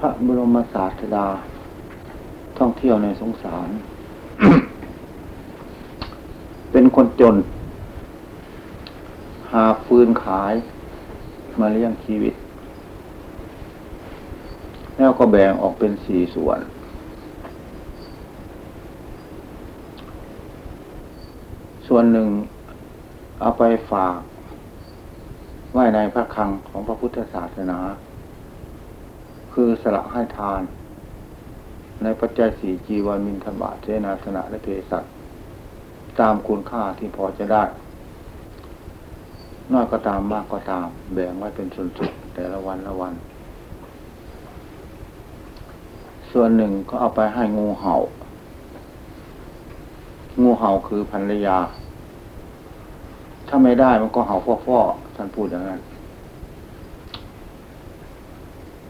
พระบรมศาสดา ท่องเที่ยวในสงสาร เป็นคนจน หาฟืนขายมาเลี้ยงชีวิต แล้วก็แบ่งออกเป็นสี่ส่วน ส่วนหนึ่งเอาไปฝากไว้ในพระคลังของพระพุทธศาสนา คือสละให้ทาน ในปัจจัยสี่จีวรมินทบาทเจนาสนะและเพศัตตามคุณค่าที่พอจะได้ น้อยก็ตามมากก็ตาม แบ่งไว้เป็นส่วนๆแต่ละวันละวัน ส่วนหนึ่งก็เอาไปให้งูเห่า งูเห่าคือภรรยา ถ้าไม่ได้มันก็เห่าฟ่อๆท่านพูดอย่างนั้น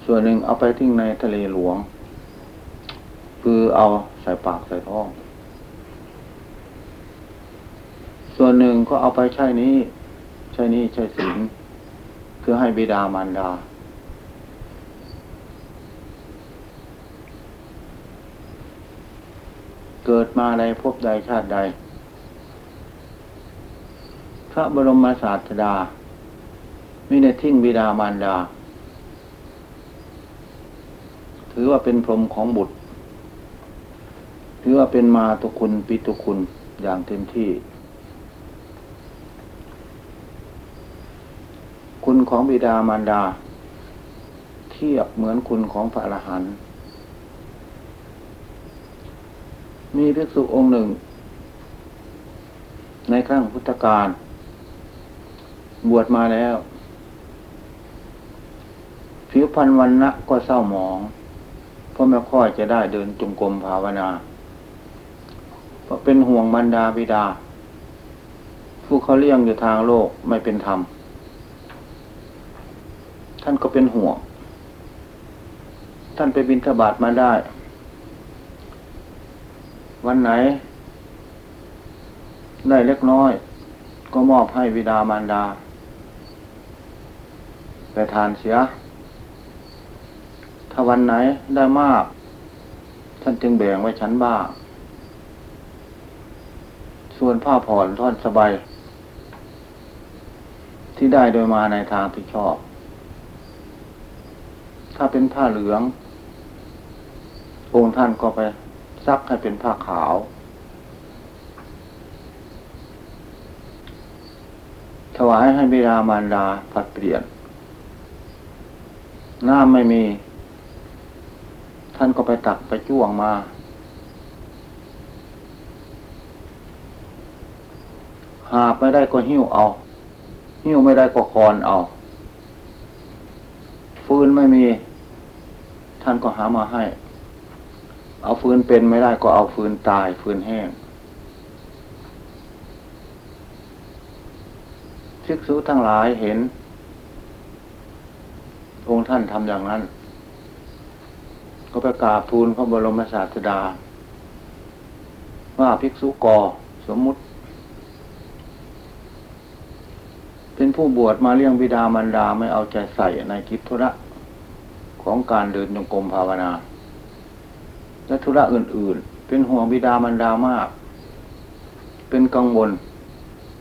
ส่วนหนึ่งเอาไปทิ้งในทะเลหลวง คือเอาใส่ปากใส่ท้อง ส่วนหนึ่งก็เอาไปใช้นี้ ใช้นี้ใช้สินคือให้บิดามารดา เกิดมาในภพใดชาติใด พระบรมศาสดาไม่ได้ทิ้งบิดามารดา ถือว่าเป็นพรหมของบุตร ถือว่าเป็นมาตุคุณปิตุคุณอย่างเต็มที่ คุณของบิดามารดา เทียบเหมือนคุณของพระอรหันต์มีภิกษุองค์หนึ่ง ในครั้งพุทธกาลบวชมาแล้ว ผิวพรรณวันนะก็เศร้าหมอง เพราะไม่ค่อยจะได้เดินจงกรมภาวนาเพราะเป็นห่วงบรรดาบิดา ผู้เขาเลี้ยงอยู่ทางโลกไม่เป็นธรรม ท่านก็เป็นห่วง ท่านไปบินทบาทมาได้ วันไหน ได้เล็กน้อย ก็มอบให้วิดามารดาไปทานเสีย ถ้าวันไหนได้มาก ท่านจึงแบ่งไว้ชั้นบ้าง ส่วนผ้าผ่อนท่อนสบาย ที่ได้โดยมาในทางที่ชอบ ถ้าเป็นผ้าเหลือง องค์ท่านก็ไปซักให้เป็นผ้าขาว ถวายให้บิดามารดาผัดเปลี่ยนน้ำไม่มี ท่านก็ไปตักไปจ้วงมา หาไม่ได้ก็หิ้วเอา หิ้วไม่ได้ก็คอนเอา ฟืนไม่มี ท่านก็หามาให้ เอาฟืนเป็นไม่ได้ก็เอาฟืนตาย ฟืนแห้งภิกษุทั้งหลายเห็นองค์ท่านทำอย่างนั้น ก็ไปกราบทูลพระบรมศาสดา ว่าภิกษุกอสมมุติ เป็นผู้บวชมาเลี้ยงบิดามารดาไม่เอาใจใส่ในกิจธุระของการเดินจงกรมภาวนา และธุระอื่น ๆ เป็นห่วงบิดามารดามาก เป็นกังวล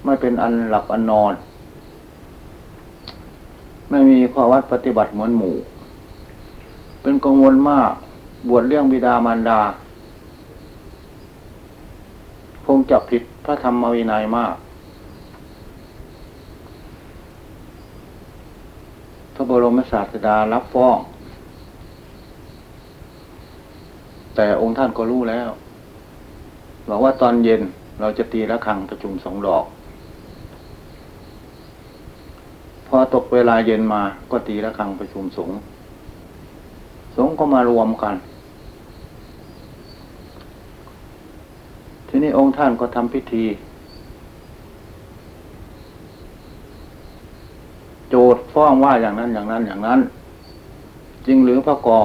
ไม่เป็นอันหลับอันนอน ไม่มีข้อวัดปฏิบัติเหมือนหมู่ เป็นกังวลมาก บวชเลี้ยงบิดามารดา คงจับผิดพระธรรมวินัยมาก พระบรมศาสดารับฟ้อง แต่องค์ท่านก็รู้แล้ว บอกว่าตอนเย็นเราจะตีระฆังประชุมสองดอก พอตกเวลาเย็นมาก็ตีระฆังประชุมสงฆ์สงฆ์ก็มารวมกัน ทีนี้องค์ท่านก็ทำพิธี โจทย์ฟ้องว่าอย่างนั้นอย่างนั้นอย่างนั้น จริงหรือพระกอ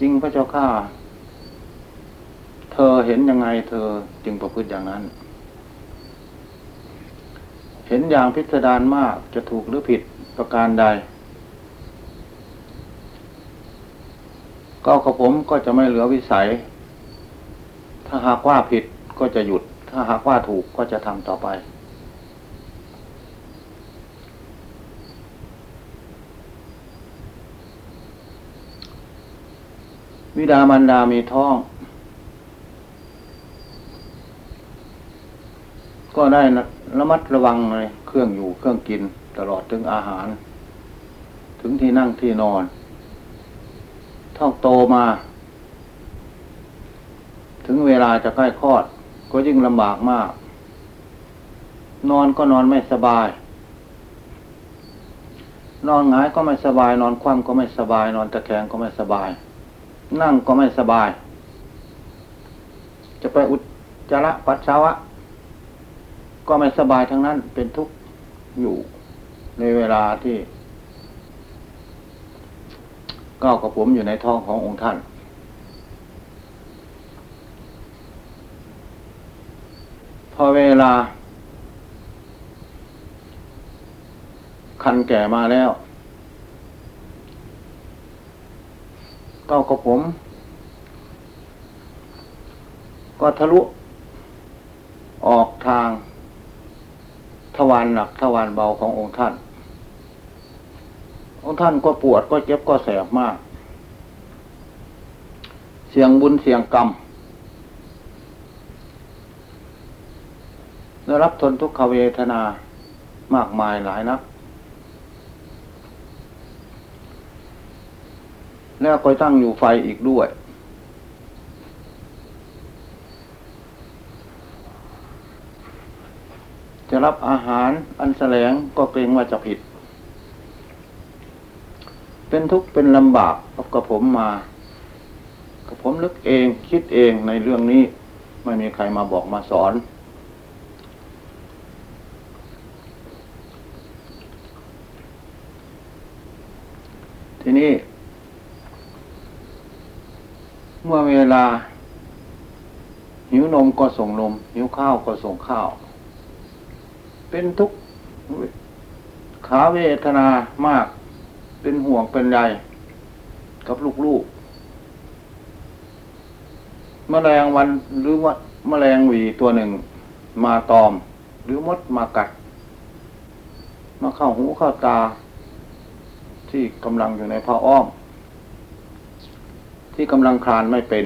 จริงพระเจ้าข้าเธอเห็นยังไงเธอจึงประพฤติอย่างนั้น เห็นอย่างพิสดารมากจะถูกหรือผิดประการใด ก็กับผมก็จะไม่เหลือวิสัย ถ้าหากว่าผิดก็จะหยุด ถ้าหากว่าถูกก็จะทำต่อไป วิดามันดามีท้อง ก็ได้ระมัดระวังเลยเครื่องอยู่เครื่องกินตลอดถึงอาหาร ถึงที่นั่งที่นอน เท่าโตมา ถึงเวลาจะใกล้คลอด ก็ยิ่งลำบากมาก นอนก็นอนไม่สบาย นอนหงายก็ไม่สบาย นอนคว่ำก็ไม่สบาย นอนตะแคงก็ไม่สบาย นั่งก็ไม่สบาย จะไปอุจจาระปัสสาวะ ก็ไม่สบายทั้งนั้นเป็นทุกข์อยู่ในเวลาที่ก้าวกับผมอยู่ในท้องขององค์ท่าน พอเวลา คันแก่มาแล้วก้ากับผม ก็ทะลุ ออกทาง ทวารหนักทวารเบาขององค์ท่าน องค์ท่านก็ปวดก็เจ็บก็แสบมาก เสียงบุญเสียงกรรม ได้รับทนทุกขเวทนามากมายหลายนัก แล้วก็ตั้งอยู่ไฟอีกด้วย จะรับอาหารอันแสลงก็เกรงว่าจะผิด เป็นทุกข์เป็นลำบากกับผมมากับผมลึกเองคิดเองในเรื่องนี้ ไม่มีใครมาบอกมาสอน ทีนี้ เมื่อเวลา หิวนมก็ส่งนม หิวข้าวก็ส่งข้าว เป็นทุกขาเวทนามาก เป็นห่วงเป็นใยกับลูกๆมแมลงวันหรือว่ามแมลงหวีตัวหนึ่งมาตอม หรือมดมากัด มาเข้าหูเข้าตา ที่กำลังอยู่ในผ้าอ้อม ที่กำลังคลานไม่เป็น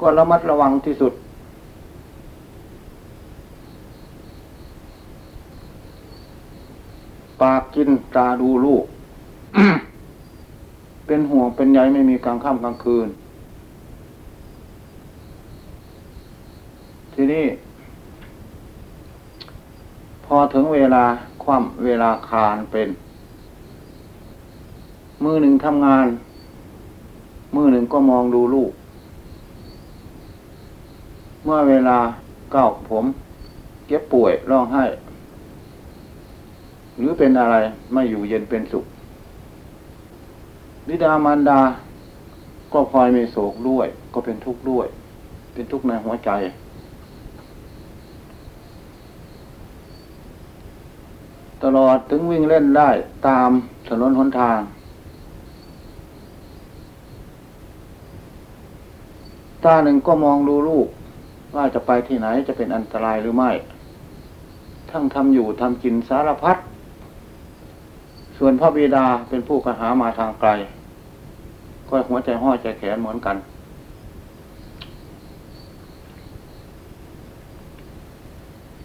ก็ระมัดระวังที่สุด ปากกินตาดูลูก เป็นห่วงเป็นใยไม่มีกลางค่ำกลางคืน ทีนี้พอถึงเวลา คว่ำเวลาคานเป็น มือหนึ่งทำงาน มือหนึ่งก็มองดูลูก เมื่อเวลาเก้าผมเก็บป่วยร้องไห้ หรือเป็นอะไรไม่อยู่เย็นเป็นสุขบิดามารดา ก็พลอยมีโศกด้วย ก็เป็นทุกข์ด้วย เป็นทุกข์ในหัวใจ ตลอดถึงวิ่งเล่นได้ตามถนนหนทาง ตาหนึ่งก็มองดูลูก ว่าจะไปที่ไหนจะเป็นอันตรายหรือไม่ ทั้งทำอยู่ทำกินสารพัด ส่วนพระบิดาเป็นผู้กระหามาทางไกล ก็หัวใจห้อยใจแขนเหมือนกัน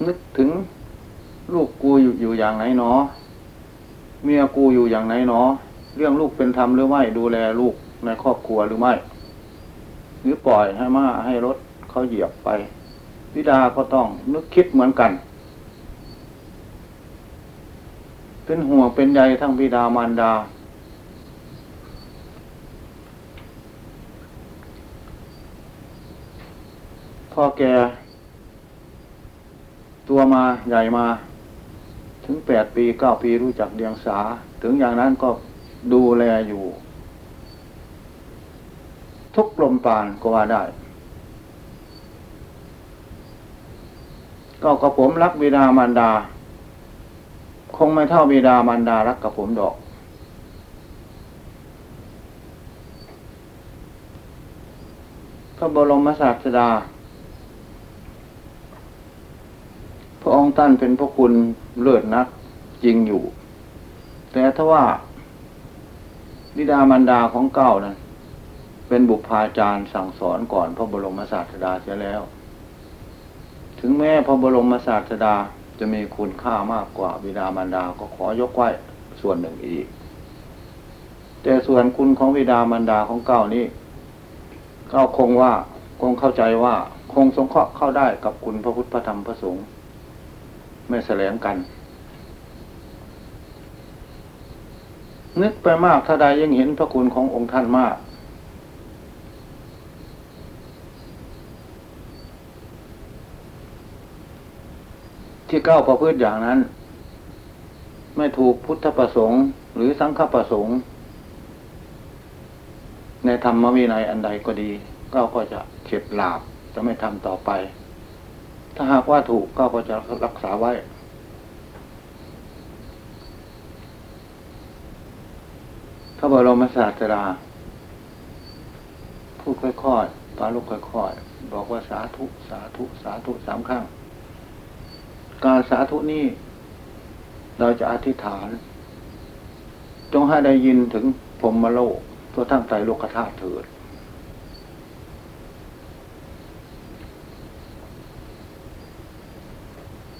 นึกถึง ลูกกูอยู่อยู่อย่างไหนเนาะเมียกูอยู่อย่างไหนเนาะเรื่องลูกเป็นธรรมหรือไม่ดูแลลูกในครอบครัวหรือไม่หรือปล่อยให้มาให้รถเขาเหยียบไปวิดาก็ต้องนึกคิดเหมือนกัน เป็นห่วงเป็นใยทั้งบิดามารดา พ่อแก ตัวมาใหญ่มา ถึงแปดปีเก้าปีรู้จักเดียงสา ถึงอย่างนั้นก็ดูแลอยู่ ทุกลมปานก็ว่าได้ ก็กระผมรักบิดามารดา คงไม่เท่าบิดามารดารักกับผมดอก พระบรมศาสดา พระองค์ตั้นเป็นพระคุณ เลิศนักจริงอยู่ แต่ถ้าว่าบิดามารดาของเก้านั้นเป็นบุพาจารย์สั่งสอนก่อนพระบรมศาสดาเสียแล้ว ถึงแม้พระบรมศาสดาจะมีคุณค่ามากกว่าบิดามารดาก็ขอยกไว้ส่วนหนึ่งอีก แต่ส่วนคุณของบิดามารดาของเก้านี้เก้าคงว่าคงเข้าใจว่าคงสงเคราะห์เข้าได้กับคุณพระพุทธพระธรรมพระสงฆ์ ไม่แสลงกัน นึกไปมากถ้าใดยังเห็นพระคุณขององค์ท่านมาก ที่ก้าวประพฤติอย่างนั้น ไม่ถูกพุทธประสงค์ หรือสังฆประสงค์ ในธรรมวินัยอันใดก็ดีก้าก็จะเข็ดหลาบจะไม่ทำต่อไป ถ้าหากว่าถูกก้าก็จะรักษาไว้ พระบรมศาสดาพูดค่อยๆปาลุกค่อยๆบอกว่าสาธุสาธุสาธุสามครั้ง การสาธุนี้เราจะอธิษฐาน จงให้ได้ยินถึงพรหมโลกทั่วทั้งใจโลกธาตุเถิด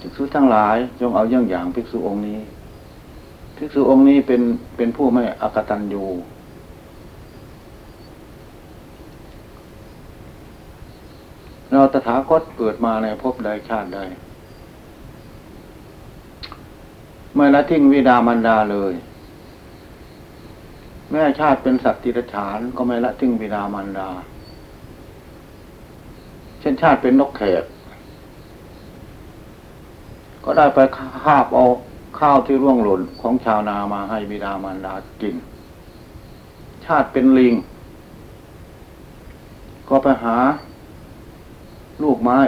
ภิกษุทั้งหลายจงเอาเยี่ยงอย่างภิกษุองค์นี้ ภิกษุองค์นี้เป็นเป็นผู้ไม่อกตัญญูเราตถาคตเกิดมาในภพใดชาติใดไม่ละทิ้งวิดามันดาเลย แม่ชาติเป็นสัตว์ติรฉานก็ไม่ละทิ้งวิดามันดา เช่นชาติเป็นนกแขก ก็ได้ไปคาบเอาข้าวที่ร่วงหล่นของชาวนามาให้บิดามารดากิน ชาติเป็นลิง ก็ไปหา ลูกไม้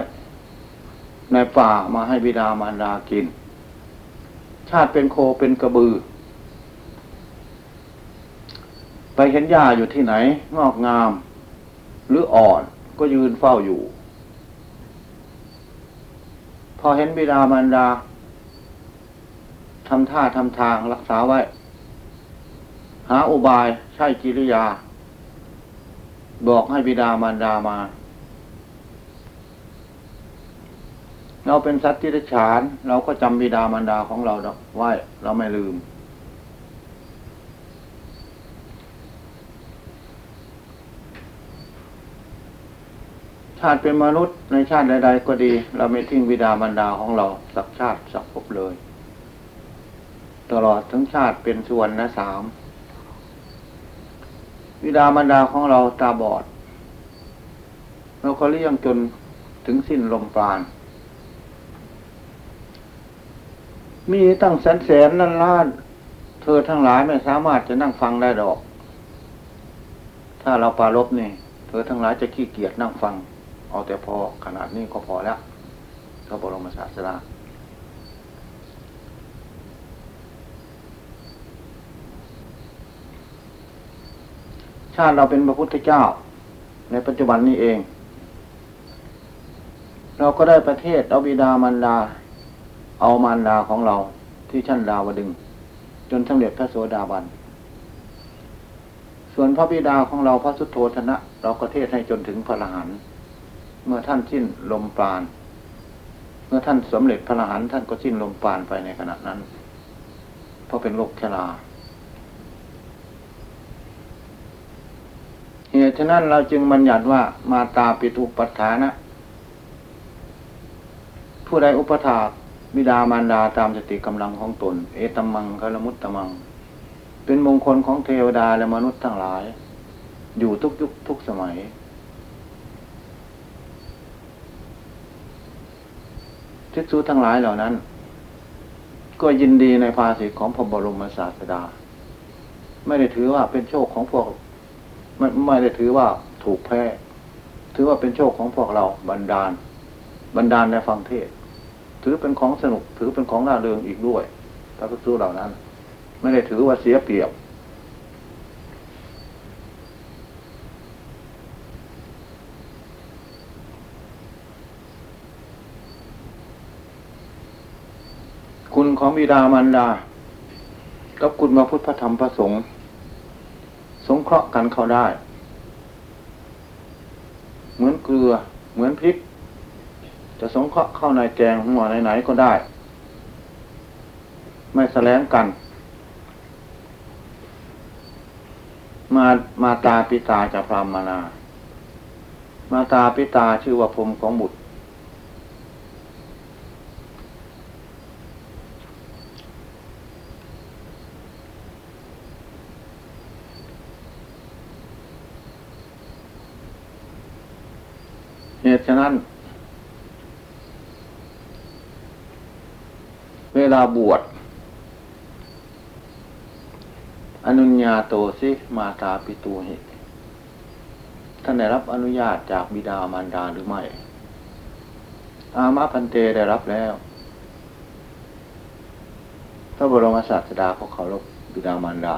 ในป่ามาให้บิดามารดากิน ชาติเป็นโคเป็นกระบือ ไปเห็นหญ้าอยู่ที่ไหนงอกงาม หรืออ่อนก็ยืนเฝ้าอยู่ อเห็นบิดามารดาทำท่าทำทางรักษาไว้ หาอุบายใช่กิริยา บอกให้บิดามารดามา เราเป็นสัตว์ที่ฉาน เราก็จำบิดามารดาของเราไว้ เราไม่ลืมาติเป็นมนุษย์ในชาติใดๆก็ดี เราไม่ทิ้งบิดามารดาของเราสักชาติสักภพเลย ตลอดทั้งชาติเป็นส่วนนะสามบิดามารดาของเราตาบอด เราก็เลี้ยงจนถึงสิ้นลมปราณมีตั้งแสนแสนล้านล้านเธอทั้งหลายไม่สามารถจะนั่งฟังได้ดอก ถ้าเราปรารบนี่ เธอทั้งหลายจะขี้เกียจนั่งฟัง เอาแต่พอขนาดนี้ก็พอแล้วพระบรมศาสดาชาติเราเป็นพระพุทธเจ้า ในปัจจุบันนี้เอง เราก็ได้ประเทศเอาบิดามารดา เอามารดาของเราที่ชั้นดาวดึง จนสำเร็จพระโสดาบัน ส่วนพระบิดาของเราพระสุโธธนะ เราก็เทศให้จนถึงพระอรหันต์ เมื่อท่านสิ้นลมปราณเมื่อท่านสำเร็จพระอรหันต์ท่านก็สิ้นลมปราณไปในขณะนั้น เพราะเป็นโรคชราเหตุฉะนั้นเราจึงบัญญัติว่ามาตาปิตุปัฏฐานะ ผู้ใดอุปถาบิดามารดาตามสติกำลังของตน เอตมังคลมุตตมัง เป็นมงคลของเทวดาและมนุษย์ทั้งหลาย อยู่ทุกยุคทุกสมัย ทิกษุทั้งหลายเหล่านั้น ก็ยินดีในภาษิตของพระบรมศาสดา ไม่ได้ถือว่าเป็นโชคของพวกไม่ไม่ได้ถือว่าถูกแพ้ ถือว่าเป็นโชคของพวกเราบันดาลบันดาลในฟังเทศ ถือเป็นของสนุก ถือเป็นของน่าเริงอีกด้วยพระพุทธเหล่านั้น ไม่ได้ถือว่าเสียเปรียบ ของบิดามารดา กับคุณพระพุทธพระธรรมพระสงฆ์สงเคราะห์กันเข้าได้ เหมือนเกลือ เหมือนพริก จะสงเคราะห์เข้าในแกงหัวไหนๆก็ได้ ไม่แสลงกัน มามาตาปิตาจะพรามนา มาตาปิตาชื่อว่าพรมของบุตร เหตุฉะนั้น เวลาบวชอนุญญาโตสิมาตาปิตูหิท่านได้รับอนุญาตจากบิดามารดาหรือไม่ อามาพันเตได้รับแล้ว พระบรมศาสดาเขาเคารพบิดามารดา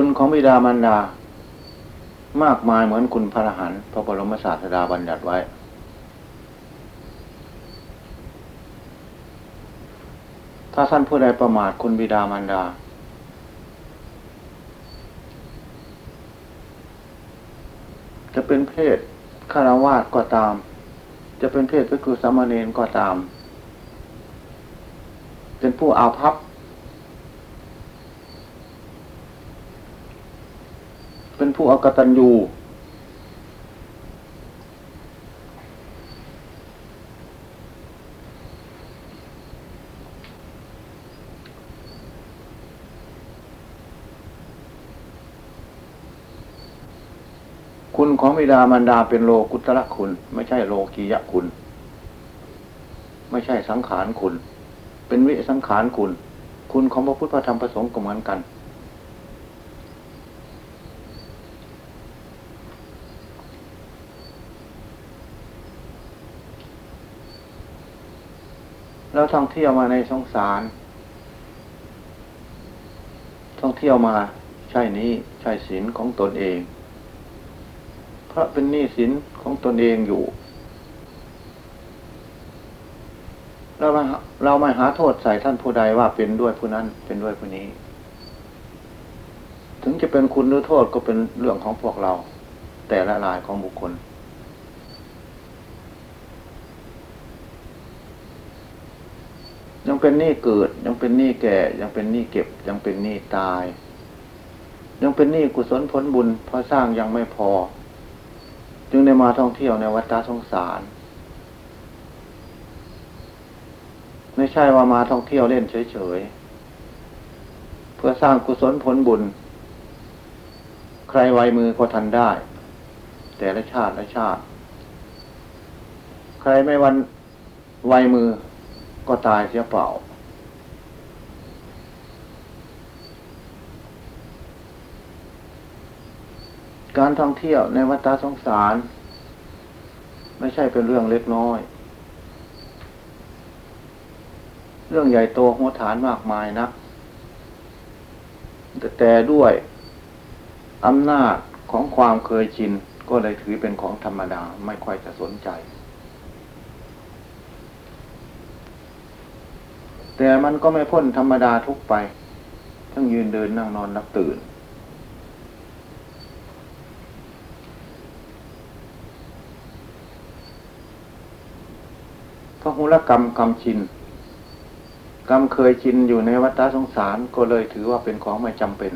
คุณของบิดามารดา มากมายเหมือนคุณพระอรหันต์พระบรมศาสดาบัญญัติไว้ ถ้าท่านผู้ใดประมาทคุณบิดามารดา จะเป็นเพศคาวาสก็ตาม จะเป็นเพศก็คือสามเณรก็ตาม เป็นผู้อาภัพ เป็นผู้อกตัญญูคุณของบิดามารดาเป็นโลกุตระคุณ ไม่ใช่โลกียะคุณ ไม่ใช่สังขารคุณ เป็นวิสังขารคุณ คุณของพระพุทธธรรมพระสงฆ์ก็เหมือนกัน แล้วท่องเที่ยวมาในสงสาร ท่องเที่ยวมาใช่นี้ใช่ศีลของตนเอง เพราะเป็นหนี้สินของตนเองอยู่ เรามาเราไม่หาโทษใส่ท่านผู้ใดว่าเป็นด้วยผู้นั้นเป็นด้วยผู้นี้ ถึงจะเป็นคุณหรือโทษก็เป็นเรื่องของพวกเรา แต่ละรายของบุคคล ยังเป็นหนี้เกิด ยังเป็นหนี้แก่ ยังเป็นหนี้เก็บ ยังเป็นหนี้ตาย ยังเป็นหนี้กุศลผลบุญเพราะสร้างยังไม่พอ จึงได้มาท่องเที่ยวในวัฏสงสาร ไม่ใช่ว่ามาท่องเที่ยวเล่นเฉยๆเพื่อสร้างกุศลผลบุญ ใครไวมือก็ทันได้ แต่ละชาติละชาติ ใครไม่วันไวมือ ก็ตายเสียเปล่า การท่องเที่ยวในวัฏสงสาร ไม่ใช่เป็นเรื่องเล็กน้อย เรื่องใหญ่โตหัวฐานมากมายนะแต่แต่ด้วยอำนาจของความเคยชินก็เลยถือเป็นของธรรมดาไม่ค่อยจะสนใจ แต่มันก็ไม่พ้นธรรมดาทุกไป ทั้งยืนเดินนั่งนอนนับตื่น พระหุรกรรมกรรมชิน กรรมเคยชินอยู่ในวัฏสงสารก็เลยถือว่าเป็นของไม่จำเป็น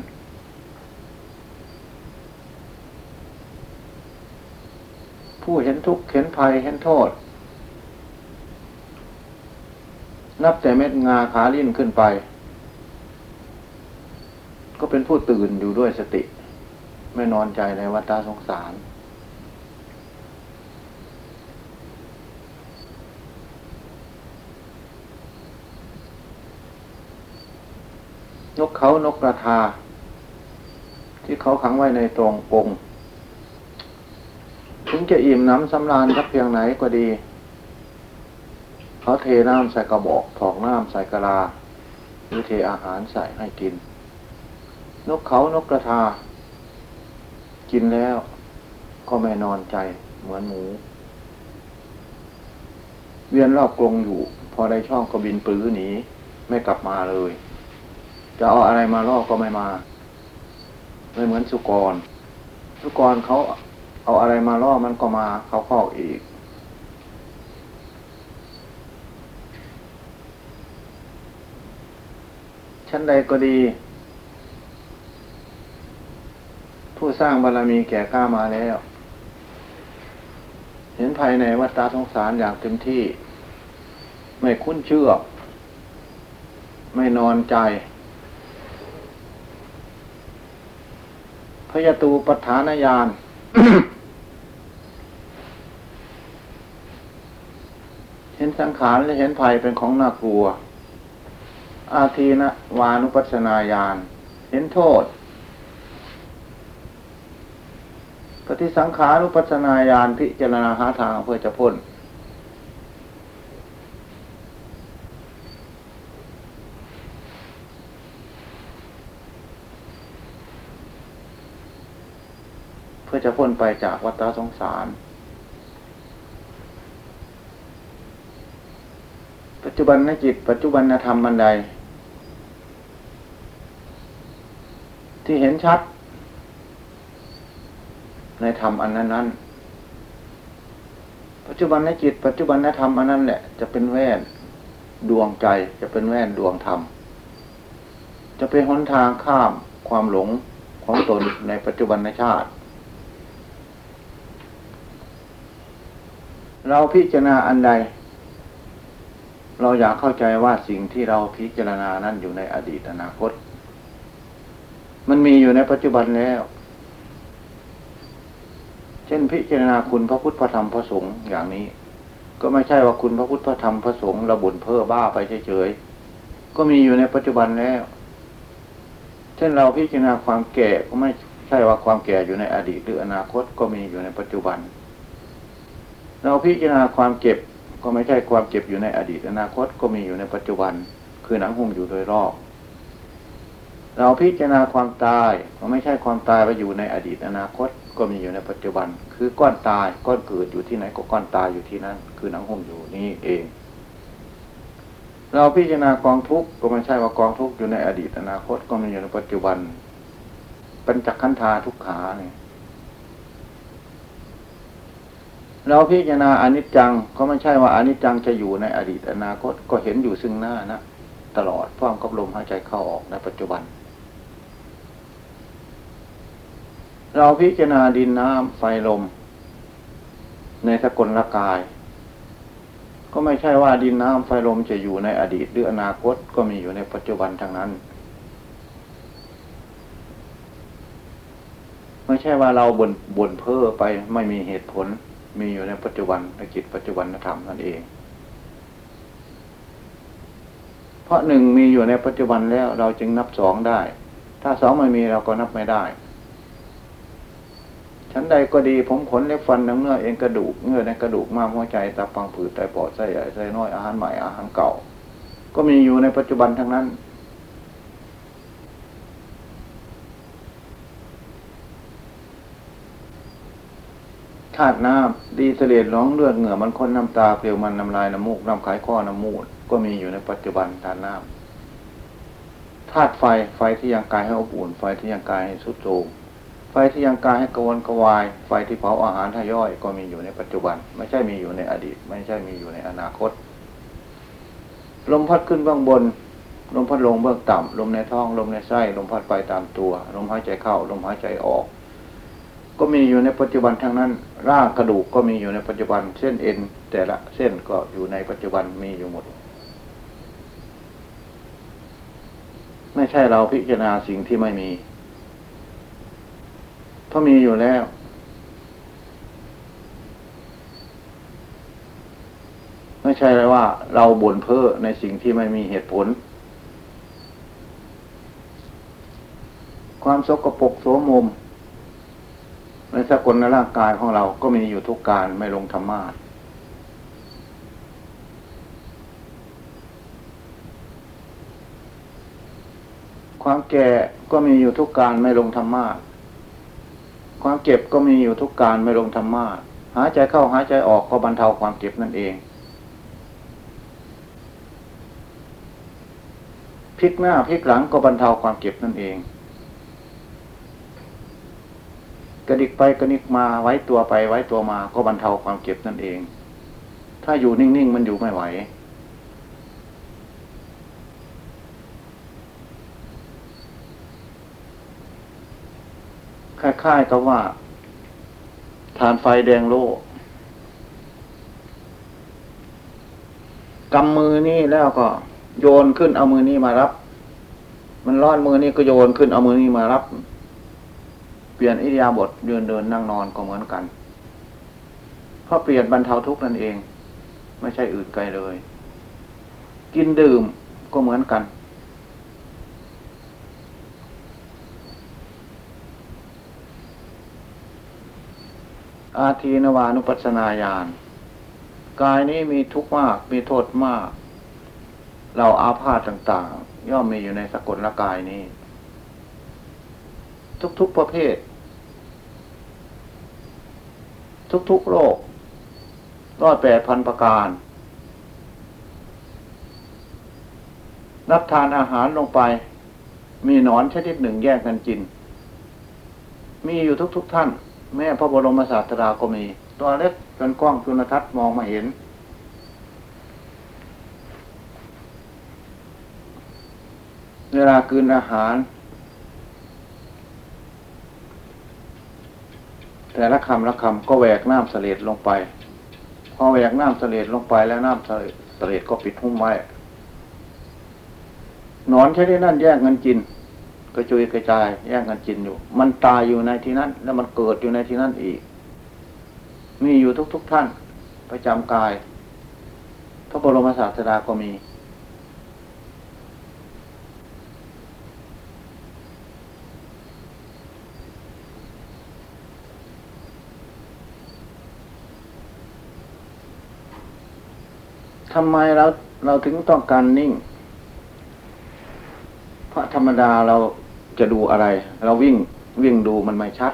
ผู้เห็นทุกข์เห็นภัยเห็นโทษ นับแต่เม็ดงาขาลิ้นขึ้นไป ก็เป็นผู้ตื่นอยู่ด้วยสติ ไม่นอนใจในวัฏสงสาร นกเขานกกระทา ที่เขาขังไว้ในตรงกงถึงจะอิ่มน้ำสำราญสักเพียงไหนก็ดี เขาเทน้ำใส่กระบอกถอกน้ำใส่กระลาหรือเทอาหารใส่ให้กิน นกเขานกกระทา กินแล้วก็ไม่นอนใจเหมือนหมู เวียนรอบกรงอยู่ พอได้ช่องก็บินปื้อหนีไม่กลับมาเลย จะเอาอะไรมาล่อก็ไม่มา ไม่เหมือนสุกร สุกรเขาเอาอะไรมาล่อมันก็มา เขาคอกอีก ชั้นใดก็ดี ผู้สร้างบารมีแก่กล้ามาแล้ว เห็นภายในวัฏฏะสงสารอย่างเต็มที่ ไม่คุ้นเชื่อ ไม่นอนใจพยตูปัฏฐานญาณเห็นสังขารและเห็นภัยเป็นของน่ากลัว อาทีนะวานุปัสนาญาณเห็นโทษ ปฏิสังขารุปัสนาญาณพิจารณาหาทางเพื่อจะพ้น เพื่อจะพ้นไปจากวัฏสงสาร ปัจจุบันนจิต ปัจจุบันธรรมมันใด ที่เห็นชัด ในธรรมอันนั้นนั้นปัจจุบันในจิต ปัจจุบันในธรรมอันนั้นแหละจะเป็นแว่นดวงใจจะเป็นแว่นดวงธรรม จะเป็นหนทางข้ามความหลงของตนในปัจจุบันในชาติ เราพิจารณาอันใด เราอยากเข้าใจว่าสิ่งที่เราพิจารณานั้นอยู่ในอดีตอนาคต มันมีอยู่ในปัจจุบันแล้ว เช่นพิจารณาคุณพระพุทธพระธรรมพระสงฆ์อย่างนี้ ก็ไม่ใช่ว่าคุณพระพุทธพระธรรมพระสงฆ์ระบุญเพ้อบ้าไปเฉยๆก็มีอยู่ในปัจจุบันแล้ว เช่นเราพิจารณาความแก่ก็ไม่ใช่ว่าความแก่อยู่ในอดีตหรืออนาคตก็มีอยู่ในปัจจุบัน เราพิจารณาความเก็บ ก็ไม่ใช่ความเก็บอยู่ในอดีตอนาคตก็มีอยู่ในปัจจุบัน คือหนังหุ้มอยู่โดยรอบ เราพิจารณาความตายก็ไม่ใช่ความตายไปอยู่ในอดีตอนาคตก็มีอยู่ในปัจจุบัน คือก้อนตายก้อนเกิดอยู่ที่ไหนก็ก้อนตายอยู่ที่นั่นคือหนังหุ้มอยู่นี่เอง เราพิจารณากองทุกข์ก็ไม่ใช่ว่ากองทุกข์อยู่ในอดีตอนาคตก็มีอยู่ในปัจจุบัน เป็นจักขันธาทุกขาเนี่ย เราพิจารณาอนิจจังก็ไม่ใช่ว่าอนิจจังจะอยู่ในอดีตอนาคตก็เห็นอยู่ซึ่งหน้านะตลอดพร้อมกับลมหายใจเข้าออกในปัจจุบัน เราพิจารณาดินน้ำไฟลม ในสกลกาย ก็ไม่ใช่ว่าดินน้ำไฟลมจะอยู่ในอดีตหรืออนาคตก็มีอยู่ในปัจจุบันทั้งนั้น ไม่ใช่ว่าเราบ่นบ่นเพ้อไปไม่มีเหตุผล มีอยู่ในปัจจุบันในจิตปัจจุบันธรรมนั่นเอง เพราะหนึ่งมีอยู่ในปัจจุบันแล้วเราจึงนับสองได้ ถ้าสองไม่มีเราก็นับไม่ได้ชั้นใดก็ดีผมขนเล็บฟันน้ำเนื้อเองกระดูกเนื้อในกระดูกม้ามหัวใจตาปังผืดไตปอดไส้ใหญ่ไส้น้อยอาหารใหม่อาหารเก่า ก็มีอยู่ในปัจจุบันทั้งนั้น ธาตุน้ำดีเสเลดร้องเลือดเหงื่อมันค้นน้ำตาเปลวมันน้ำลายน้ำมูกน้ำไขข้อน้ำมูดก็มีอยู่ในปัจจุบันธาตุน้ำธาตุไฟไฟที่ยังกายให้อบอุ่น ไฟที่ยังกายให้สุดโทมไฟที่ยังกายให้กระวนกระวาย ไฟที่เผาอาหารทย่อย ก็มีอยู่ในปัจจุบัน ไม่ใช่มีอยู่ในอดีต ไม่ใช่มีอยู่ในอนาคต ลมพัดขึ้นเบื้องบน ลมพัดลงเบื้องต่ำลมในท้อง ลมในไส้ลมพัดไปตามตัว ลมหายใจเข้า ลมหายใจออก ก็มีอยู่ในปัจจุบันทั้งนั้น ร่างกระดูกก็มีอยู่ในปัจจุบัน เส้นเอ็น แต่ละเส้นก็อยู่ในปัจจุบันมีอยู่หมด ไม่ใช่เราพิจารณาสิ่งที่ไม่มี เพราะมีอยู่แล้ว ไม่ใช่เลยว่าเราบ่นเพ้อในสิ่งที่ไม่มีเหตุผลความสกปรกโสมม ในสกลในร่างกายของเราก็มีอยู่ทุกการไม่ลงธรรมาทความแก่ก็มีอยู่ทุกการไม่ลงธรรมาทความเจ็บก็มีอยู่ทุกการไม่ลงธรรมะหายใจเข้าหายใจออกก็บรรเทาความเจ็บนั่นเองพลิกหน้าพลิกหลังก็บรรเทาความเจ็บนั่นเอง กระดิกไปกระดิกมาไว้ตัวไปไว้ตัวมา ก็บรรเทาความเจ็บนั่นเอง ถ้าอยู่นิ่งๆมันอยู่ไม่ไหว คล้ายๆกับว่าฐานไฟแดงโล่กำมือนี่แล้วก็ โยนขึ้นเอามือนี้มารับ มันร้อนมือนี้ก็โยนขึ้นเอามือนี้มารับ ลี่ยนอิริยาบถเดินเดินนั่งนอนก็เหมือนกัน เพราะเปลี่ยนบรรเทาทุกข์นั่นเอง ไม่ใช่อื่นไกลเลย กินดื่มก็เหมือนกัน อาทีนวานุปัสนาญาณกายนี้มีทุกข์มากมีโทษมาก เราอาพาธต่าง ๆ ย่อมมีอยู่ในสกุลละกายนี้ ทุก ๆ ประเภท ทุกๆโรคร้อยแปดพันประการ รับทานอาหารลงไป มีหนอนชนิดหนึ่งแย่งกันกิน มีอยู่ทุกๆทท่าน แม่พระบรมศาสดาก็มี ตัวเล็กจนกว้างจุลทัศน์มองมาเห็น เวลากินอาหาร แต่ละคำละคำก็แหวกน้ำเสลดลงไป พอแหวกน้ำเสลดลงไปแล้วน้ำเสลดเสลดก็ปิดหุ้มไว้หนอนแค่นี้นั่นแย่งเงินกินกระจุยกระจายแย่งกันกินอยู่ มันตายอยู่ในที่นั้น แล้วมันเกิดอยู่ในที่นั้นอีก มีอยู่ทุกๆทท่าน ประจำกาย พระบรมศาสดาก็มี ทำไมเราเราถึงต้องการนิ่ง เพราะธรรมดาเราจะดูอะไร เราวิ่งวิ่งดูมันไม่ชัด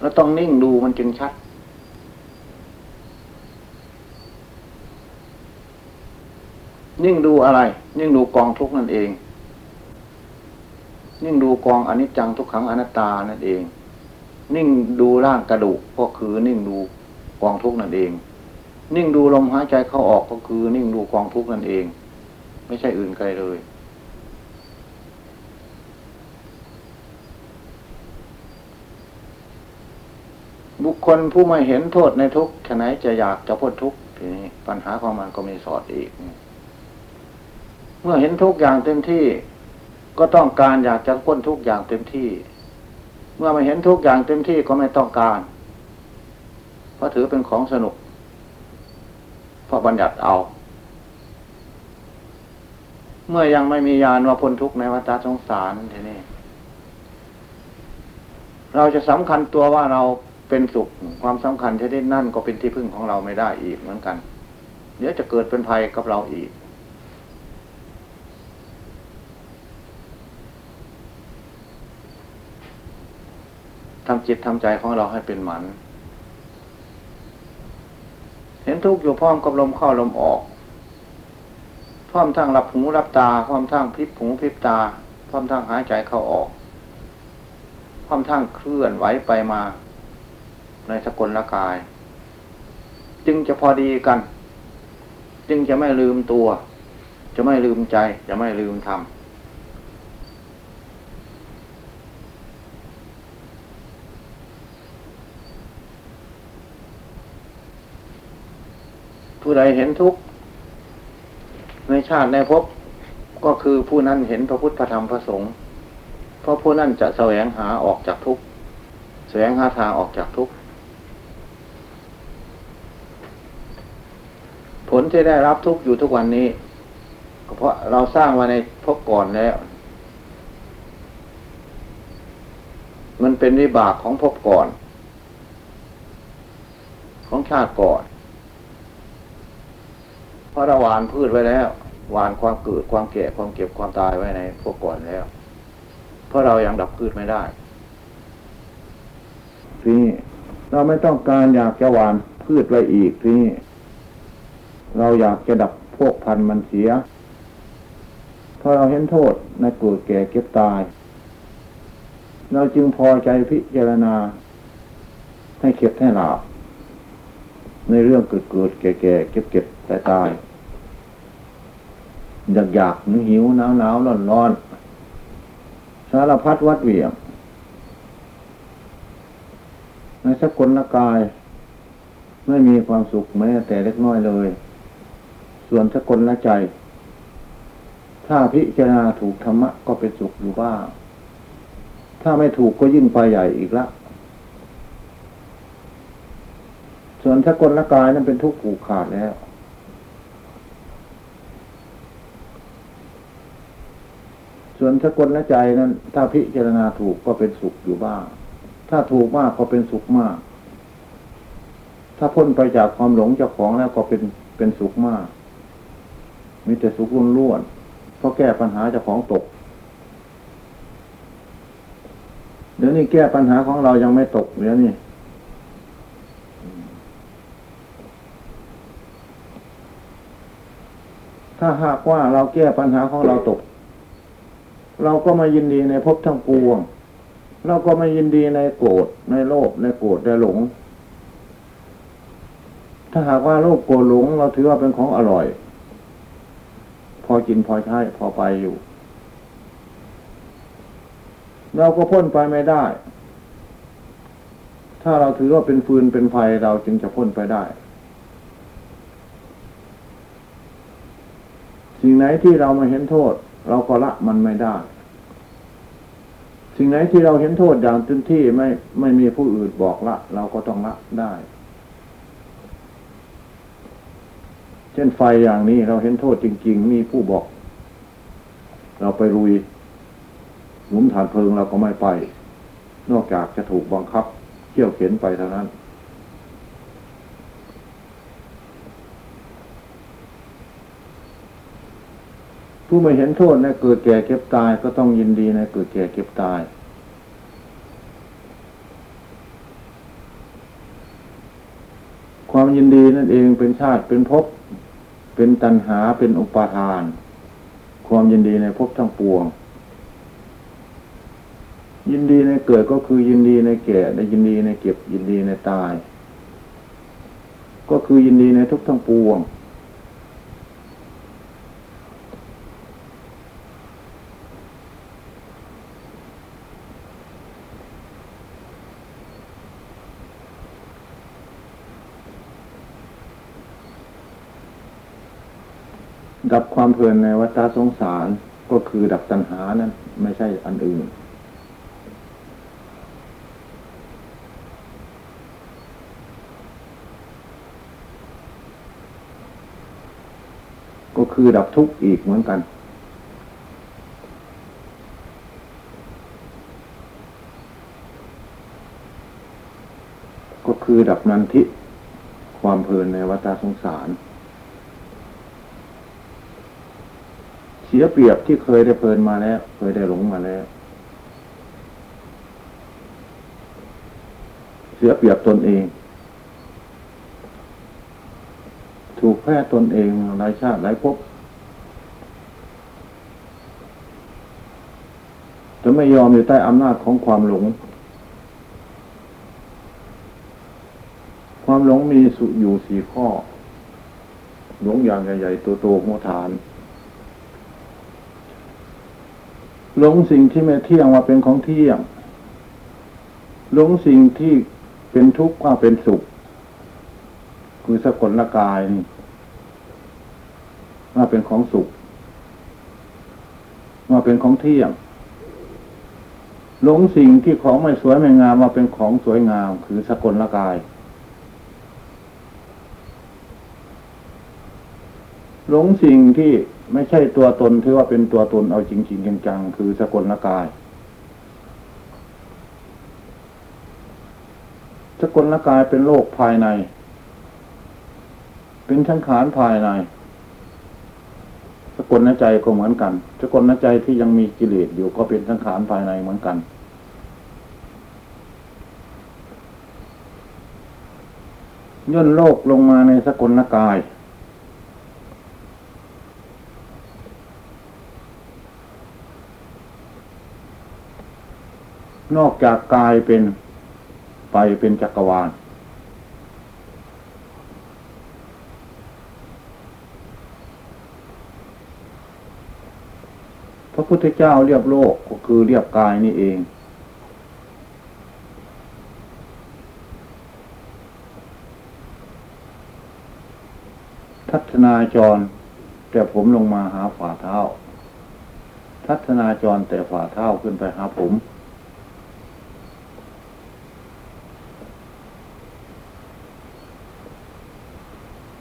เราต้องนิ่งดูมันจึงชัด นิ่งดูอะไร นิ่งดูกองทุกนั่นเอง นิ่งดูกองอนิจจังทุกขังอนัตตานั่นเอง นิ่งดูร่างกระดูกก็คือนิ่งดูกองทุกนั่นเอง นิ่งดูลมหายใจเข้าออกก็คือ นิ่งดูกองทุกข์นั่นเอง ไม่ใช่อื่นไกลเลยบุคคลผู้ไม่เห็นโทษในทุกข์แค่ไหนจะอยากจะพ้นทุกข์ทีนี้ปัญหาของมันก็มีสอดอีก เมื่อเห็นทุกอย่างเต็มที่ ก็ต้องการอยากจะพ้นทุกอย่างเต็มที่ เมื่อไม่เห็นทุกอย่างเต็มที่ก็ไม่ต้องการ เพราะถือเป็นของสนุก เพราะบัญญัติเอา เมื่อยังไม่มียานว่าพ้นทุกข์ในวัฏสงสารทีนี้เราจะสำคัญตัวว่าเราเป็นสุขความสำคัญชนิดนั่นก็เป็นที่พึ่งของเราไม่ได้อีกเหมือนกัน เดี๋ยวจะเกิดเป็นภัยกับเราอีก ทำจิตทำใจของเราให้เป็นหมัน เห็น ทุกข์อยู่พร้อมกับลมเข้าลมออก พร้อมทั้งรับหูรับตา พร้อมทั้งพลิบหูพลิบตา พร้อมทั้งหายใจเข้าออก พร้อมทั้งเคลื่อนไหวไปมาในสกลละกาย จึงจะพอดีกัน จึงจะไม่ลืมตัว จะไม่ลืมใจ จะไม่ลืมธรรม ผู้ใดเห็นทุกข์ในชาติในภพก็คือผู้นั้นเห็นพระพุทธธรรมพระสงฆ์เพราะผู้นั้นจะแสวงหาออกจากทุกข์แสวงหาทางออกจากทุกข์ผลที่ได้รับทุกข์อยู่ทุกวันนี้ก็เพราะเราสร้างมาในภพก่อนแล้ว มันเป็นวิบากของภพก่อน ของชาติก่อน ราะเราหวานพืชไว้แล้วหวานความเกิดความแก่ความเก็บความตายไว้ในพวกก่อนแล้ว เพราะเรายังดับพืชไม่ได้ทีนี้เราไม่ต้องการอยากจะหวานพืชไว้อีกทีนี้เราอยากจะดับพวกพันธุ์มันเสียเพราะเราเห็นโทษในเกิดแก่เก็บตาย เราจึงพอใจพิจารณา ให้เข็ดให้หลาบในเรื่องเกิดเกิดแก่แก่เก็บเก็บตายตาย อยากอยากหิวหิวหนาวหนาวร้อนร้อนสารพัดวัดเวียงในสกุลกาย ไม่มีความสุขแม้แต่เล็กน้อยเลย ส่วนสกุลละใจ ถ้าพิจารณาถูกธรรมะก็เป็นสุขอยู่บ้างถ้าไม่ถูกก็ยิ่งไปใหญ่อีกละ ส่วนสกุลละกายนั้นเป็นทุกข์ผูกขาดแล้ว ส่วนสกุลละใจนั้น ถ้าพิจารณาถูกก็เป็นสุขอยู่บ้าง ถ้าถูกมากก็เป็นสุขมาก ถ้าพ้นไปจากความหลงเจ้าของแล้วก็เป็นเป็นสุขมาก มีแต่สุขล้วนเพราะแก้ปัญหาเจ้าของตก เดี๋ยวนี้แก้ปัญหาของเรายังไม่ตกเดี๋ยวนี้ถ้าหากว่าเราแก้ปัญหาของเราตก เราก็มายินดีในภพทั้งปวง เราก็ไม่ยินดีในโกรธในโลภในโกรธในหลง ถ้าหากว่าโลภโกรธหลง เราถือว่าเป็นของอร่อย พอกินพอใช้พอไปอยู่ เราก็พ้นไปไม่ได้ ถ้าเราถือว่าเป็นฟืนเป็นไฟเราจึงจะพ้นไปได้สิ่งไหนที่เราไม่เห็นโทษ เราก็ละมันไม่ได้ สิ่งไหนที่เราเห็นโทษอย่างเต็มที่ไม่ไม่มีผู้อื่นบอกละ เราก็ต้องละได้ เช่นไฟอย่างนี้เราเห็นโทษจริง ๆ มีผู้บอก เราไปรุยหลุมฐานเพลิงเราก็ไม่ไป นอกจากจะถูกบังคับเขี่ยวเข็นไปเท่านั้น ผู้ไม่เห็นโทษในเกิดแก่เก็บตายก็ต้องยินดีในเกิดแก่เก็บตาย ความยินดีนั่นเองเป็นชาติเป็นภพเป็นตัณหาเป็นอุปาทาน ความยินดีในภพทั้งปวง ยินดีในเกิดก็คือยินดีในแก่ในยินดีในเก็บยินดีในตาย ก็คือยินดีในทุกทั้งปวง ดับ ความเพลินในวัฏสงสารก็คือดับตัณหานั้นไม่ใช่อันอื่น ก็คือดับทุกข์อีกเหมือนกันก็คือดับนันทิความเพลินในวัฏสงสาร เสียเปรียบที่เคยได้เพลินมาแล้ว เคยได้หลงมาแล้ว เสียเปรียบตนเอง ถูกแพ้ตนเองหลายชาติหลายภพจะไม่ยอมอยู่ใต้อำนาจของความหลง ความหลงมีสุอยู่สี่ข้อ หลงอย่างใหญ่ๆตัวโตหัวฐาน หลงสิ่งที่ไม่เที่ยงว่าเป็นของเที่ยง หลงสิ่งที่เป็นทุกข์ว่าเป็นสุข คือสกลละกายนี่ว่าเป็นของสุข ว่าเป็นของเที่ยง หลงสิ่งที่ของไม่สวยไม่งามว่าเป็นของสวยงาม คือสกลละกาย หลงสิ่งที่ ไม่ใช่ตัวตนที่ว่าเป็นตัวตนเอาจริงๆจังๆคือสกลกาย สกลกายเป็นโลกภายใน เป็นสังขารภายใน สกลใจก็เหมือนกัน สกลใจที่ยังมีกิเลสอยู่ก็เป็นสังขารภายในเหมือนกันย่นโลกลงมาในสกลกาย นอกจากกายเป็นไปเป็นจักรวาล พระพุทธเจ้าเรียบโลกก็คือเรียบกายนี่เองทัศนาจร แต่ผมลงมาหาฝ่าเท้า ทัศนาจรแต่ฝ่าเท้าขึ้นไปหาผม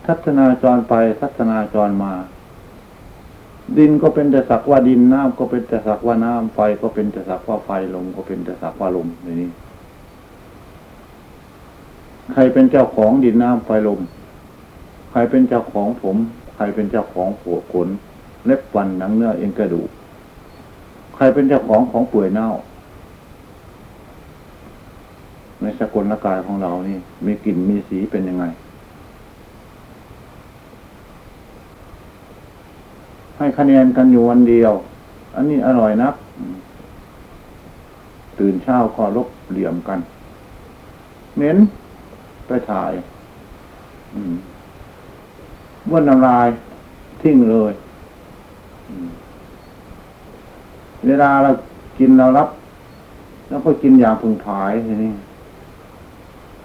ทัศนาจรไปทัศนาจรมา ดินก็เป็นแต่สักว่าดินน้ำก็เป็นแต่สักว่าน้ำไฟก็เป็นแต่สักว่าไฟลมก็เป็นแต่สักว่าลมในนี้ ใครเป็นเจ้าของดินน้ำไฟลม ใครเป็นเจ้าของผม ใครเป็นเจ้าของหัวขนเล็บฟันหนังเนื้อเอ็นกระดูกใครเป็นเจ้าของของป่วยเน่า ในสกลกายของเรานี่ มีกลิ่นมีสีเป็นยังไง ให้คะแนนกันอยู่วันเดียว อันนี้อร่อยนัก ตื่นเช้าก็ลบเหลี่ยมกันเหม็นไปถ่ายอืมบ้วนน้ำลายทิ้งเลยเวลาเรากินเรารับ แล้วก็กินอย่างพึงผายทีนี้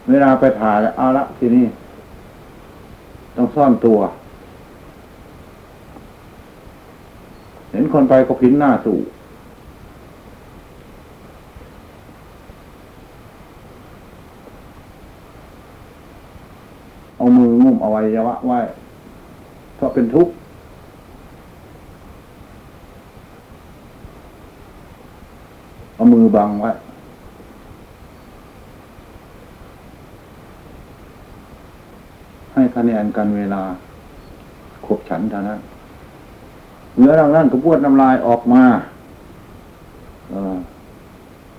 เวลาไปถ่ายแล้วเอาละทีนี้ต้องซ่อนตัว เห็นคนไปก็พินหน้าสู่เอามืองุ้มเอาไว้ยวะไว้เพราะเป็นทุกข์เอามือบังไว้ให้คะแนนกันเวลาขบฉันเท่านั้น เนื้อดังนั้นก็บ้วนน้ำลายออกมา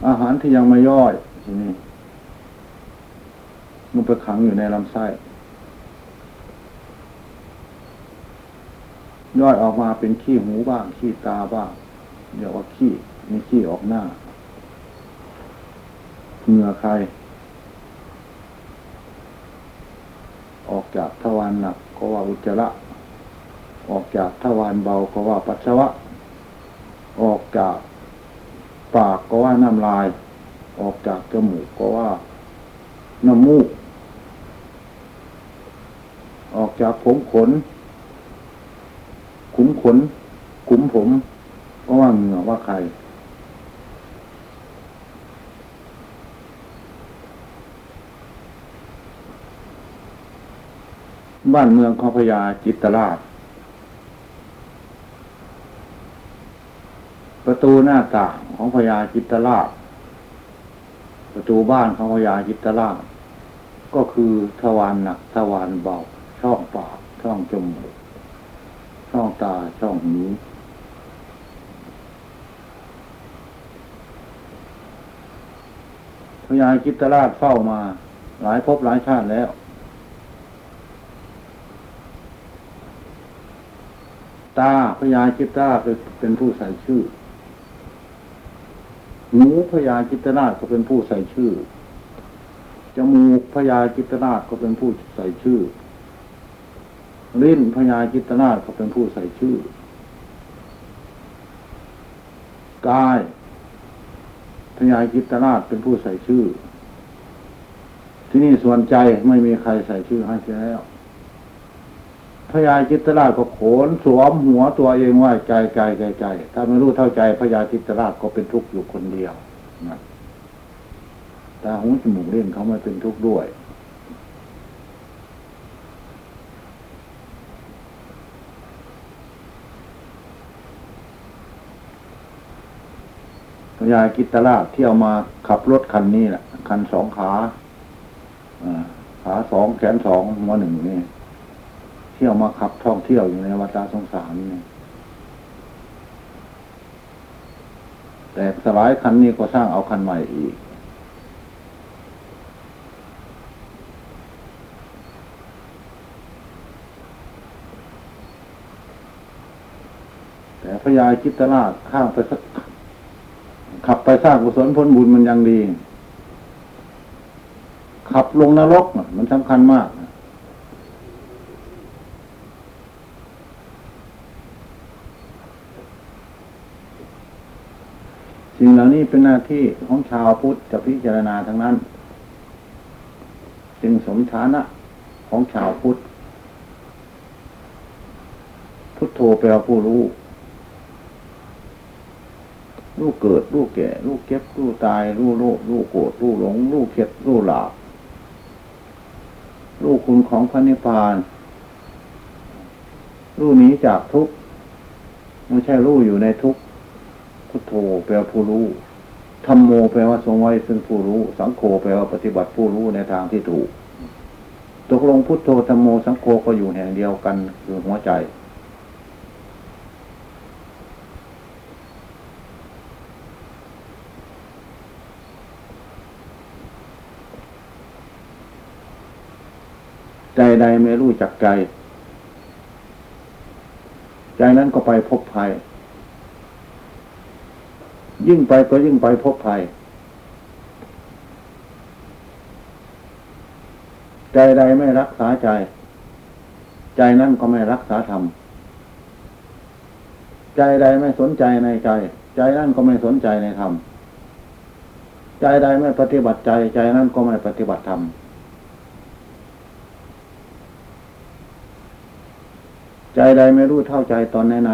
อาหารที่ยังไม่ย่อยทีนี้มันไปขังอยู่ในลำไส้ ย่อยออกมาเป็นขี้หูบ้าง ขี้ตาบ้างเรียกว่าขี้มีขี้ออกหน้าเหงื่อใคร ออกจากทวารหนักก็ว่าอุจจาระ ออกจากทวารเบาก็ว่าปัสสาวะ ออกจากปากก็ว่าน้ำลาย ออกจากจมูกก็ว่าน้ำมูก ออกจากผมขน ขุมขน ขุมผม ก็ว่าเหงื่อว่าใครบ้านเมืองของพญาจิตรราช ประตูหน้าต่างของพญาจิตรราชประตูบ้านของพญาจิตรราชก็คือทวารหนักทวารเบา ช่องปากช่องจมูกช่องตาช่องหูพญาจิตรราชเฝ้ามา หลายภพหลายชาติแล้วตาพญาจิตราเป็นผู้ใส่ชื่อ หูพญาจิตราชก็เป็นผู้ใส่ชื่อ จมูกพญาจิตราชก็เป็นผู้ใส่ชื่อ ลิ้นพญาจิตราชก็เป็นผู้ใส่ชื่อ กายพญาจิตราชเป็นผู้ใส่ชื่อ ที่นี่ส่วนใจไม่มีใครใส่ชื่อให้แล้ว พญาจิตรราชก็โขนสวมหัวตัวเองไว้ใจใจใจใจถ้าไม่รู้เท่าใจพญาจิตรราชก็เป็นทุกข์อยู่คนเดียวนะตาหูจมูกเล่นเขาไม่เป็นทุกข์ด้วย พญาจิตรราชที่เอามาขับรถคันนี้แหละคันสองขาขาสองแขนสองหัวหนึ่งนี่ ที่ยวมาขับท่องเที่ยวอยู่ในวัฏสงสารนี่แต่สลายคันนี้ก็สร้างเอาคันใหม่อีก แต่พระยาคิตราชข้างไปสักขับไปสร้างกุศลพ้นบุญมันยังดี ขับลงนรกมันสำคัญมาก สิ่งเหล่านี้เป็นหน้าที่ของชาวพุทธจะพิจารณาทั้งนั้น จึงสมฐานะของชาวพุทธ พุทโธแปลว่าผู้รู้ รู้เกิด รู้แก่ รู้เก็บ รู้ตาย รู้โลภรู้โกรธรู้หลง รู้เข็ด รู้หลาบรู้คุณของพระนิพพาน รู้หนีจากทุกข์ไม่ใช่รู้อยู่ในทุกข์ พุทโธแปลว่าผู้รู้ธรรมโมแปลว่าทรงไว้ซึ่งผู้รู้ สังโฆแปลว่าปฏิบัติผู้รู้ในทางที่ถูก ตกลงพุทโธธรรมโมสังโฆก็อยู่แห่งเดียวกันคือหัวใจ ใจใดไม่รู้จักใจ ใจนั้นก็ไปพบภัย ยิ่งไปก็ยิ่งไปพบภัย ใจใดไม่รักษาใจ ใจนั้นก็ไม่รักษาธรรม ใจใดไม่สนใจในใจ ใจนั้นก็ไม่สนใจในธรรม ใจใดไม่ปฏิบัติใจ ใจนั้นก็ไม่ปฏิบัติธรรมใจใดไม่รู้เท่าใจตอนไหน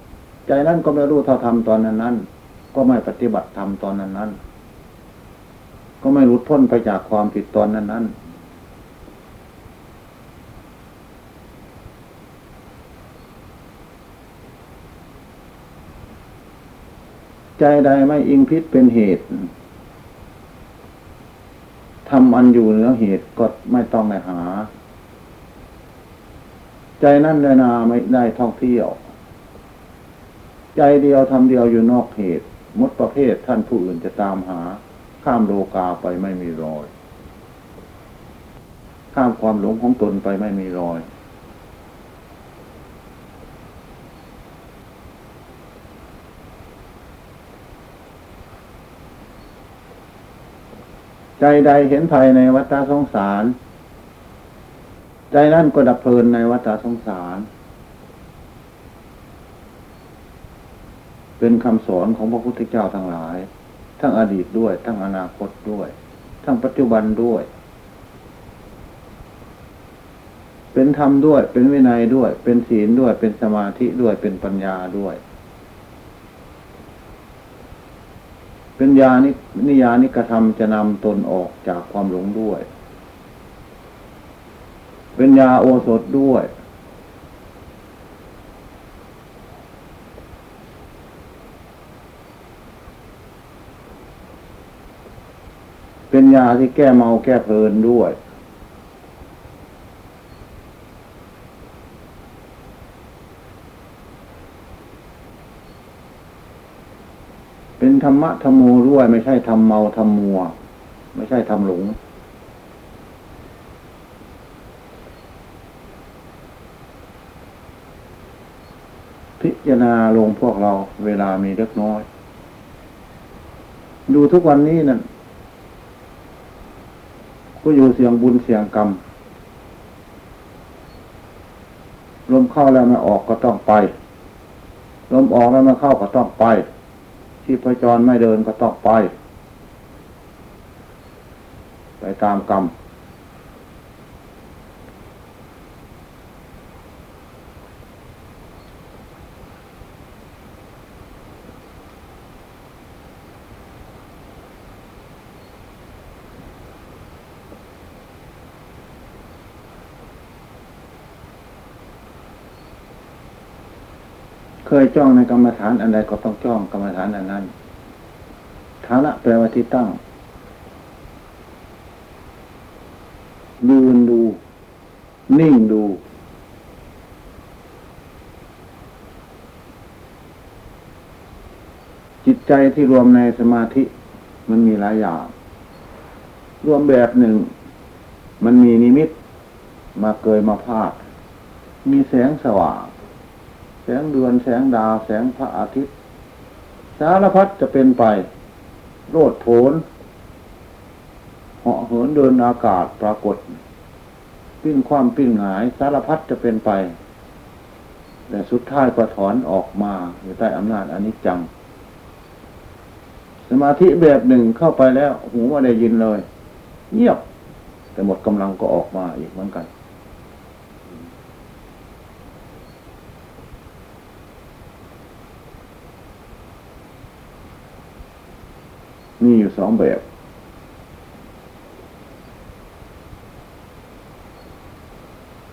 ๆใจนั้นก็ไม่รู้เท่าธรรมตอนนั้นนั้นๆ ก็ไม่ปฏิบัติธรรมตอนนั้นนั้นก็ไม่หลุดพ้นไปจากความผิดตอนนั้นนั้นใจใดไม่อิงพิษเป็นเหตุทำอันอยู่เหนือเหตุก็ไม่ต้องไปหา ใจนั่นเลยนาไม่ได้ท่องเที่ยว ใจเดียวทำเดียวอยู่นอกเหตุ มดประเภทท่านผู้อื่นจะตามหา ข้ามโลกาไปไม่มีรอย ข้ามความหลงของตนไปไม่มีรอย ใจใดเห็นภัยในวัฏสงสาร ใจนั่นก็ดับเพลินในวัฏสงสาร เป็นคำสอนของพระพุทธเจ้าทั้งหลาย ทั้งอดีตด้วย ทั้งอนาคตด้วย ทั้งปัจจุบันด้วย เป็นธรรมด้วย เป็นวินัยด้วย เป็นศีลด้วย เป็นสมาธิด้วย เป็นปัญญาด้วย เป็นญาณินิยานิกระทำจะนำตนออกจากความหลงด้วย เป็นยาโอสถด้วย เป็น ยาที่แก้เมาแก้เพลินด้วย เป็นธรรมะธรรมโมด้วย ไม่ใช่ทำเมาทำมัว ไม่ใช่ทำหลงพิจารณาลงพวกเราเวลามีเล็กน้อย ดูทุกวันนี้นั่น ก็อยู่เสียงบุญเสียงกรรมลมเข้าแล้วไม่ออกก็ต้องไป ลมออกแล้วไม่เข้าก็ต้องไป ที่พจรไม่เดินก็ต้องไป ไปตามกรรม จ้องในกรรมฐานอันใดก็ต้องจ้องกรรมฐานอันนั้นฐานะแปลว่าที่ตั้งยืนดู นิ่งดู จิตใจที่รวมในสมาธิ มันมีหลายอย่าง รวมแบบหนึ่ง มันมีนิมิต มาเกยมาพาดมีแสงสว่าง แสงเดือนแสงดาวแสงพระอาทิตย์ สารพัดจะเป็นไป โลดโผนเหาะเหินเดินอากาศปรากฏ ปิ้นความปิ้นหงายสารพัดจะเป็นไป แต่สุดท้ายก็ถอนออกมาอยู่ใต้อำนาจอนิจจัง สมาธิแบบหนึ่งเข้าไปแล้ว หูไม่ได้ยินเลย เงียบ แต่หมดกำลังก็ออกมาอีกเหมือนกัน มีอยู่สองแบบ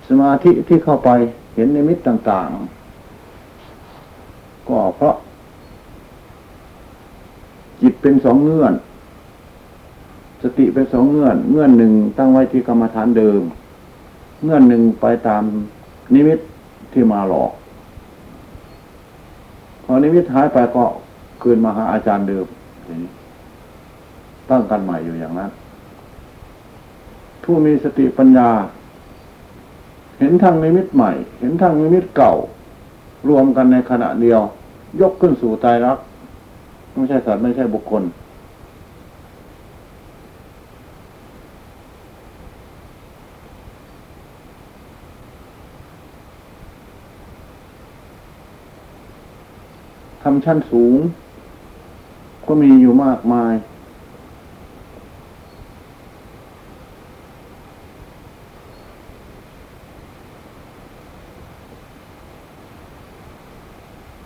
สมาธิที่เข้าไปเห็นนิมิตต่าง ๆ ก็เพราะ จิตเป็นสองเงื่อน สติเป็นสองเงื่อน เงื่อนหนึ่งตั้งไว้ที่กรรมฐานเดิม เงื่อนหนึ่งไปตามนิมิตที่มาหลอกพอนิมิตหายไปก็คืนมาหาอาจารย์เดิมทีนี้ ตั้งกันใหม่อยู่อย่างนั้น ผู้มีสติปัญญา เห็นทางนิมิตใหม่ เห็นทางนิมิตเก่า รวมกันในขณะเดียว ยกขึ้นสู่ตายรักไม่ใช่สัตว์ไม่ใช่บุคคล ทำชั้นสูง ก็มีอยู่มากมาย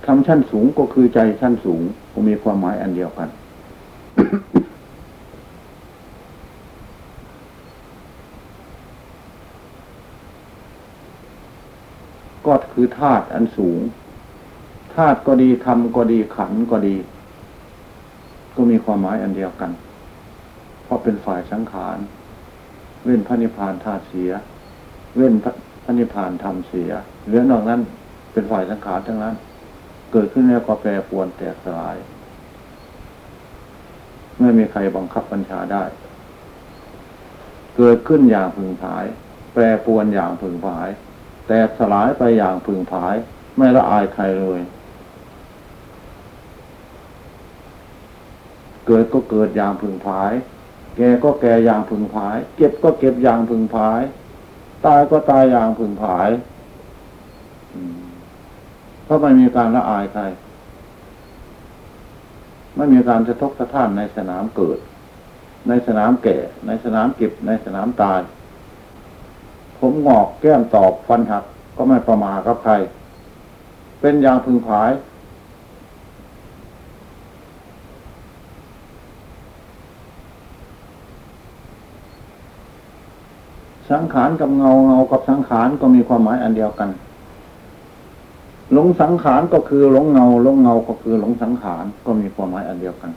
ทำชั้นสูงก็คือใจชั้นสูงก็มีความหมายอันเดียวกัน ก็คือธาตุอันสูงธาตุก็ดีธรรมก็ดีขันก็ดี ก็มีความหมายอันเดียวกัน เพราะเป็นฝ่ายสังขารเว้นพระนิพพานธาตุเสีย เว้นพระพระนิพพานธรรมเสียเหลือนอกนั้นเป็นฝ่ายสังขารทั้งนั้น เกิดขึ้นแล้วก็แปรปวนแตกสลาย ไม่มีใครบังคับบัญชาได้ เกิดขึ้นอย่างพึงผาย แปรปวนอย่างพึงผาย แตกสลายไปอย่างพึงผาย ไม่ละอายใครเลย เกิดก็เกิดอย่างพึงผาย แก่ก็แก่อย่างพึงผาย เก็บก็เก็บอย่างพึงผาย ตายก็ตายอย่างพึงผาย อืม ราะไม่มีการละอายใคร ไม่มีการสะทกสะท้านในสนามเกิด ในสนามแก่ ในสนามเก็บ ในสนามตาย ผมหงอกแก้มตอบฟันหักก็ไม่ประมาทกับใคร เป็นอย่างพึงผาย สังขารกับเงาเงากับสังขารก็มีความหมายอันเดียวกัน หลงสังขารก็คือหลงเงาหลงเงาก็คือหลงสังขารก็มีความหมายอันเดียวกัน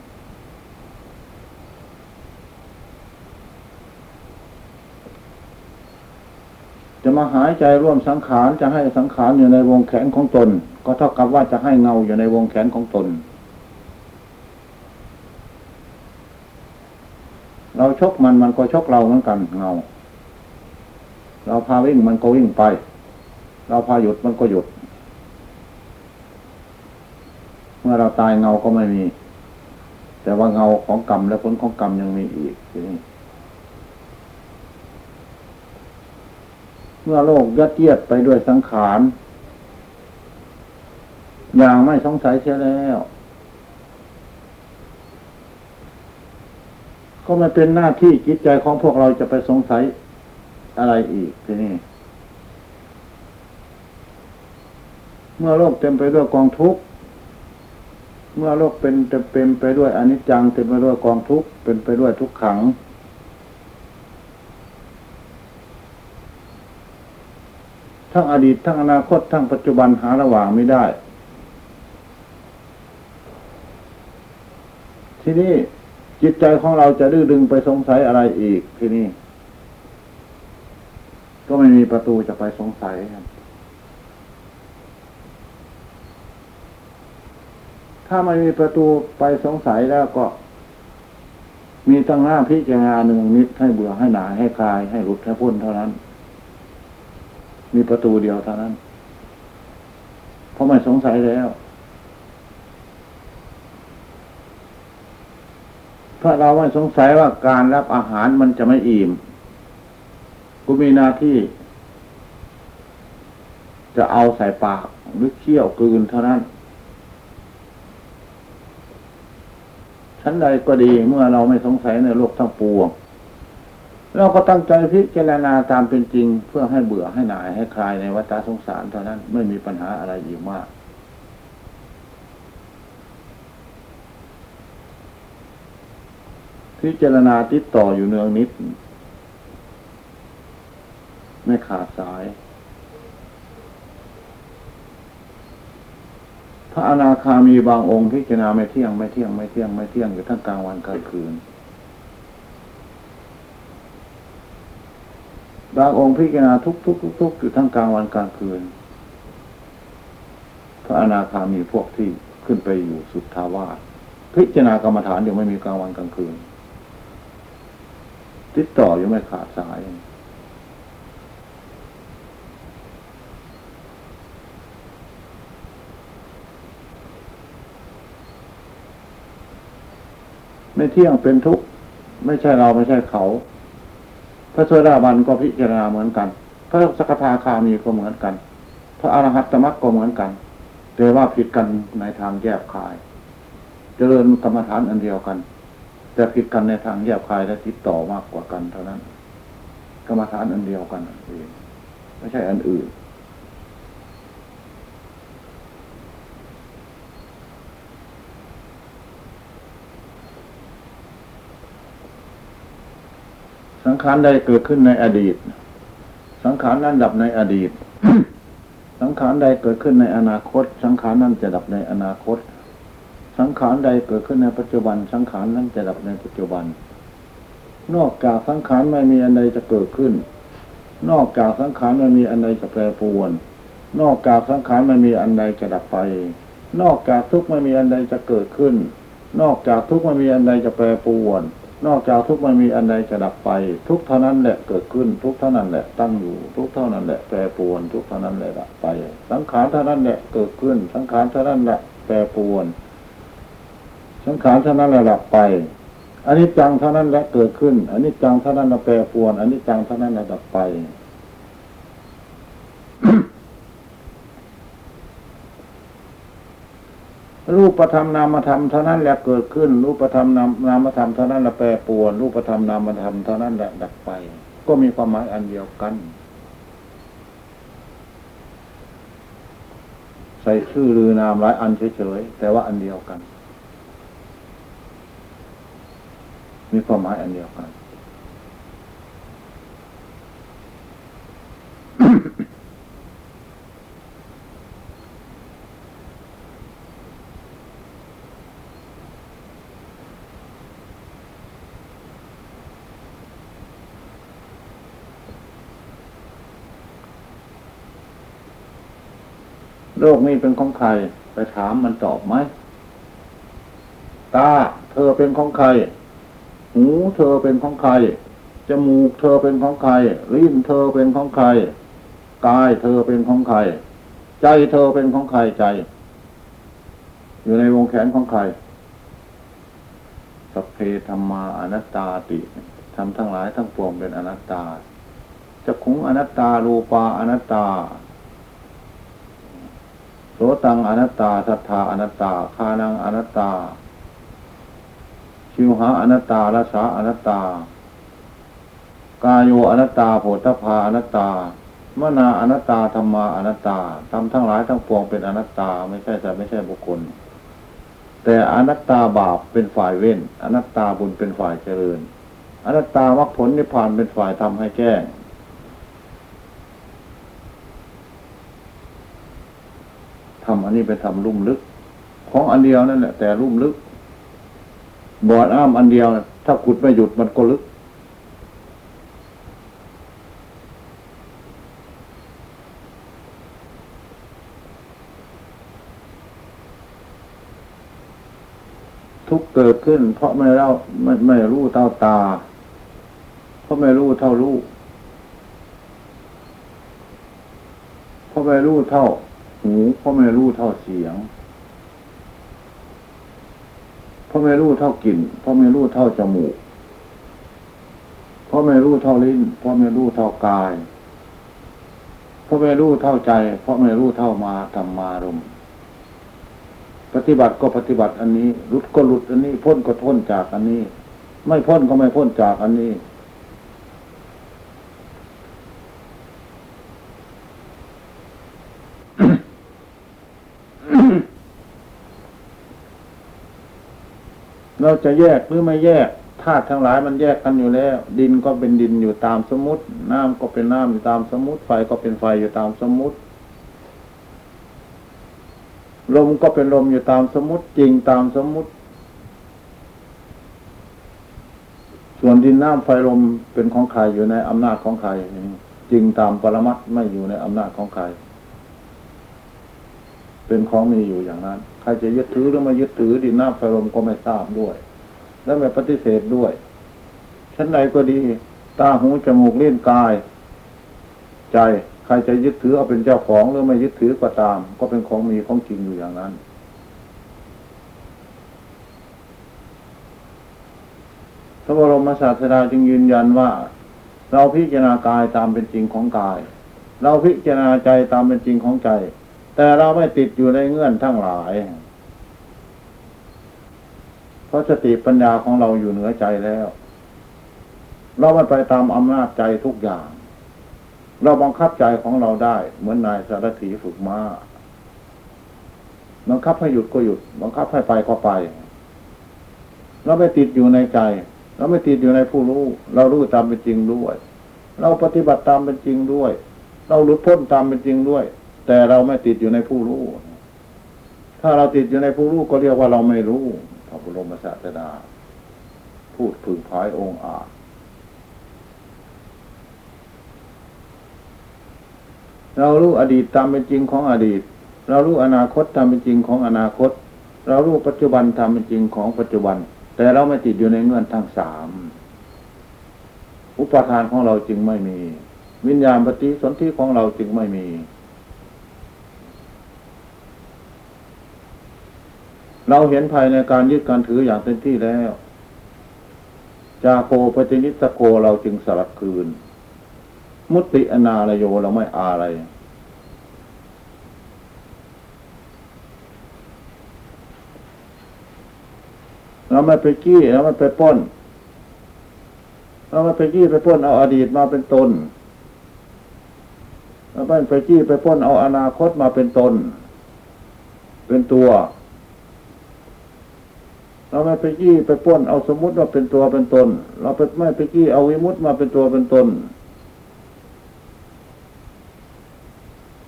จะมาหายใจร่วมสังขารจะให้สังขารอยู่ในวงแขนของตน ก็เท่ากับว่าจะให้เงาอยู่ในวงแขนของตน เราชกมันมันก็ชกเราเหมือนกันเงา เราพาวิ่งมันก็วิ่งไป เราพาหยุดมันก็หยุด เมื่อเราตายเงาก็ไม่มี แต่ว่าเงาของกรรมและผลของกรรมยังมีอีกทีนี้เมื่อโลกยัดเยียดไปด้วยสังขาร อย่างไม่สงสัยเสียแล้ว ก็ไม่เป็นหน้าที่จิตใจของพวกเราจะไปสงสัยอะไรอีกทีนี้เมื่อโลกเต็มไปด้วยกองทุกข์ เมื่อโลกเป็นเต็มไปด้วยอนิจจังเต็มไปด้วยกองทุกข์เป็นไปด้วยทุกขัง ทั้งอดีตทั้งอนาคตทั้งปัจจุบันหาระหว่างไม่ได้ ทีนี้จิตใจของเราจะดื้อดึงไปสงสัยอะไรอีกทีนี้ก็ไม่มีประตูจะไปสงสัยครับ ถ้าไม่มีประตูไปสงสัยแล้วก็ มีตั้งหน้าพิจารณาหนึ่งนิดให้เบื่อให้หนาให้คลาย ให้หลุดให้พ้นเท่านั้น มีประตูเดียวเท่านั้น เพราะไม่สงสัยแล้วถ้าเราไม่สงสัยว่าการรับอาหารมันจะไม่อิ่มกูมีหน้าที่ จะเอาใส่ปากหรือเคี่ยวกลืนเท่านั้น ชั้นใดก็ดีเมื่อเราไม่สงสัยในโลกทั้งปวง เราก็ตั้งใจพิจารณาตามเป็นจริง เพื่อให้เบื่อให้หน่ายให้คลายในวัฏสงสารเท่านั้นไม่มีปัญหาอะไรอีกมากพิจารณาติดต่ออยู่เนืองนิด ไม่ขาดสาย พระอนาคามีบางองค์พิจารณาไม่เที่ยงไม่เที่ยงไม่เที่ยงไม่เที่ยงอยู่ทั้งกลางวันกลางคืนบางองค์พิจารณาทุกทุกทุกทุกอยู่ทั้งกลางวันกลางคืน พระอนาคามีพวกที่ขึ้นไปอยู่สุดทาวาสพิจารณากรรมฐานอยู่ไม่มีกลางวันกลางคืน ติดต่ออยู่ไม่ขาดสาย ไม่เที่ยงเป็นทุกข์ไม่ใช่เราไม่ใช่เขา พระโสดาบันก็พิจารณาเหมือนกัน พระสกทาคามีก็เหมือนกัน พระอรหัตตมรรคก็เหมือนกัน แต่ว่าผิดกันในทางแยบคาย เจริญกรรมฐานอันเดียวกัน แต่ผิดกันในทางแยบคายและติดต่อมากกว่ากันเท่านั้น กรรมฐานอันเดียวกันเองไม่ใช่อันอื่น สังขารใดเกิดขึ้นในอดีต สังขารนั้นดับในอดีต สังขารใดเกิดขึ้นในอนาคต สังขารนั้นจะดับในอนาคต สังขารใดเกิดขึ้นในปัจจุบัน สังขารนั้นจะดับในปัจจุบัน นอกจากสังขารไม่มีอันใดจะเกิดขึ้น นอกจากสังขารไม่มีอันใดจะแปรปรวน นอกจากสังขารไม่มีอันใดจะดับไป นอกจากทุกข์ไม่มีอันใดจะเกิดขึ้น นอกจากทุกข์ไม่มีอันใดจะแปรปรวน นอกจากทุกข์ไม่มีอันใดจะดับไป ทุกเท่านั้นแหละเกิดขึ้น ทุกเท่านั้นแหละตั้งอยู่ ทุกเท่านั้นแหละแปรปรวน ทุกเท่านั้นแหละดับไป สังขารเท่านั้นแหละเกิดขึ้น สังขารเท่านั้นแหละแปรปรวน สังขารเท่านั้นแหละดับไปอันนี้จังเท่านั้นแหละเกิดขึ้นอันนี้จังเท่านั้นแหละแปรปรวนอันนี้จังเท่านั้นแหละดับไป รูปธรรมนามธรรมเท่านั้นแหละเกิดขึ้น รูปธรรมนามนามธรรมเท่านั้นแหละแปรปรวน รูปธรรมนามธรรมเท่านั้นแหละดับไป ก็มีความหมายอันเดียวกัน ใส่ชื่อหรือนามหลายอันเฉยๆแต่ว่าอันเดียวกัน มีความหมายอันเดียวกัน โลกนี้เป็นของใคร ไปถามมันตอบไหม ตา เธอเป็นของใคร หูเธอเป็นของใคร จมูกเธอเป็นของใคร ลิ้นเธอเป็นของใคร กายเธอเป็นของใคร ใจเธอเป็นของใครใจ อยู่ในวงแขนของใครสัพเพธรรมาอนัตตาติทำทั้งหลายทั้งปวงเป็นอนัตตาจักขุงอนัตตารูปาอนัตตา โสตังอนัตตาสัทธาอนัตตาคานังอนัตตา ชิวหาอนัตตาละสาอนัตตา กายโยอนัตตาโพธพาอนัตตามนาอนัตตาธรรมาอนัตตาทำทั้งหลายทั้งปวงเป็นอนัตตาไม่ใช่แต่ไม่ใช่บุคคล แต่อนัตตาบาปเป็นฝ่ายเว้น อนัตตาบุญเป็นฝ่ายเจริญ อนัตตามรรคผลนิพพานเป็นฝ่ายทำให้แจ้ง ทำอันนี้เป็นทำลุ่มลึก ของอันเดียวนั่นแหละแต่ลุ่มลึก บ่อน้ำอันเดียวนะถ้าขุดไม่หยุดมันก็ลึก ทุกเกิดขึ้น เพราะไม่เล่าไม่ไม่รู้เท่าตา เพราะไม่รู้เท่ารู้เพราะไม่รู้เท่า หูเพราะไม่รู้เท่าเสียงเพราะไม่รู้เท่ากลิ่นเพราะไม่รู้เท่าจมูกเพราะไม่รู้เท่าลิ้นเพราะไม่รู้เท่ากายเพราะไม่รู้เท่าใจ เพราะไม่รู้เท่ามาธรรมารมปฏิบัติก็ปฏิบัติอันนี้หลุดก็หลุดอันนี้พ้นก็พ้นจากอันนี้ ไม่พ้นก็ไม่พ้นจากอันนี้ เราจะแยกหรือไม่แยกธาตุทั้งหลายมันแยกกันอยู่แล้ว ดินก็เป็นดินอยู่ตามสมมติ น้ำก็เป็นน้ำอยู่ตามสมมติ ไฟก็เป็นไฟอยู่ตามสมมติ ลมก็เป็นลมอยู่ตามสมมติ จริงตามสมมติ ส่วนดินน้ำไฟลมเป็นของใครอยู่ในอำนาจของใครจริงตามปรมัตถ์ไม่อยู่ในอำนาจของใครเป็นของมีอยู่อย่างนั้น ครจะยึดถือหรือไม่ยึดถือดินน้ำไฟลมก็ไม่ทราบด้วย และไม่ปฏิเสธด้วยชั้นใดก็ดี ตาหูจมูกเล่นกาย ใจใครจะยึดถือเอาเป็นเจ้าของหรือไม่ยึดถือก็ตาม ก็เป็นของมีของจริงอยู่อย่างนั้น พระบรมศาสดาจึงยืนยันว่า เราพิจารณากายตามเป็นจริงของกาย เราพิจารณาใจตามเป็นจริงของใจ แต่เราไม่ติดอยู่ในเงื่อนทั้งหลาย เพราะสติปัญญาของเราอยู่เหนือใจแล้ว เราไม่ไปตามอำนาจใจทุกอย่าง เราบังคับใจของเราได้ เหมือนนายสารถีฝึกมา้าบังคับให้หยุดก็หยุด บังคับให้ไปก็ไป เราไม่ติดอยู่ในใจ เราไม่ติดอยู่ในผู้รู้ เรารู้ตามเป็นจริงด้วย เราปฏิบัติตามเป็นจริงด้วย เราหลุดพ้นตามเป็นจริงด้วย แต่เราไม่ติดอยู่ในผู้รู้ ถ้าเราติดอยู่ในผู้รู้ก็เรียกว่าเราไม่รู้พระบรมศาสดา พูดพึงพายองค์อาจเรารู้อดีตตามเป็นจริงของอดีต เรารู้อนาคตตามเป็นจริงของอนาคต เรารู้ปัจจุบันตามเป็นจริงของปัจจุบัน แต่เราไม่ติดอยู่ในเงื่อนทั้งสามอุปทานของเราจึงไม่มี วิญญาณปฏิสนธิของเราจึงไม่มี เราเห็นภายในการยึดการถืออย่างเต็มที่แล้ว จาโคปฏินิสโกเราจึงสลัดคืน มุติอนาลโยเราไม่อาอะไรเราไม่ไปกี้เราไม่ไปป้นเราไม่ไปกี้ไปป้นเอาอดีตมาเป็นตนเราไม่ไปกี้ไปป้นเอาอนาคตมาเป็นตน เป็นตัว เราไม่ไปกี้ไปป้นเอาสมมุติมาเป็นตัวเป็นตน เราไปไม่ไปกี้เอาวิมุติมาเป็นตัวเป็นตน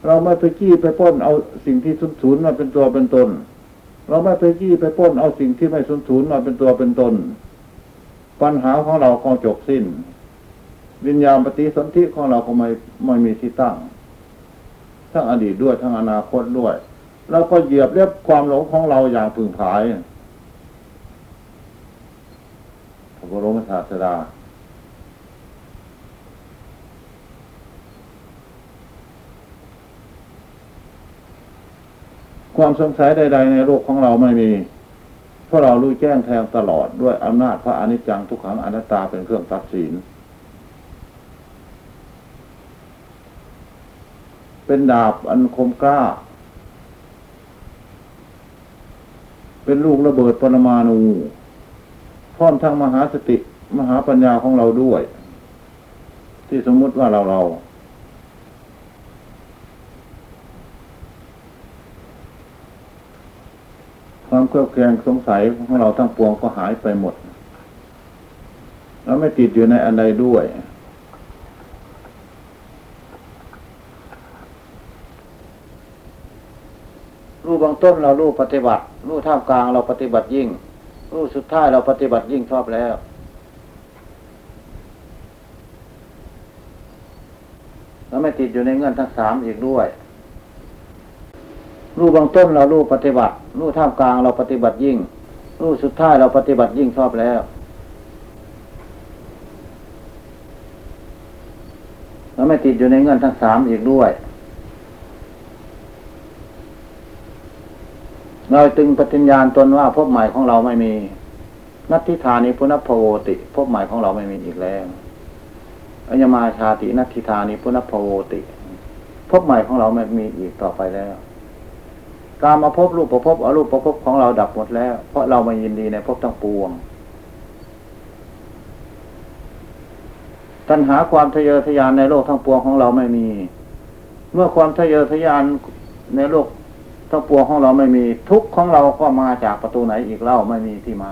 เราไม่ไปกี้ไปป้นเอาสิ่งที่สุนศูนย์มาเป็นตัวเป็นตน เราไม่ไปกี้ไปป้นเอาสิ่งที่ไม่สุนศูนย์มาเป็นตัวเป็นตน ปัญหาของเราก็จบสิ้น วิญญาณปฏิสนธิของเราก็ไม่ไม่มีที่ตั้ง ทั้งอดีตด้วยทั้งอนาคตด้วย เราก็เหยียบเรียบความหลงของเราอย่างพึงผายพระ บรมศาสดาความสงสัยใด ๆ ในโลกของเราไม่มี เพราะเรารู้แจ้งแทงตลอดด้วยอำนาจพระอนิจจังทุกขังอนัตตาเป็นเครื่องตัดสิน เป็นดาบอันคมกล้า เป็นลูกระเบิดปรมาณู พร้อมทั้งมหาสติมหาปัญญาของเราด้วย ที่สมมุติว่าเราเรา ความเครือบแคลงสงสัยของเราทั้งปวงก็หายไปหมด แล้วไม่ติดอยู่ในอันใดด้วยรูปบางต้นเรารูปปฏิบัติรูปท่ามกลางเราปฏิบัติยิ่ง รูปสุดท้ายเราปฏิบัติยิ่งชอบแล้วแล้วไม่ติดอยู่ในเงื่อนทั้งสามอีกด้วย รูปบางต้นเรารูปปฏิบัติ รูปท่ามกลางเราปฏิบัติยิ่ง รูปสุดท้ายเราปฏิบัติยิ่งชอบแล้วแล้วไม่ติดอยู่ในเงื่อนทั้งสามอีกด้วย เราตึงปฏิญญาณตนว่าพบใหม่ของเราไม่มีนัตทิธานิพุนพโวติ พบใหม่ของเราไม่มีอีกแล้วอัญมาชาตินัตทิธานิพุนพโวติ พบใหม่ของเราไม่มีอีกต่อไปแล้ว การมาพบรูปประพบอรูปประพบของเราดับหมดแล้ว เพราะเราไม่ยินดีในพบทั้งปวง ตัณหาความทะเยอทะยานในโลกทั้งปวงของเราไม่มี เมื่อความทะเยอทะยานในโลก ทั้งปวงของเราไม่มีทุกของเราก็มาจากประตูไหนอีกเล่าไม่มีที่มา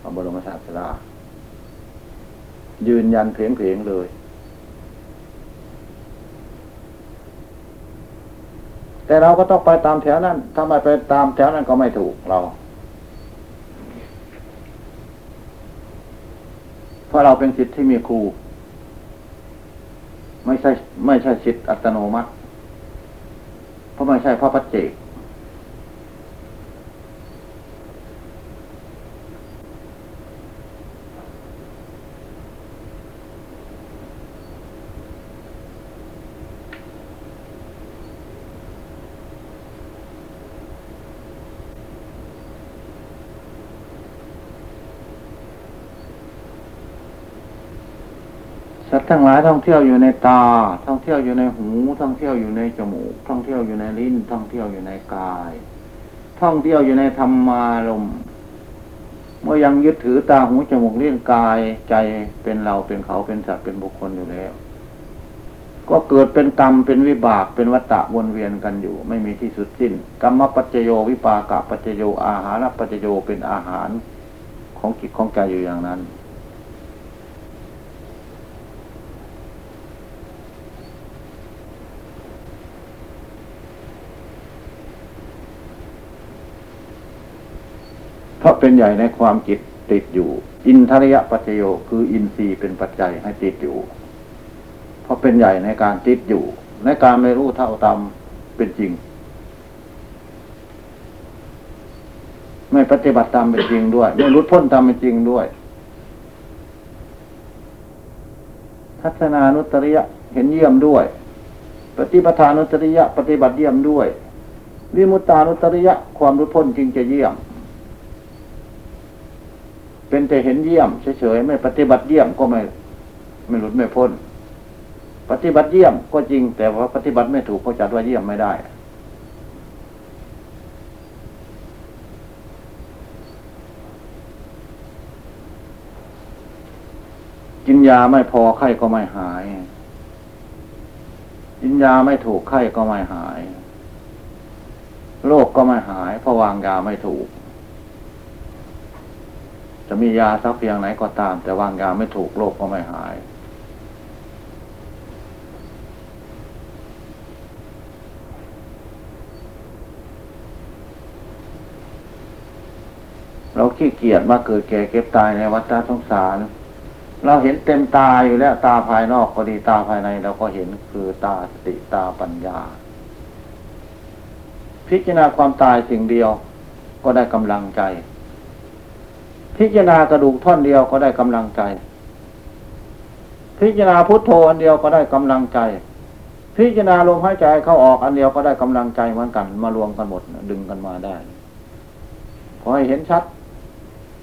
พระบรมศาสดายืนยันเพียงเพียงเลย แต่เราก็ต้องไปตามแถวนั้นถ้าไม่ไปตามแถวนั้นก็ไม่ถูกเรา เพราะเราเป็นสิทธิ์ที่มีครู ไม่ใช่ไม่ใช่สิทธิ์อัตโนมัติ เพราะไม่ใช่พระปัจเจก สัตว์ทั้งหลายท่องเที่ยวอยู่ในตา ท่องเที่ยวอยู่ในหู ท่องเที่ยวอยู่ในจมูก ท่องเที่ยวอยู่ในลิ้น ท่องเที่ยวอยู่ในกาย ท่องเที่ยวอยู่ในธรรมารมเมื่อยังยึดถือตาหูจมูกลิ้นกายใจเป็นเราเป็นเขาเป็นสัตว์เป็นบุคคลอยู่แล้ว ก็เกิดเป็นกรรมเป็นวิบากเป็นวัฏฏะวนเวียนกันอยู่ ไม่มีที่สุดสิ้นกรรมปัจจโยวิปากะปัจจโยอาหารปัจจโยเป็นอาหารของจิตของใจอยู่อย่างนั้น เพราะเป็นใหญ่ในความจิตติดอยู่ อินทริยปัจโยคืออินทรีย์เป็นปัจจัยให้ติดอยู่ เพราะเป็นใหญ่ในการติดอยู่ ในการไม่รู้เท่าตามเป็นจริง ไม่ปฏิบัติตามเป็นจริงด้วย ไม่รู้พ้นตามเป็นจริงด้วย ทัศนานุตริยะเห็นเยี่ยมด้วย ปฏิปทานุตริยะ ปฏิบัติเยี่ยมด้วยวิมุตตานุตริยะ ความรู้พ้นจริงจะเยี่ยม เป็นแต่เห็นเยี่ยมเฉยๆไม่ปฏิบัติเยี่ยมก็ไม่ ไม่หลุดไม่พ้น ปฏิบัติเยี่ยมก็จริง แต่ว่าปฏิบัติไม่ถูกก็จัดว่าเยี่ยมไม่ได้ กินยาไม่พอไข้ก็ไม่หาย กินยาไม่ถูกไข้ก็ไม่หายโรคก็ไม่หายเพราะวางยาไม่ถูก จะมียาสักเพียงไหนก็ตาม แต่วางยาไม่ถูกโรคก็ไม่หาย เราขี้เกียจมาเกิดแก่เก็บตายในวัฏสงสาร เราเห็นเต็มตาอยู่แล้วตาภายนอกก็ดีตาภายในเราก็เห็นคือตาสติตาปัญญา พิจารณาความตายสิ่งเดียวก็ได้กำลังใจ พิจารณากระดูกท่อนเดียวก็ได้กำลังใจ พิจารณาพุทโธอันเดียวก็ได้กำลังใจ พิจารณาลมหายใจเข้าออกอันเดียวก็ได้กำลังใจเหมือนกัน มารวมกันหมดดึงกันมาได้ขอให้เห็นชัด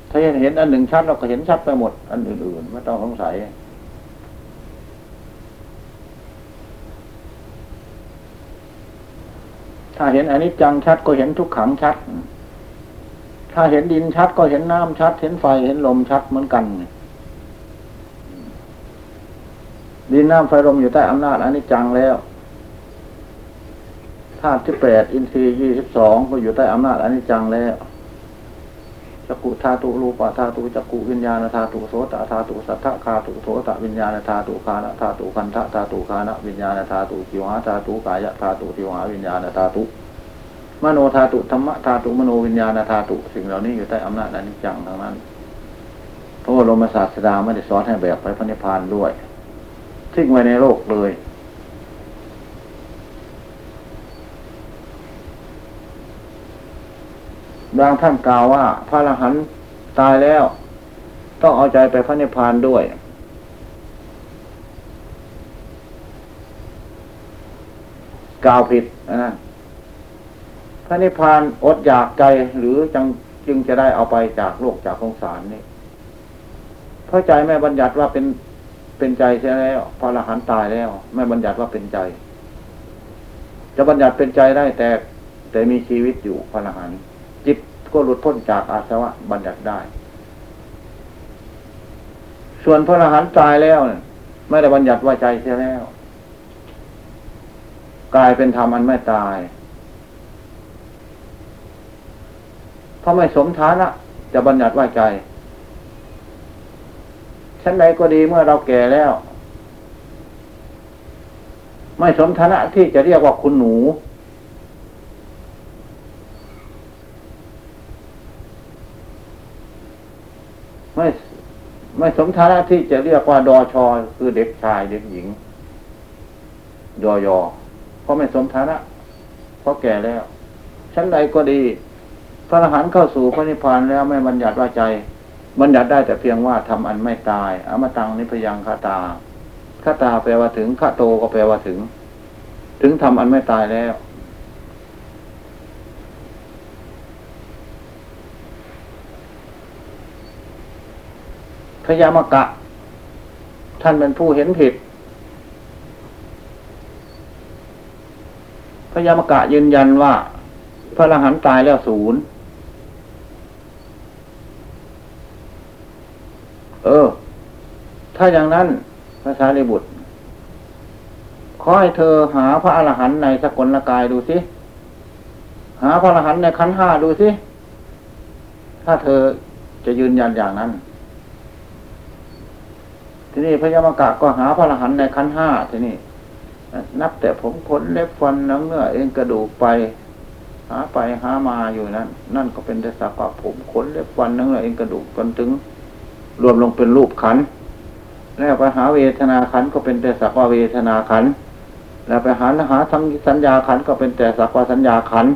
ถ้าเห็นอันหนึ่งชัดเราก็เห็นชัดไปหมด อันอื่นๆไม่ต้องสงสัยถ้าเห็นอันนี้จังชัดก็เห็นทุกขังชัด ถ้าเห็นดินชัดก็เห็นน้ำชัด เห็นไฟเห็นลมชัดเหมือนกัน ดินน้ำไฟลมอยู่ใต้อำนาจอันนี้จังแล้วธาตุที่แปดอินทรีย์ยี่สิบสองก็อยู่ใต้อำนาจอันนี้จังแล้วจักุธาตุรูปะธาตุจักุวิญญาณธาตุโสตธาตุสัทธะคาตุโสตวิญญาณธาตุคานะธาตุคันทะธาตุคานะวิญญาณธาตุจิวหาธาตุกายะธาตุจิวหาวิญญาณธาตุ มโนธาตุธรรมธาตุมโนวิญญาณธาตุสิ่งเหล่านี้อยู่ใต้อำนาจอนิจจังทั้งนั้นเพราะว่าลมศาสดาไม่ได้สอนให้แบบไปพระนิพพานด้วยทิ้งไว้ในโลกเลย บางท่านกล่าวว่า พระอรหันต์ตายแล้ว ต้องเอาใจไปพระนิพพานด้วยกล่าวผิดนะ พระนิพพานอดอยากใจหรือจังจึงจะได้เอาไปจากโลกจากสงสารนี่เพราะใจไม่บัญญัติว่าเป็นเป็นใจใช่แล้วพระอรหันต์ตายแล้ว ไม่บัญญัติว่าเป็นใจ จะบัญญัติเป็นใจได้แต่แต่มีชีวิตอยู่พระอรหันต์จิตก็หลุดพ้นจากอาสวะบัญญัติได้ ส่วนพระอรหันต์ตายแล้วเนี่ยไม่ได้บัญญัติว่าใจเสียแล้วกลายเป็นธรรมอันไม่ตาย เพราะไม่สมฐานะจะบัญญัติว่าใจ ชั้นใดก็ดีเมื่อเราแก่แล้ว ไม่สมฐานะที่จะเรียกว่าคุณหนู ไม่ไม่สมฐานะที่จะเรียกว่าดอชอคือเด็กชายเด็กหญิง ยอยอเพราะไม่สมฐานะเพราะแก่แล้วชั้นใดก็ดี พระอรหันต์เข้าสู่พระนิพพานแล้วไม่บัญญัติว่าใจ บัญญัติได้แต่เพียงว่าทำอันไม่ตายอมตังนิพยังคาตาคาตาแปลว่าถึงคาโตก็แปลว่าถึง ถึงทำอันไม่ตายแล้วพยามกะ ท่านเป็นผู้เห็นผิดพยามกะยืนยันว่า พระอรหันต์ตายแล้วศูนย์ เออ ถ้าอย่างนั้นพระสารีบุตร ขอให้เธอหาพระอรหันต์ในสกลกายดูสิ หาพระอรหันต์ในขันห้าดูสิ ถ้าเธอจะยืนยันอย่างนั้น ทีนี้พระยามกะก็หาพระอรหันต์ในขันห้าทีนี้นับแต่ผมขนเล็บฟันนังเนื้อเอ็นกระดูกไป หาไปหามาอยู่นั้น นั่นก็เป็นแต่สักว่าผมขนเล็บฟันนังเนื้อเอ็นกระดูกกันถึง รวมลงเป็นรูปขัน แล้วไปหาเวทนาขันก็เป็นแต่สักว่าเวทนาขัน แล้วไปหาหาทั้งสัญญาขันก็เป็นแต่สักว่าสัญญาขัน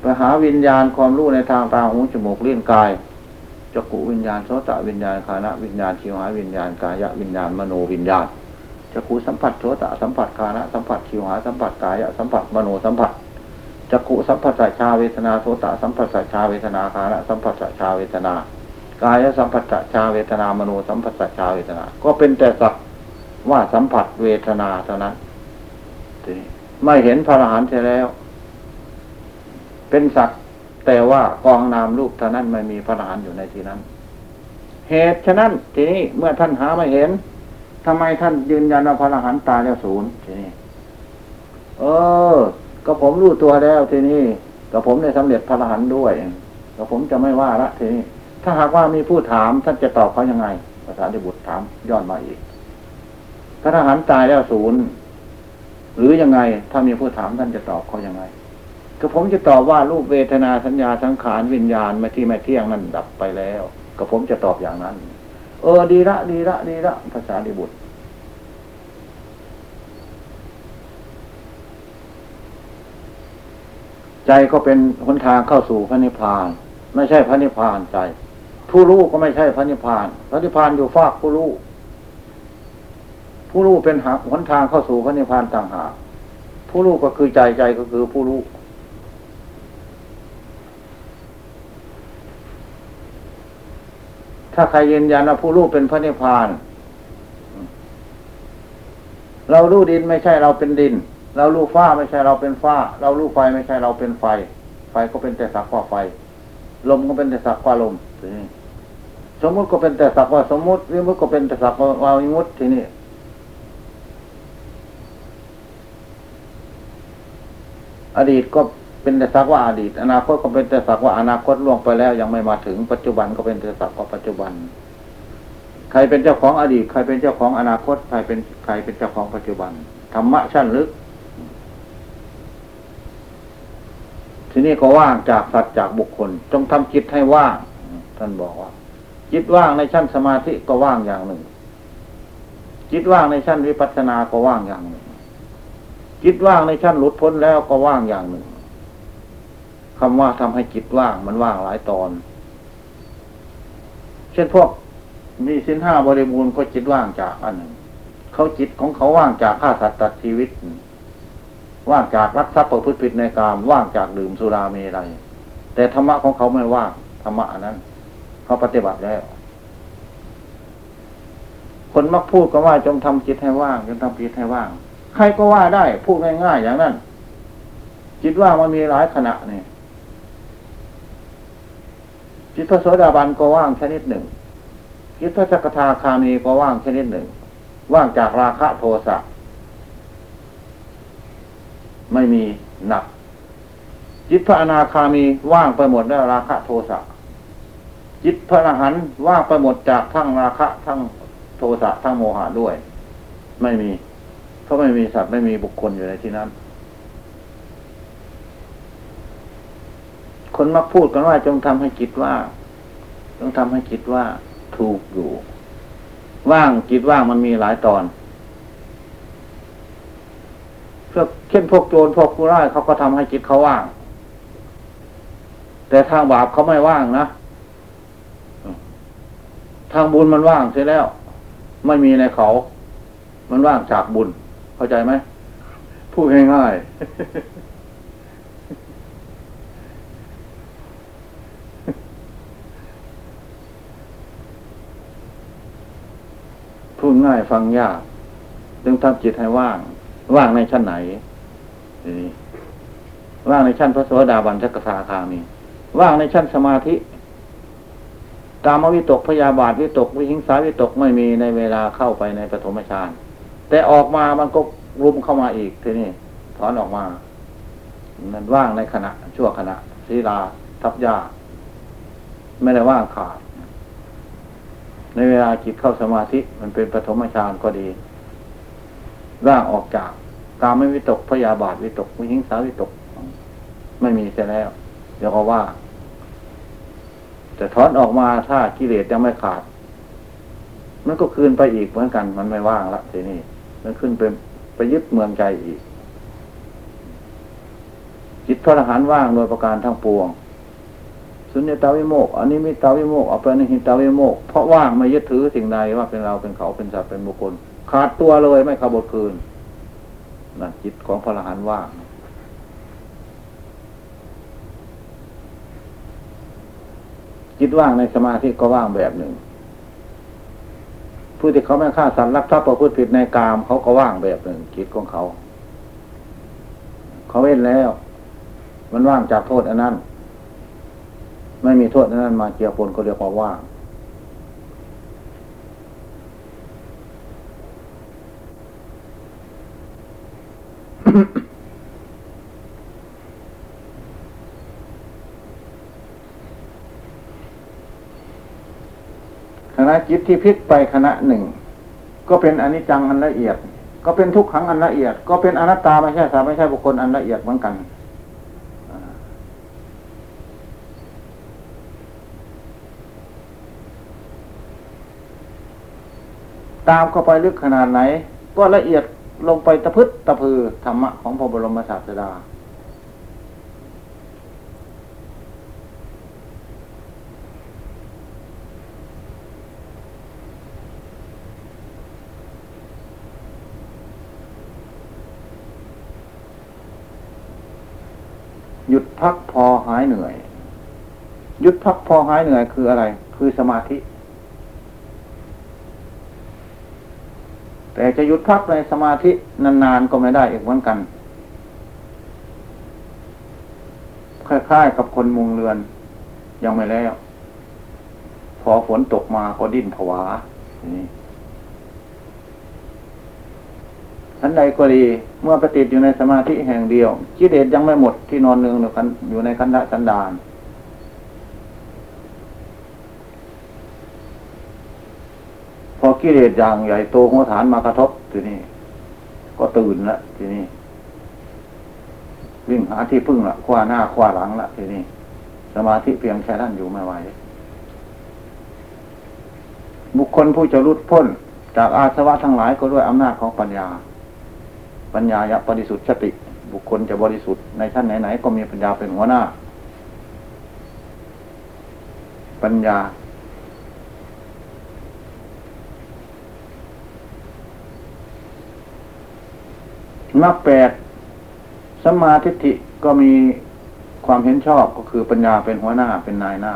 ไปหาวิญญาณความรู้ในทางตาหูจมูกเลิ้นกายจักุวิญญาณโสตวิญญาณคานะวิญญาณชิวหาวิญญาณกายวิญญาณมโนวิญญาณจักุสัมผัสโสตสัมผัสคานะสัมผัสชิวหาสัมผัสกายสัมผัสมโนสัมผัสจักุสัมผัสสัชชาเวทนาโสตสัมผัสสัชชาเวทนาคานะสัมผัสสัชาเวทนา กายสัมผัสชาเวทนามโนสัมผัสชาเวทนา ก็เป็นแต่สักว่าสัมผัสเวทนาเท่านั้นไม่เห็นพระอรหันต์เสียแล้ว เป็นสักแต่ว่ากองนามรูปเท่านั้นไม่มีพระอรหันต์อยู่ในที่นั้น เหตุฉะนั้นทีนี้เมื่อท่านหาไม่เห็นทำไมท่านยืนยันว่าพระอรหันต์ตายแล้วศูนย์ทีนี้เออ ก็ผมรู้ตัวแล้วทีนี้ก็ผมได้สำเร็จพระอรหันต์ด้วยก็ผมจะไม่ว่าละทีนี้ ถ้าหากว่ามีผู้ถามท่านจะตอบเขายังไงภาษาดิบุตรถามย้อนมาอีกพระทหารตายแล้วศูนย์หรือยังไง ถ้ามีผู้ถามท่านจะตอบเขายังไงก็ผมจะตอบว่ารูปเวทนาสัญญาสังขารวิญญาณมาที่ไม่เที่ยงนั่นดับไปแล้วก็ผมจะตอบอย่างนั้น เออดีละ ดีละ ดีละ ภาษาดิบุตร ใจก็เป็นหนทางเข้าสู่พระนิพพาน ไม่ใช่พระนิพพานใจ ผู้รู้ก็ไม่ใช่พระนิพพานพระนิพพานอยู่ฟากผู้รู้ผู้รู้เป็นหาหนทางเข้าสู่พระนิพพานต่างหากผู้รู้ก็คือใจใจก็คือผู้รู้ถ้าใครยืนยันว่าผู้รู้เป็นพระนิพพาน เรารู้ดินไม่ใช่เราเป็นดิน เรารู้ฟ้าไม่ใช่เราเป็นฟ้า เรารู้ไฟไม่ใช่เราเป็นไฟ ไฟก็เป็นแต่สักว่าไฟ ลมก็เป็นแต่สักว่าลม สมมุติก็เป็นแต่สักว่าสมมุติวิมุติก็เป็นแต่สักว่าวิมุติทีนี้อดีตก็เป็นแต่สักว่าอดีต อนาคตก็เป็นแต่สักว่าอนาคตล่วงไปแล้ว ยังไม่มาถึงปัจจุบันก็เป็นแต่สักว่าปัจจุบัน ใครเป็นเจ้าของอดีต ใครเป็นเจ้าของอนาคต ใครเป็นใครเป็นเจ้าของปัจจุบันธรรมะชั้นลึก ทีนี้ก็ว่างจากสัตว์จากบุคคล จงทำจิตให้ว่างท่านบอกว่า จิตว่างในชั้นสมาธิก็ว่างอย่างหนึ่ง จิตว่างในชั้นวิปัสสนาก็ว่างอย่างหนึ่ง จิตว่างในชั้นหลุดพ้นแล้วก็ว่างอย่างหนึ่งคำว่าทำให้จิตว่างมันว่างหลายตอน เช่นพวกมีสินห้าบริบูรณ์ก็จิตว่างจากอันหนึ่ง เขาจิตของเขาว่างจากฆ่าสัตว์ตัดชีวิต ว่างจากรักทรัพย์ประพฤติผิดในกามว่างจากดื่มสุราเมรัยแต่ธรรมะของเขาไม่ว่างธรรมะอันนั้น เขาปฏิบัติแล้ว คนมักพูดก็ว่าจงทำจิตให้ว่างจงทำจิตให้ว่าง ใครก็ว่าได้ พูดง่ายๆอย่างนั้น จิตว่างมันมีหลายขณะเนี่ยจิตพระโสดาบันก็ว่างชนิดหนึ่งจิตพระสกทาคามีก็ว่างชนิดหนึ่ง ว่างจากราคะโทสะไม่มีหนักจิตพระอนาคามีว่างไปหมดแล้วราคะโทสะ จิตพระอรหันต์ว่างไปหมดจากทั้งราคะ ทั้งโทสะทั้งโมหะด้วย ไม่มี เพราะไม่มีสัตว์ไม่มีบุคคลอยู่ในที่นั้น คนมักพูดกันว่าจงทำให้จิตว่าจงทำให้จิตว่าถูกอยู่ ว่างจิตว่างมันมีหลายตอนเพื่อเช่นพวกโจรพวกผู้ร้ายเขาก็ทำให้จิตเขาว่าง แต่ทางบาปเขาไม่ว่างนะ ทางบุญมันว่างเสียแล้ว ไม่มีในเขา มันว่างจากบุญ เข้าใจไหมพูดง่ายๆพูดง่ายฟังยากจึงทำจิตให้ว่าง ว่างในชั้นไหนว่างในชั้นพระโสดาบันชักคาคามีว่างในชั้นสมาธิ กามวิตกพยาบาทวิตกวิหิงสาวิตกไม่มีในเวลาเข้าไปในปฐมฌานแต่ออกมามันก็รุมเข้ามาอีกทีนี้ถอนออกมา มันว่างในขณะ ชั่วขณะศีลาทับยาไม่ได้ว่างขาด ในเวลาจิตเข้าสมาธิมันเป็นปฐมฌานก็ดีว่างออกจากกามไม่วิตกพยาบาทวิตกวิหิงสาวิตก ไม่มีเสียแล้วเดี๋ยวก็ว่า แต่ถอนออกมาถ้ากิเลสยังไม่ขาด มันก็คืนไปอีกเหมือนกัน มันไม่ว่างละทีนี้มันขึ้นไปไปยึดเมืองใจอีก จิตพระอรหันต์ว่างโดยประการทั้งปวง สุญญตาวิโมกอันนี้มิตาวิโมกเอาไปในหิตาวิโมกเพราะว่างไม่ยึดถือสิ่งใดว่าเป็นเราเป็นเขาเป็นสัตว์เป็นบุคคล ขาดตัวเลยไม่ขบดคืนนะจิตของพระอรหันต์ว่าง จิตว่างในสมาธิก็ว่างแบบหนึ่ง ผู้ที่เขาไม่ฆ่าสัตว์รักทรัพย์ประพฤติผิดในกามเขาก็ว่างแบบหนึ่งจิตของเขา เขาเว้นแล้ว มันว่างจากโทษอันนั้น ไม่มีโทษอันนั้นมาเกี่ยวปนก็เรียกว่าว่าง คณะจิตที่พลิกไปคณะหนึ่ง ก็เป็นอนิจจังอันละเอียด ก็เป็นทุกขังอันละเอียด ก็เป็นอนัตตาไม่ใช่สาไม่ใช่บุคคลอันละเอียดเหมือนกันตามเข้าไปลึกขนาดไหน ก็ละเอียดลงไปตะพึดตะพือธรรมะของพระบรมศาสดา หยุดพักพอหายเหนื่อย หยุดพักพอหายเหนื่อยคืออะไร คือสมาธิ แต่จะหยุดพักในสมาธินานๆก็ไม่ได้อีกเหมือนกันคล้ายๆกับคนมุงเรือน ยังไม่แล้ว พอฝนตกมาก็ดิ้นผวานี่ ทันใดก็ดีเมื่อปฏิติดอยู่ในสมาธิแห่งเดียวกิเลสยังไม่หมดที่นอนเนืองอยู่ในคันธสันดานพอกิเลสอย่างใหญ่โตหัวฐานมากระทบทีนี้ก็ตื่นละทีนี้วิ่งหาที่พึ่งละคว้าหน้าคว้าหลังละทีนี้สมาธิเพียงแค่นั้นอยู่ไม่ไหวบุคคลผู้จะรุดพ้นจากอาสวะทั้งหลายก็ด้วยอำนาจของปัญญา ปัญญายะบริสุทธิ์สติ บุคคลจะบริสุทธิ์ในชั้นไหนๆก็มีปัญญาเป็นหัวหน้า ปัญญามรรคแปดสัมมาทิฏฐิก็มีความเห็นชอบก็คือปัญญาเป็นหัวหน้าเป็นนายหน้า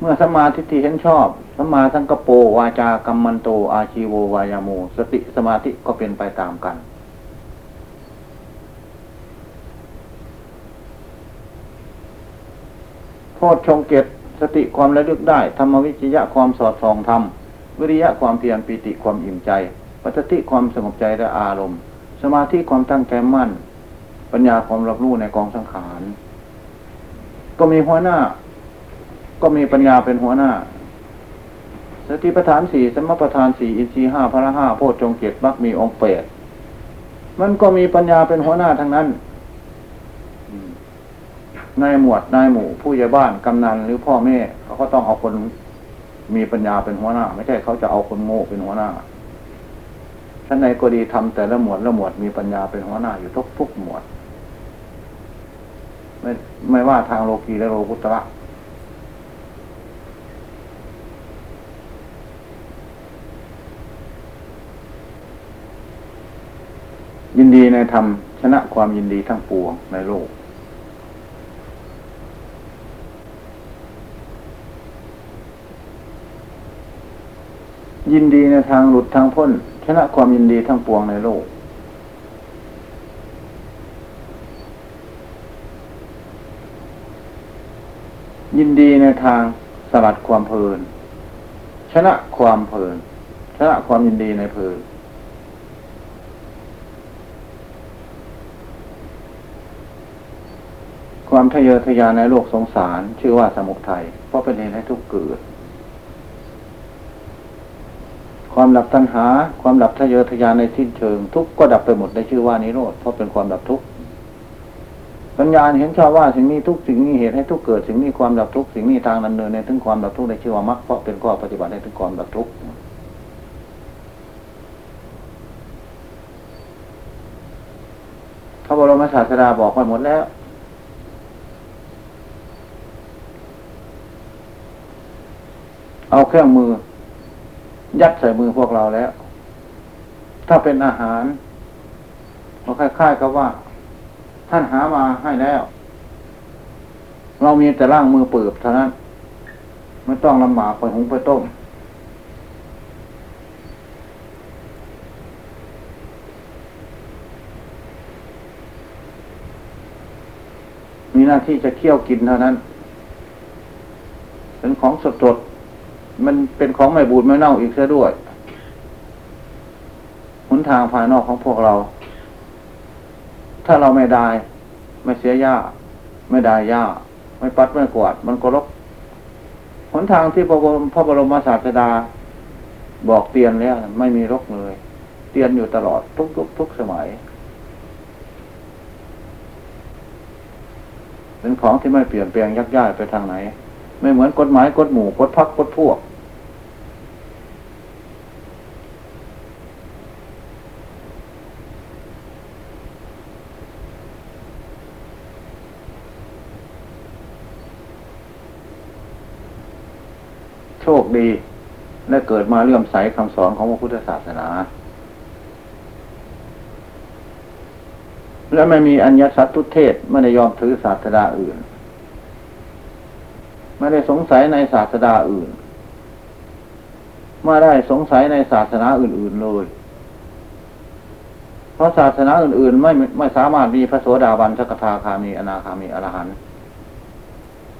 เมื่อสมาทิฏฐิเห็นชอบสมาสังกโปวาจากัมมันโต อาชีโววายาโมสติสมาธิก็เป็นไปตามกัน โพชฌงเกตสติความระลึกได้ ธรรมวิจยะความสอดส่องธรรม วิริยะความเพียรปิติความอิ่มใจ ปัจจิความสงบใจและอารมณ์ สมาธิความตั้งใจมั่น ปัญญาความรับรู้ในกองสังขาร ก็มีหัวหน้า ก็มีปัญญาเป็นหัวหน้า สติปัฏฐานสี่สมปัฏฐานสี่อินทรีห้าพระห้าโพชฌงเกตมักมีองค์เปดมันก็มีปัญญาเป็นหัวหน้าทั้งนั้นนายหมวดนายหมู่ ผู้ใหญ่บ้านกำนันหรือพ่อแม่เขาก็ต้องเอาคนมีปัญญาเป็นหัวหน้า ไม่ใช่เขาจะเอาคนโง่เป็นหัวหน้าท่านในก็ดีทำแต่ละหมวดละหมวดมีปัญญาเป็นหัวหน้าอยู่ทุกทุกหมวด ไม่ไม่ว่าทางโลกีและโลกุตระ ยินดีในธรรมชนะความยินดีทั้งปวงในโลก ยินดีในทางหลุดทางพ้น ชนะความยินดีทั้งปวงในโลก ยินดีในทางสลัดความเพลิน ชนะความเพลิน ชนะความยินดีในเพลิน ความทะเยอทะยานในโลกสงสาร ชื่อว่าสมุทัยเพราะเป็นเหตุให้ทุกข์เกิด ความดับตัณหา ความดับทะเยอทะยานในสิ้นเชิง ทุกข์ก็ดับไปหมดในชื่อว่านิโรธเพราะเป็นความดับทุกข์ปัญญาเห็นชอบว่าสิ่งนี้ทุกสิ่งนี้เหตุให้ทุกเกิดสิ่งนี้ความดับทุกสิ่งนี้ทางดำเนินในถึงความดับทุกในชื่อว่ามรรคเพราะเป็นข้อปฏิบัติในถึงความดับทุกข์พระบรมศาสดาบอกไว้หมดแล้ว เอาเครื่องมือ ยัดใส่มือพวกเราแล้ว ถ้าเป็นอาหารก็คล้ายๆกับว่า ท่านหามาให้แล้ว เรามีแต่ล่างมือเปิบเท่านั้น ไม่ต้องลำบากไปหุงไปต้ม มีหน้าที่จะเคี่ยวกินเท่านั้น เป็นของสดๆ มันเป็นของไม่บูดไม่เน่าอีกซะด้วยหนทางภายนอกของพวกเรา ถ้าเราไม่ได้ ไม่เสียหญ้า ไม่ได้หญ้า ไม่ปัดไม่กวาดมันก็รกหนทางที่พระบรมพระบรมศาสดา บอกเตียนแล้วไม่มีรกเลย เตียนอยู่ตลอดทุกทุกทุกสมัย เป็นของที่ไม่เปลี่ยนแปลงยักย้ายไปทางไหน ไม่เหมือนกฎหมายกฎหมู่กฎพักกฎพวก โชคดี และเกิดมาเลื่อมใสคำสอนของพระพุทธศาสนา และไม่มีอัญญสัตตุเทศไม่ได้ยอมถือศาสดาอื่น ไม่ได้สงสัยในศาสดาอื่นไม่ได้สงสัยในศาสนาอื่น ๆ เลย เพราะศาสนาอื่น ๆ ไม่ไม่สามารถมีพระโสดาบันสกทาคามีอนาคามีอรหันต์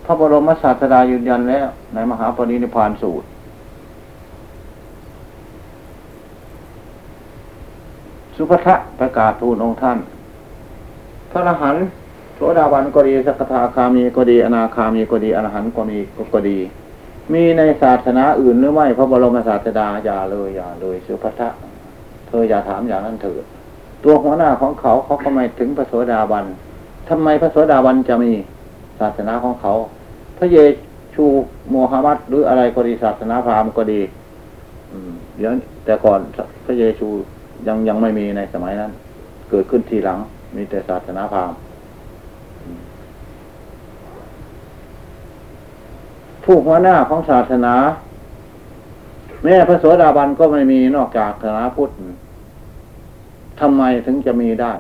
ระบรมศาสดายืนยันแล้ว ในมหาปรินิพานสูตร สุภทะประกาศทูลองค์ท่าน พระอรหันต์โสดาบันก็ดีสกทาคามีก็ดี อนาคามีก็ดีอรหันต์ก็มีก็ดี มีในศาสนาอื่นหรือไม่พระบรมศาสดาอย่าเลยอย่าเลยสุภทะเธออย่าถามอย่างนั้นเถิดตัวหัวหน้าของเขาเขาก็ไม่ถึงพระโสดาบันทำไมพระโสดาบันจะมีศาสนาของเขา พระเยชูโมฮัมมัดหรืออะไรก็ดีศาสนาพราหมณ์ก็ดี อืมเดี๋ยวแต่ก่อนพระเยชูยังยังไม่มีในสมัยนั้น เกิดขึ้นทีหลัง มีแต่ศาสนาพราหมณ์ผู้หัวหน้าของศาสนา แม่พระโสดาบันก็ไม่มีนอกจากศาสนาพุทธทำไมถึงจะมีได้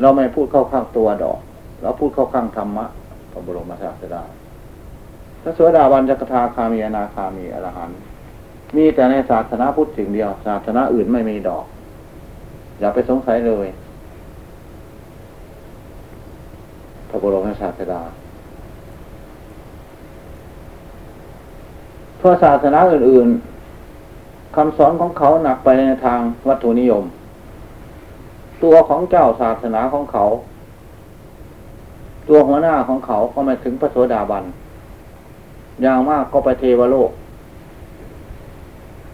เราไม่พูดเข้าข้างตัวดอก เราพูดเข้าข้างธรรมะพระบรมศาสดา พระสวสดาวันจักรทาคามีอนาคามีอรหันต์มีแต่ในศาสนาพุทธสิ่งเดียว ศาสนาอื่นไม่มีดอก อย่าไปสงสัยเลย พระบรมศาสดาเพราะศาสนาอื่น ๆคำสอนของเขาหนักไปในทางวัตถุนิยม ตัวของเจ้าศาสนาของเขา ตัวหัวหน้าของเขาก็ไม่ถึงพระโสดาบัน อย่างมากก็ไปเทวโลก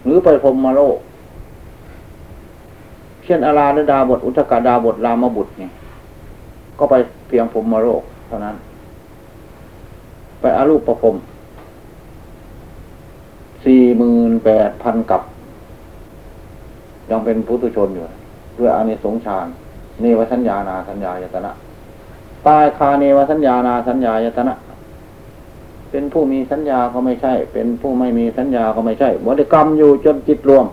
หรือไปพรหมโลก เช่นอาราลดาบท อุทกาดาบทรามบุตรเนี่ยก็ไปเพียงพรหมโลกเท่านั้น ไปอารูปประพรมสี่หมื่นแปดพันกับ ยังเป็นพุทุชนอยู่ด้วยอานิสงส์ฌานเนวสัญญานาสัญญายตนะตายคาเนวสัญญานาสัญญายตนะ เป็นผู้มีสัญญาก็ไม่ใช่ เป็นผู้ไม่มีสัญญาก็ไม่ใช่บริกรรมอยู่จนจิตรวม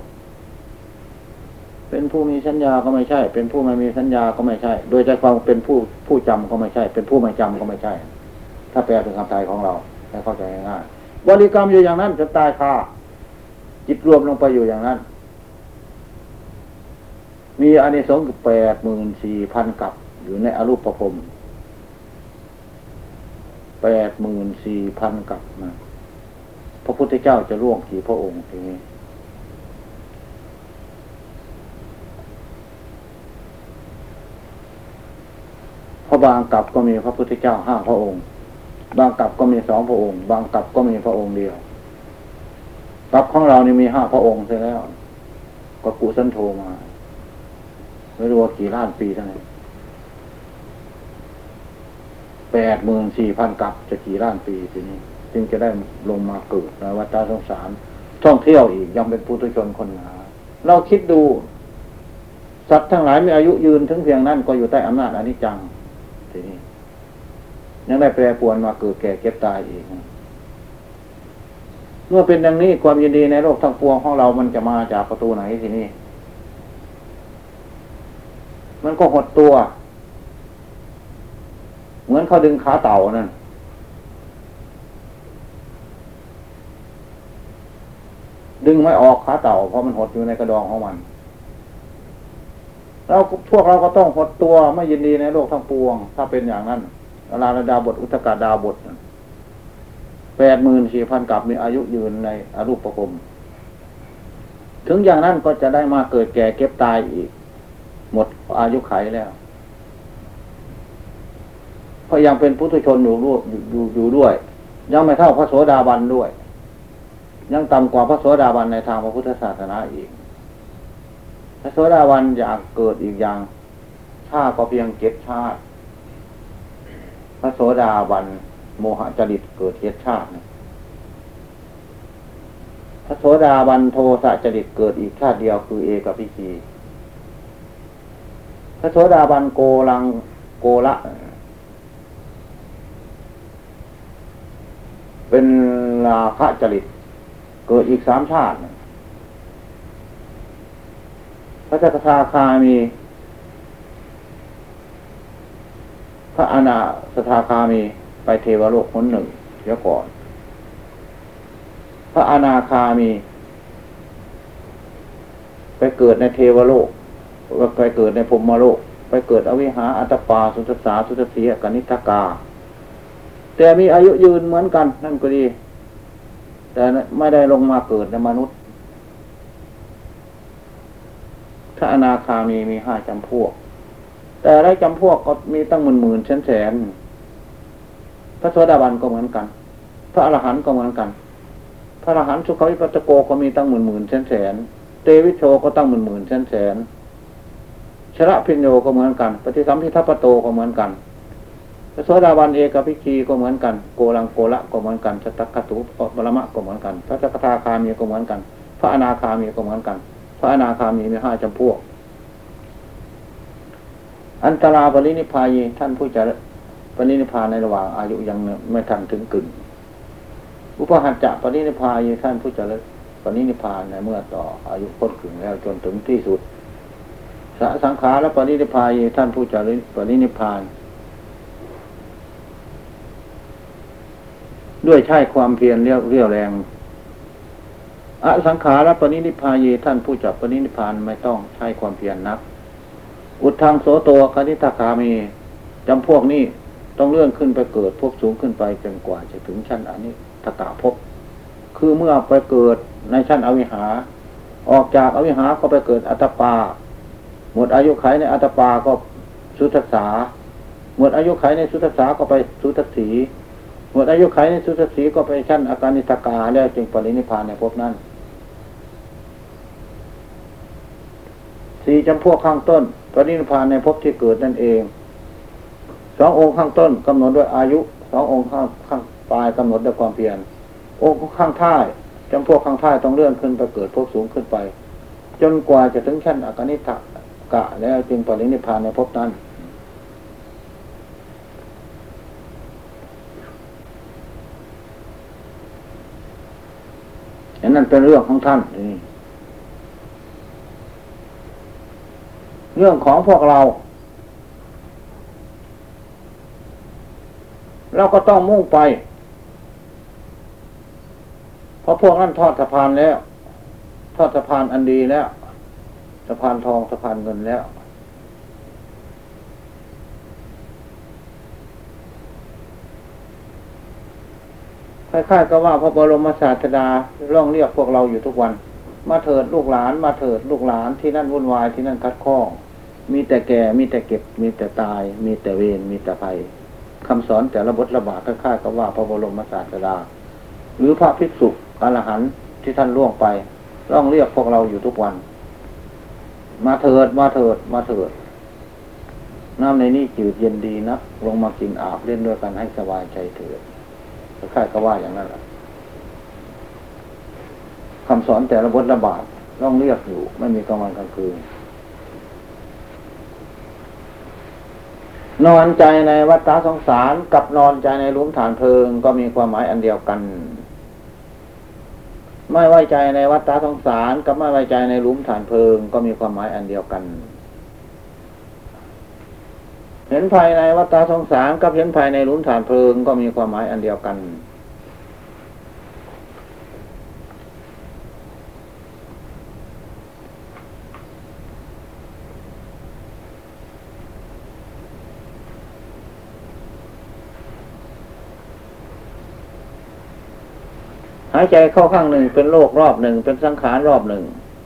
เป็นผู้มีสัญญาก็ไม่ใช่ เป็นผู้ไม่มีสัญญาก็ไม่ใช่ โดยใจความเป็นผู้ผู้จำก็ไม่ใช่ เป็นผู้ไม่จำก็ไม่ใช่ ถ้าแปลเป็นคำไทยของเราให้เข้าใจง่ายบริกรรมอยู่อย่างนั้นจนตายคาจิตรวมลงไปอยู่อย่างนั้น มีอานิสงส์แปดหมื่นสี่พันกับอยู่ในอรูปประพรม แปดหมื่นสี่พันกับนะพระพุทธเจ้าจะร่วงกี่พระองค์ทีนี้พระบางกับก็มีพระพุทธเจ้าห้าพระองค์ บางกับก็มีสองพระองค์ บางกับก็มีพระองค์เดียวกับของเรานี่มีห้าพระองค์เสียแล้วก็กุสันโทมา ไม่รู้ว่ากี่ล้านปีเท่าไหร่ แปดหมื่นสี่พันกับจะกี่ล้านปีทีนี้ จึงจะได้ลงมาเกิดในวัฏสงสาร ท่องเที่ยวอีกยังเป็นปุถุชนคนหนา เราคิดดู สัตว์ทั้งหลายมีอายุยืนถึงเพียงนั้นก็อยู่ใต้อำนาจอนิจจังทีนี้ยังได้แปรปวนมาเกิดแก่เก็บตายอีก เมื่อเป็นดังนี้ความยินดีในโลกทั้งปวงของเรามันจะมาจากประตูไหนทีนี้ มันก็หดตัว เหมือนเขาดึงขาเต่านั่นดึงไม่ออกขาเต่าเพราะมันหดอยู่ในกระดองของมันแล้วพวกเราก็ต้องหดตัวไม่ยินดีในโลกทั้งปวง ถ้าเป็นอย่างนั้นอาราดาบทอุตกาดาบทแปดหมื่นสี่พันกับมีอายุยืนในอรูปประคมถึงอย่างนั้นก็จะได้มาเกิดแก่เก็บตายอีก หมดอายุไขแล้ว เพราะยังเป็นพุทธชนอยู่ร่วมอยู่อยู่ด้วย ยังไม่เท่าพระโสดาบันด้วย ยังต่ำกว่าพระโสดาบันในทางพระพุทธศาสนาอีก พระโสดาบันอยากเกิดอีกอย่างชาติก็เพียงเก็บชาติ พระโสดาบันโมหะจริตเกิดเก็บชาติพระโสดาบันโทสะจริตเกิดอีกชาติเดียวคือเอกพิชีพระโสดาบันโกลังโกละ เป็นลาภจริต เกิดอีกสามชาติ พระจักทาคามี พระอนาสทาคามีไปเทวโลกคนหนึ่งเดี๋ยวก่อน พระอนาคามี ไปเกิดในเทวโลกไปเกิดในพรมโลก ไปเกิดอวิหาอัตปาสุทสาสุทสียกนิทกา แต่มีอายุยืนเหมือนกัน นั่นก็ดี แต่ไม่ได้ลงมาเกิดในมนุษย์ถ้าอนาคามีมีห้าจำพวก แต่ละจำพวกก็มีตั้งหมื่นหมื่นแสนแสนพระโสดาบันก็เหมือนกัน พระอรหันต์ก็เหมือนกัน พระอรหันต์สุขวิปัสสโกก็มีตั้งหมื่นหมื่นแสนแสนเตวิโชก็ตั้งหมื่นหมื่นแสนแสนชระพิญโยก็เหมือนกัน ปฏิสัมพิทัปโตก็เหมือนกัน พระโสดาบันเอกพิคีก็เหมือนกัน โกลังโกละก็เหมือนกันสตักขตุบรมะก็เหมือนกัน พระจักทาคามีก็เหมือนกัน พระอนาคามีก็เหมือนกัน พระอนาคามีมีห้าจำพวก อันตราปรินิพพายีท่านผู้จะปรินิพพานในระหว่างอายุยังไม่ทันถึงกึ่งอุปหัจจะปรินิพพายีท่านผู้จะปรินิพพานในเมื่อต่ออายุพ้นกึ่งแล้วจนถึงที่สุดสสังขารและปรินิพพายีท่านผู้จริปรินิพพาน ด้วยใช้ความเพียรเรียวเรียวแรงอสังขารและปรินิพายท่านผู้จับปรินิพานไม่ต้องใช้ความเพียรนัก อุทธังโสโตคณิตาคามีจำพวกนี้ต้องเลื่อนขึ้นไปเกิดพวกสูงขึ้นไปจนกว่าจะถึงชั้นอันนี้ตกาภพคือเมื่อไปเกิดในชั้นอวิหา ออกจากอวิหาก็ไปเกิดอัตปา หมดอายุไขในอัตปาก็สุทัสสาหมดอายุไขในสุทัสสาก็ไปสุทัสสี มดอายุไขในสุทัสสีก็ไปชั้นอาการนิตกาแล้วจึงปรินิพานในภพนั้นสี่จำพวกข้างต้น ปรินิพานในภพที่เกิดนั่นเองสององค์ข้างต้นกำหนดด้วยอายุสององค์ข้างข้างปลายกำหนดด้วยความเพียรองค์ข้างท้ายจำพวกข้างท้ายต้องเลื่อนขึ้นไปเกิดภพสูงขึ้นไป จนกว่าจะถึงชั้นอาการนิทกะแล้วจึงปรินิพานในภพนั้นันนั้นเป็นเรื่องของท่านนี่เรื่องของพวกเรา เราก็ต้องมุ่งไป เพราะพวกนั้นทอดสะพานแล้ว ทอดสะพานอันดีแล้ว สะพานทองสะพานเงินแล้ว คล้ายๆก็ว่าพระบรมศาสดาร้องเรียกพวกเราอยู่ทุกวัน มาเถิดลูกหลานมาเถิดลูกหลานที่นั่นวุ่นวายที่นั่นคัดข้องมีแต่แก่มีแต่เก็บ มีแต่ตาย มีแต่เวรมีแต่ภัยคำสอนแต่ละบทระบาดคล้ายๆกับว่าพระบรมศาสดา หรือพระภิกษุอรหันต์ที่ท่านล่วงไปร้องเรียกพวกเราอยู่ทุกวัน มาเถิดมาเถิดมาเถิด น้ำในนี้จืดเย็นดีนะลงมากินอาบเล่นด้วยกันให้สบายใจเถิด คล้ายๆก็ว่าอย่างนั้นแหละคำสอนแต่ละบทระบาดต้องเรียกอยู่ ไม่มีกลางวันกลางคืน นอนใจในวัฏสงสารกับนอนใจในลุมฐานเพลิง ก็มีความหมายอันเดียวกัน ไม่ไว้ใจในวัฏสงสาร กับไม่ไว้ใจในลุมฐานเพลิง ก็มีความหมายอันเดียวกัน เห็นภายในวัฏสงสารกับเห็นภายในหลุมฐานเพลิงก็มีความหมายอันเดียวกัน หายใจเข้าข้างหนึ่งเป็นโลกรอบหนึ่งเป็นสังขารรอบหนึ่ง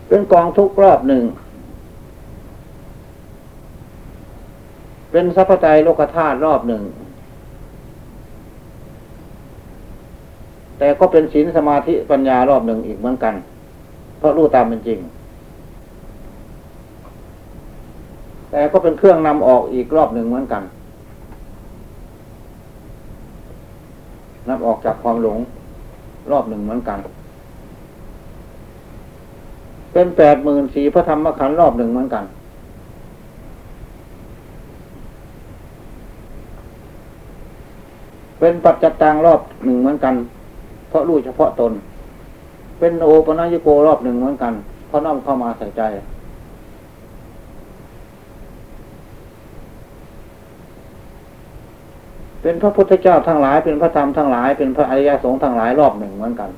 เป็นกองทุกรอบหนึ่ง เป็นสัพพไตโลกธาตุรอบหนึ่ง แต่ก็เป็นศีลสมาธิปัญญารอบหนึ่งอีกเหมือนกัน เพราะรู้ตามเป็นจริง แต่ก็เป็นเครื่องนำออกอีกรอบหนึ่งเหมือนกันนำออกจากความหลง รอบหนึ่งเหมือนกัน เป็นแปดหมื่นสี่พระธรรมขันธ์รอบหนึ่งเหมือนกัน เป็นปัจจตังรอบหนึ่งเหมือนกัน เพราะรู้เฉพาะตน เป็นโอปนัญญโกรอบหนึ่งเหมือนกัน เพราะน้อมเข้ามาใส่ใจ เป็นพระพุทธเจ้าทั้งหลาย เป็นพระธรรมทั้งหลาย เป็นพระอริยสงฆ์ทั้งหลายรอบหนึ่งเหมือนกัน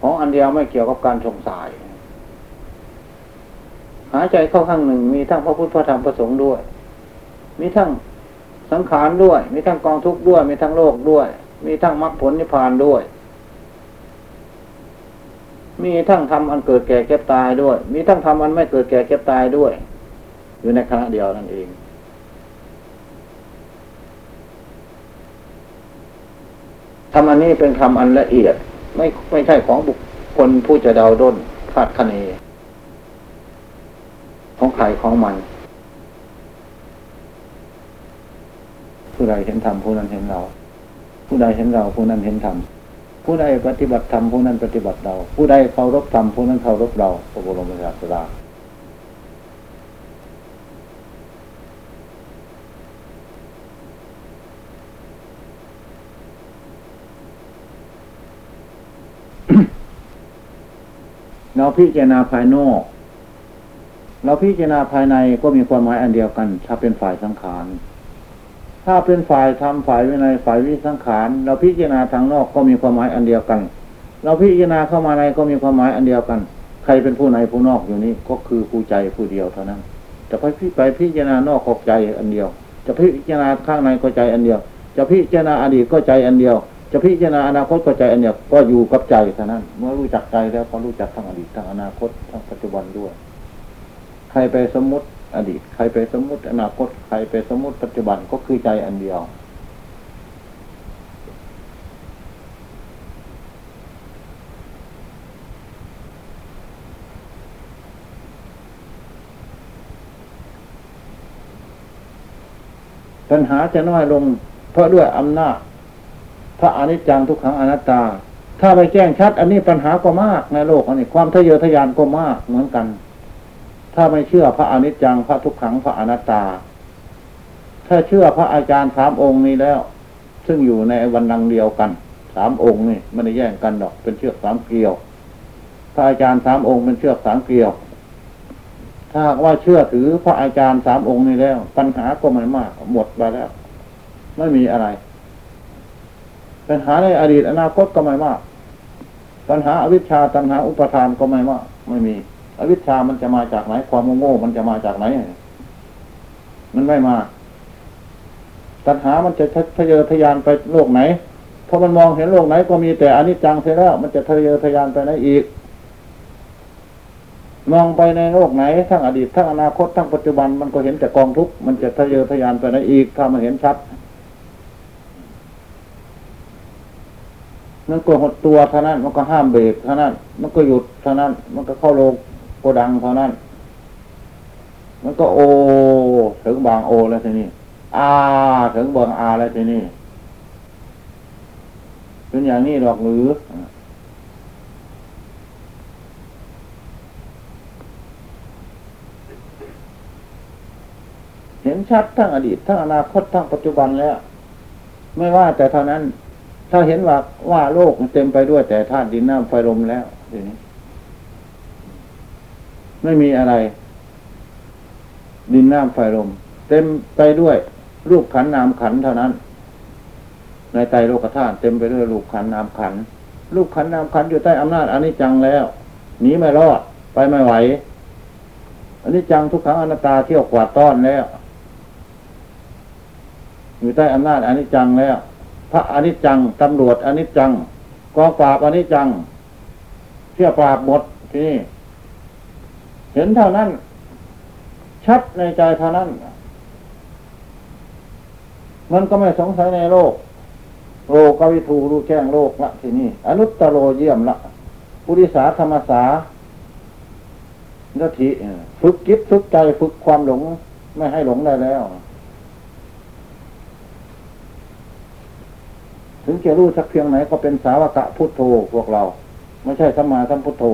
ของอันเดียวไม่เกี่ยวกับการสงสัยหายใจเข้าข้างหนึ่งมีทั้งพระพุทธพระธรรมพระสงฆ์ด้วย มีทั้ง สังขารด้วย มีทั้งกองทุกข์ด้วย มีทั้งโลกด้วย มีทั้งมรรคผลนิพพานด้วย มีทั้งทำอันเกิดแก่เก็บตายด้วย มีทั้งทำอันไม่เกิดแก่เก็บตายด้วย อยู่ในขณะเดียวนั่นเอง ทำอันนี้เป็นคำอันละเอียด ไม่ไม่ใช่ของบุคคลผู้จะเดาด้นคาดคะเนของใครของมัน ผู้ใดเห็นธรรมผู้นั้นเห็นเรา ผู้ใดเห็นเราผู้นั้นเห็นธรรมผู้ใดปฏิบัติธรรมผู้นั้นปฏิบัติเรา ผู้ใดเคารพธรรมผู้นั้นเคารพเราพระบรมศาสดาเราพิจารณาภายนอก เราพิจารณาภายในก็มีความหมายอันเดียวกัน ถ้าเป็นฝ่ายสังขาร ถ้าเป็นฝ่ายทำฝ่ายวินัยฝ่ายวิสังขาร เราพิจารณาทางนอกก็มีความหมายอันเดียวกัน เราพิจารณาเข้ามาในก็มีความหมายอันเดียวกัน ใครเป็นผู้ในผู้นอกอยู่นี้ก็คือผู้ใจผู้เดียวเท่านั้นจะไปพิไปพิจารณานอกก็ใจอันเดียว จะพิจารณาข้างในก็ใจอันเดียว จะพิจารณาอดีตก็ใจอันเดียว จะพิจารณาอนาคตก็ใจอันเดียวก็อยู่กับใจเท่านั้น เมื่อรู้จักใจแล้วก็รู้จักทั้งอดีตทั้งอนาคตทั้งปัจจุบันด้วย ใครไปสมมติ อดีตใครไปสมมติอนาคตใครไปสมมติปัจจุบันก็คือใจอันเดียว ปัญหาจะน้อยลง เพราะด้วยอำนาจพระอนิจจังทุกขังอนัตตา ถ้าไปแจ้งชัด อันนี้ปัญหาก็มากในโลกอันนี้ความทะเยอทะยานก็มากเหมือนกัน ถ้าไม่เชื่อพระอนิจจังพระทุกขังพระอนัตตา ถ้าเชื่อพระอาจารย์สามองค์นี้แล้ว ซึ่งอยู่ในวันนังเดียวกันสามองค์นี่ไม่ได้แย่งกันหรอก เป็นเชือกสามเกลียว พระอาจารย์สามองค์เป็นเชือกสามเกลียว ถ้าหากว่าเชื่อถือพระอาจารย์สามองค์นี้แล้ว ปัญหาก็ไม่มากหมดไปแล้ว ไม่มีอะไร ปัญหาในอดีตอนาคตก็ไม่มาก ปัญหาอวิชชาตัณหาอุปทานก็ไม่มาก ไม่มี อวิชชามันจะมาจากไหน ความโง่มันจะมาจากไหน มันไม่มา ตัณหามันจะทะเยอทะยานไปโลกไหนพอมันมองเห็นโลกไหน ก็มีแต่อนิจจังเสียแล้ว มันจะทะเยอทะยานไปไหนอีก มองไปในโลกไหน ทั้งอดีตทั้งอนาคตทั้งปัจจุบันมันก็เห็นแต่กองทุกข์ มันจะทะเยอทะยานไปไหนอีก ถ้ามันเห็นชัดมันก็หดตัวเท่านั้น มันก็ห้ามเบรกเท่านั้น มันก็หยุดเท่านั้น มันก็เข้าโลง โกดังเท่านั้น มันก็โอ ถึงบางโอแล้วทีนี้อาถึงบางอาแล้วทีนี้เป็นอย่างนี้หรอกหรือเห็นชัดทั้งอดีต ทั้งอนาคตทั้งปัจจุบันแล้ว ไม่ว่าแต่เท่านั้น ถ้าเห็นว่าว่าโลกเต็มไปด้วยแต่ธาตุดินน้ำไฟลมแล้วทีนี้ ไม่มีอะไร ดินน้ำไฟลม เต็มไปด้วยรูปขันนามขันเท่านั้น ในใจโลกธาตุเต็มไปด้วยรูปขันนามขันรูปขันนามขันอยู่ใต้อำนาจอนิจจังแล้วหนีไม่รอดไปไม่ไหวอนิจจังทุกขังอนัตตาเที่ยวกวาดต้อนแล้ว อยู่ใต้อำนาจอนิจจังแล้ว พระอนิจจังตำรวจอนิจจังกองปราบอนิจจังเที่ยวปราบหมดที่นี่ เห็นเท่านั้น ชัดในใจเท่านั้น มันก็ไม่สงสัยในโลก โลกวิทูรู้แจ้งโลกละที่นี่อนุตตโรเยี่ยมละปุริสาธรรมสานาทีฝึกจิตฝึกใจฝึกความหลง ไม่ให้หลงได้แล้ว ถึงจะรู้สักเพียงไหนก็เป็นสาวกะพุทโธพวกเรา ไม่ใช่สัมมาสัมพุทโธ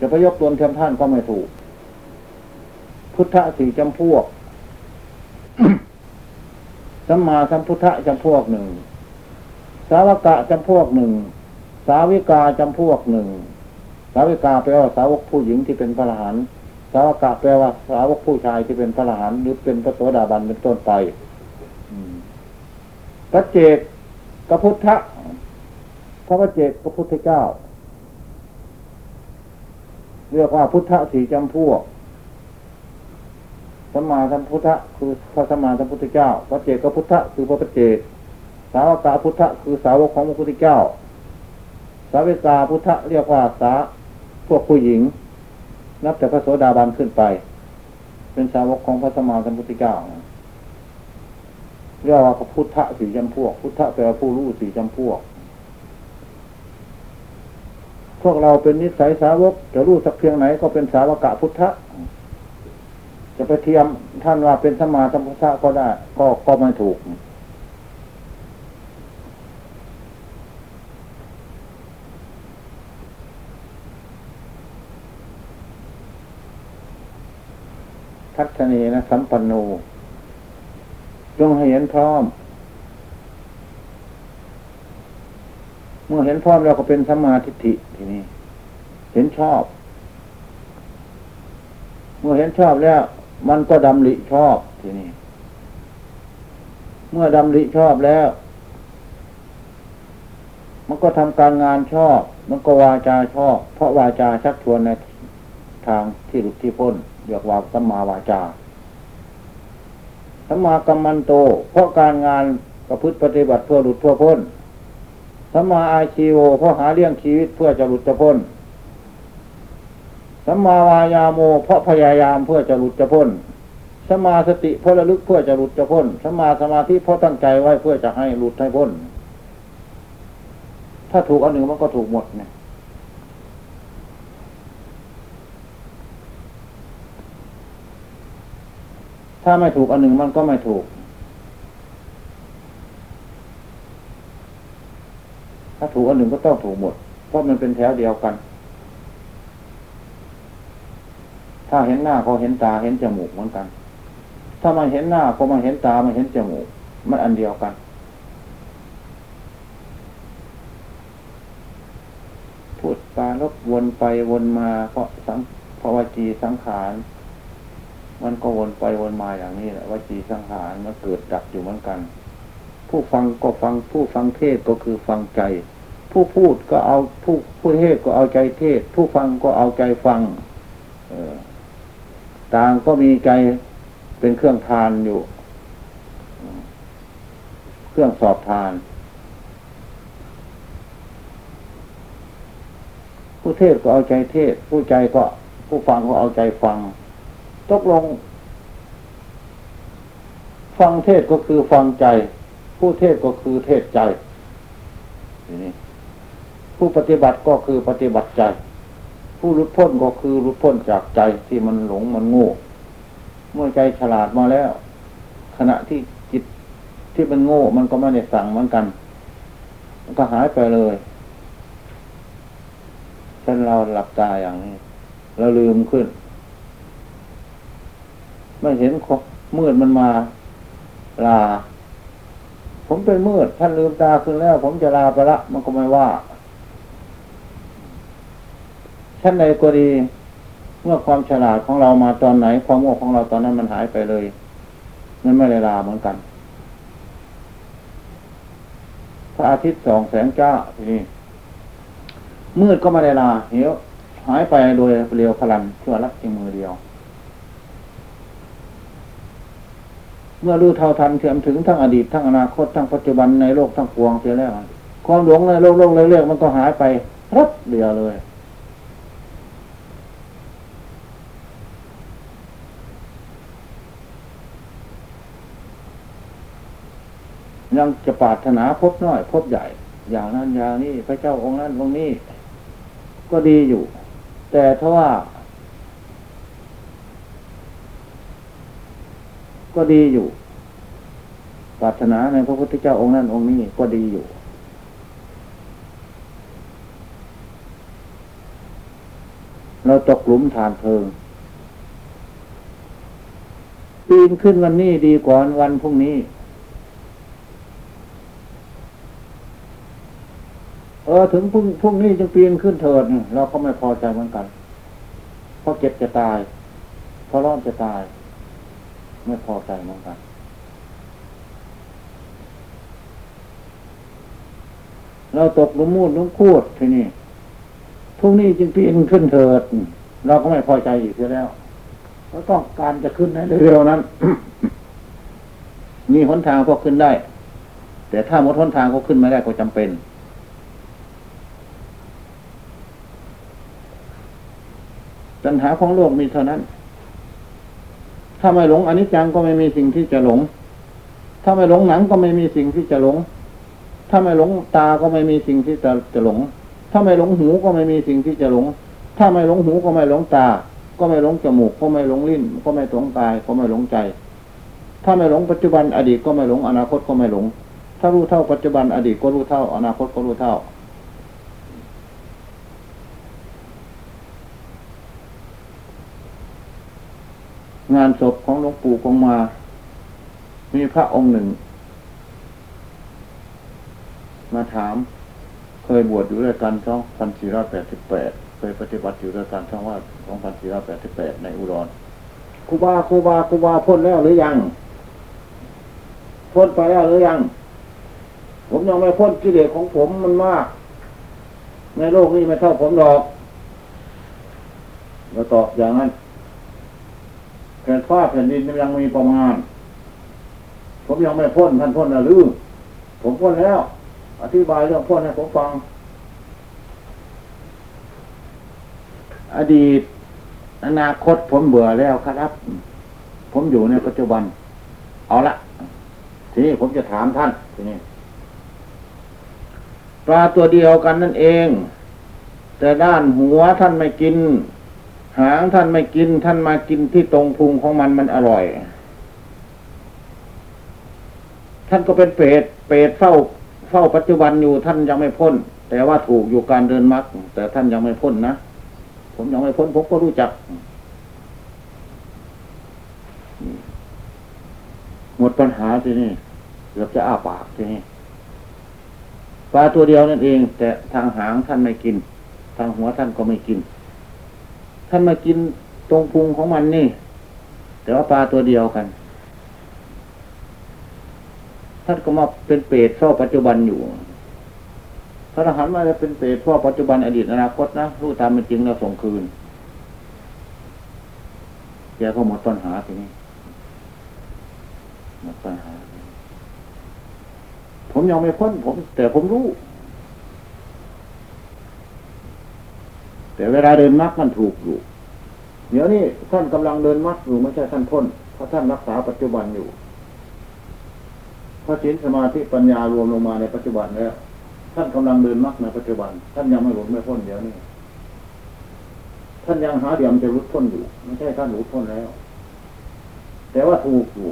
จะไปยกตนเทียมท่านก็ไม่ถูก พุทธะสี่จำพวกสัมมาสัมพุทธะจำพวกหนึ่ง สาวกะจำพวกหนึ่ง สาวิกาจำพวกหนึ่ง สาวิกาแปลว่าสาวกผู้หญิงที่เป็นพระอรหันต์สาวกะแปลว่าสาวกผู้ชายที่เป็นพระอรหันต์หรือเป็นพระโสดาบันเป็นต้นไปพระเจกกพุทธะพระพระเจกกพุทธเจ้า เรียกว่าพุทธสี่จำพวกสัมมาสัมพุทธะคือพระสัมมาสัมพุทธเจ้าพระเจกกพุทธะคือพระพระเจกสาวกาพุทธะคือสาวกของพระพุทธเจ้า สาวิกาพุทธะเรียกว่าสาพวกผู้หญิง นับแต่พระโสดาบันขึ้นไป เป็นสาวกของพระสัมมาสัมพุทธเจ้าเรียกว่าพุทธะสี่จำพวก พุทธะแปลว่าผู้รู้สี่จำพวก พวกเราเป็นนิสัยสาวก จะรู้สักเพียงไหนก็เป็นสาวกะพุทธะจะไปเทียมท่านว่าเป็นสมาสัมพุทธะก็ได้ ก็ก็ไม่ถูก ทัศนีนะสัมปันโนจงให้เห็นพร้อม มื่อเห็นพร้อมเราก็เป็นสัมมาทิฏฐิทีนี้ เห็นชอบ เมื่อเห็นชอบแล้ว มันก็ดำริชอบทีนี้ เมื่อดำริชอบแล้ว มันก็ทำการงานชอบ มันก็วาจาชอบ เพราะวาจาชักชวนในทางที่หลุดที่พ้นเรียกว่าสัมมาวาจาสัมมากัมมันโต เพราะการงานประพฤติปฏิบัติเพื่อหลุดเพื่อพ้น สัมมาอาชีโวเพราะหาเลี้ยงชีวิตเพื่อจะหลุดจะพ้นสัมมาวายาโมเพราะพยายามเพื่อจะหลุดจะพ้นสัมมาสติเพราะระลึกเพื่อจะหลุดจะพ้นสัมมาสมาธิเพราะตั้งใจไว้เพื่อจะให้หลุดให้พ้น ถ้าถูกอันหนึ่งมันก็ถูกหมดเนี่ยถ้าไม่ถูกอันหนึ่งมันก็ไม่ถูก ถ้าถูกอันหนึ่งก็ต้องถูกหมด เพราะมันเป็นแถวเดียวกัน ถ้าเห็นหน้าก็เห็นตาเห็นจมูกเหมือนกัน ถ้ามันเห็นหน้าก็มันเห็นตามันเห็นจมูก มันอันเดียวกัน พูดปาลบวนไปวนมาเพราะสังเพราะวจีสังขารมันก็วนไปวนมาอย่างนี้แหละวจีสังขารมันเกิดดับอยู่เหมือนกัน ผู้ฟังก็ฟังผู้ฟังเทศก็คือฟังใจ ผู้พูดก็เอาผู้ผู้เทศก็เอาใจเทศ ผู้ฟังก็เอาใจฟังต่างก็มีใจเป็นเครื่องทานอยู่ เครื่องสอบทาน ผู้เทศก็เอาใจเทศ ผู้ใจก็ ผู้ฟังก็เอาใจฟัง ตกลง ฟังเทศก็คือฟังใจ ผู้เทศก็คือเทศใจนี่ผู้ปฏิบัติก็คือปฏิบัติใจ ผู้รุดพ้นก็คือรุดพ้นจากใจที่มันหลงมันโง่เมื่อใจฉลาดมาแล้ว ขณะที่จิตที่มันโง่ มันก็ไม่ได้สั่งเหมือนกัน มันก็หายไปเลยฉันเราหลับตาอย่างนี้เราลืมขึ้นไม่เห็นมืดมันมาลา ผมเป็นมืด ท่านลืมตาขึ้นแล้ว ผมจะลาไปละ มันก็ไม่ว่าชั้นใดก็ดี เมื่อความฉลาดของเรามาตอนไหน ความโง่ของเราตอนนั้นมันหายไปเลยนั่นไม่ได้ลาเหมือนกัน พระอาทิตย์สองแสงจ้าทีนี้มืดก็ไม่ได้ลาเหี่ยวหายไปโดยเร็วพลันชั่วลักจมือเดียว เมื่อรู้เท่าทันเทียมถึงทั้งอดีตทั้งอนาคตทั้งปัจจุบันในโลกทั้งปวงเสียแล้วความหลงในโลกโลกเรื่อยๆมันก็หายไปรับเดียวเลย ยังจะปาถนาพบน้อยพบใหญ่ อย่างนั้นอย่างนี้พระเจ้าองค์นั้นองค์นี้ ก็ดีอยู่ แต่ถ้าว่า ก็ดีอยู่ปรารถนาในพระพุทธเจ้าองค์นั้นองค์นี้ก็ดีอยู่ เราตกหลุมฐานเพลิงปีนขึ้นวันนี้ดีกว่าวันพรุ่งนี้ เออถึงพรุ่งพรุ่งนี้จะปีนขึ้นเถิดเราก็ไม่พอใจเหมือนกันเพราะเจ็บจะตายเพราะร้อนจะตาย ไม่พอใจเหมือนกันเราตกลุมมูดลุมคูดทีนี่พรุ่งนี้จึงปีนขึ้นเถิด เราก็ไม่พอใจอีกแล้วก็ต้องการจะขึ้นในเร็วๆนั้นมีหนทางพอขึ้นได้ แต่ถ้าหมดหนทางก็ขึ้นไม่ได้ก็จำเป็น ปัญหาของโลกมีเท่านั้น ถ้าไม่หลงอนิจจังก็ไม่มีสิ่งที่จะหลง ถ้าไม่หลงหนังก็ไม่มีสิ่งที่จะหลง ถ้าไม่หลงตาก็ไม่มีสิ่งที่จะจะหลง ถ้าไม่หลงหูก็ไม่มีสิ่งที่จะหลง ถ้าไม่หลงหูก็ไม่หลงตา ก็ไม่หลงจมูก ก็ไม่หลงลิ้น ก็ไม่หลงกาย ก็ไม่หลงใจ ถ้าไม่หลงปัจจุบันอดีตก็ไม่หลงอนาคตก็ไม่หลง ถ้ารู้เท่าปัจจุบันอดีตก็รู้เท่า อนาคตก็รู้เท่า งานศพของหลวงปู่คงมา มีพระองค์หนึ่ง มาถาม เคยบวชอยู่ด้วยกันสองพันสี่ร้อยแปดสิบแปดเคยปฏิบัติอยู่ด้วยกันช่องว่าสองพันสี่ร้อยแปดสิบแปดในอุดรครูบาครูบาครูบาพ้นแล้วหรือยังพ้นไปแล้วหรือยัง ผมยังไม่พ้นกิเลสของผมมันมาก ในโลกนี้ไม่เท่าผมหรอกเราตอบอย่างนั้น แผ่นฟ้าแผ่นดินยังมีประมาณ ผมยังไม่พ้นท่านพ้นแล้วหรือผมพ้นแล้ว อธิบายเรื่องพ้นให้ผมฟัง อดีต อนาคตผมเบื่อแล้วครับ ผมอยู่ในปัจจุบัน เอาละทีนี้ผมจะถามท่านทีนี้ปลาตัวเดียวกันนั่นเอง แต่ด้านหัวท่านไม่กิน หางท่านไม่กินท่านมากินที่ตรงพุงของมันมันอร่อย ท่านก็เป็นเปรตเปรตเฝ้าเฝ้าปัจจุบันอยู่ท่านยังไม่พ้น แต่ว่าถูกอยู่การเดินมรรคแต่ท่านยังไม่พ้นนะผมยังไม่พ้นผมก็รู้จัก หมดปัญหาทีนี้เกือบจะอ้าปากทีนี้ปลาตัวเดียวนั่นเอง แต่ทางหางท่านไม่กิน ทางหัวท่านก็ไม่กิน ท่านมากินตรงพุงของมันนี่ แต่ว่าปลาตัวเดียวกัน ท่านก็มาเป็นเปรตเฝ้าปัจจุบันอยู่ พระอรหันต์มาจะเป็นเปรตเฝ้าปัจจุบันอดีตอนาคตนะรู้ตามเป็นจริงแล้วส่งคืนแกก็หมดปัญหาทีนี้หมดปัญหา ผมยังไม่พ้นผม แต่ผมรู้ แต่เวลาเดินมรรคมันถูกอยู่เดี๋ยวนี้ท่านกำลังเดินมรรคอยู่ไม่ใช่ท่านพ้นเพราะท่านรักษาปัจจุบันอยู่พระศีลสมาธิปัญญารวมลงมาในปัจจุบันแล้วท่านกำลังเดินมรรคในปัจจุบัน ท่านยังไม่หลุดไม่พ้นเดี๋ยวนี้ท่านยังหาเดียมจะหลุดพ้นอยู่ไม่ใช่ท่านหลุดพ้นแล้ว แต่ว่าถูกอยู่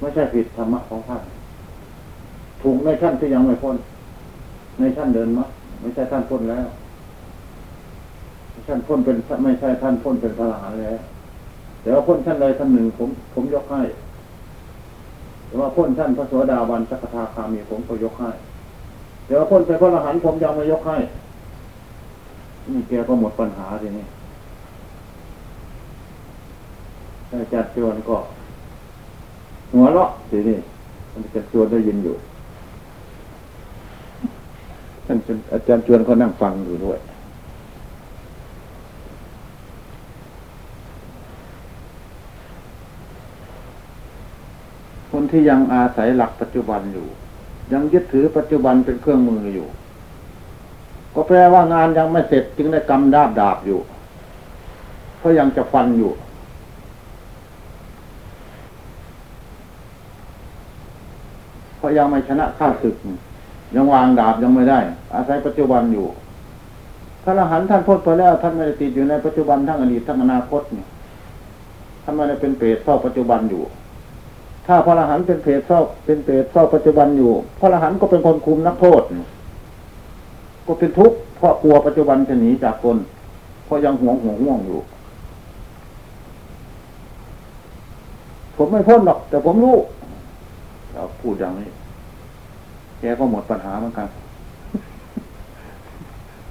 ไม่ใช่ผิดธรรมะของท่านถูกในชั้นที่ยังไม่พ้น ในชั้นเดินมรรคไม่ใช่ท่านพ้นแล้ว ท่านพ้นเป็นไม่ใช่ท่านพ้นเป็นพระอรหันต์แล้วแต่ว่าพ้นท่านใดท่านหนึ่งผมผมยกให้แต่ว่าพ้นท่านพระโสดาบันสักทาคามีผมก็ยกให้แต่ว่าพ้นเป็นพระอรหันต์ผมยังไม่ยกให้นี่แกก็หมดปัญหาทีนี้อาจารย์ชวนก็ หัวเราะทีนี้อาจารย์ชวนได้ยินอยู่ท่านอาจารย์ชวนเขานั่งฟังอยู่ด้วย คนที่ยังอาศัยหลักปัจจุบันอยู่ ยังยึดถือปัจจุบันเป็นเครื่องมืออยู่ ก็แปลว่างานยังไม่เสร็จจึงได้กำดาบดาบอยู่ เพราะยังจะฟันอยู่ เพราะยังไม่ชนะข้าศึก ยังวางดาบยังไม่ได้ อาศัยปัจจุบันอยู่พระอรหันต์ท่านพ้นไปแล้ว ท่านไม่ได้ติดอยู่ในปัจจุบันทั้งอดีตทั้งอนาคตเนี่ยท่านไม่ได้เป็นเปรตเฝ้าปัจจุบันอยู่ ถ้าพระอรหันต์เป็นเปรตเฝ้าเป็นเปรตเฝ้าปัจจุบันอยู่ พระอรหันต์ก็เป็นคนคุมนักโทษ ก็เป็นทุกข์เพราะกลัวปัจจุบันจะหนีจากคนเพราะยังห่วงห่วงห่วงอยู่ ผมไม่พ้นหรอก แต่ผมรู้เราพูดอย่างนี้แกก็หมดปัญหาเหมือนกัน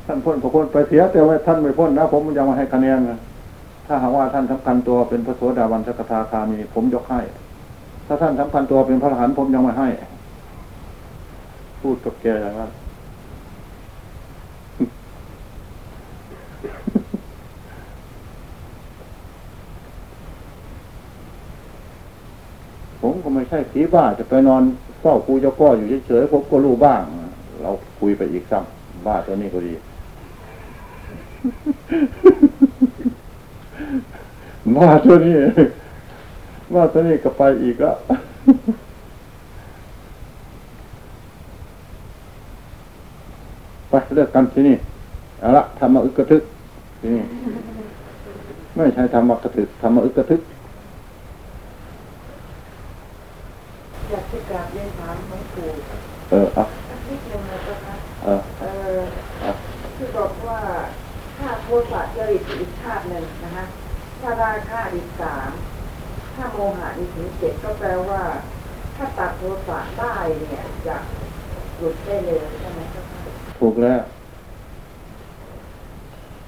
ท่านพ้นก็พ้นไปเสียแต่ว่าท่านไม่พ้นนะผมยังมาให้คะแนนนะถ้าหากว่าท่านสำคัญตัวเป็นพระโสดาบันสกทาคามี ผมยกให้ ถ้าท่านสำคัญตัวเป็นพระอรหันต์ผมยังไม่ให้ พูดกับแกอย่างนั้นผมก็ไม่ใช่ผีบ้าจะไปนอนเฝ้ากูจ้าก้ออยู่เฉยๆผมก็รู้บ้าง เราคุยไปอีกซ้ำบ้าตัวนี้ก็ดีบ้าตัวนี้ บ้าตัวนี้ก็ไปอีกแล้วไปเลิกกันที่นี่เอาละทำมาอึกกระทึกที่นี่ไม่ใช่ทำมากระทึกทำมาอึกกระทึกอยากจะกราบเรียนถามหลวงปู่เออเอาสักนิดนึงนะเจ้าค่ะเออเออคือบอกว่าถ้าโทสะจริตอีกชาติหนึ่งนะคะถ้าราคะอีกสาม ถ้าโมหะอีกถึงเจ็ดก็แปลว่า ถ้าตัดโทสะได้เนี่ยจะหลุดได้เลยใช่ไหมเจ้าค่ะถูกแล้ว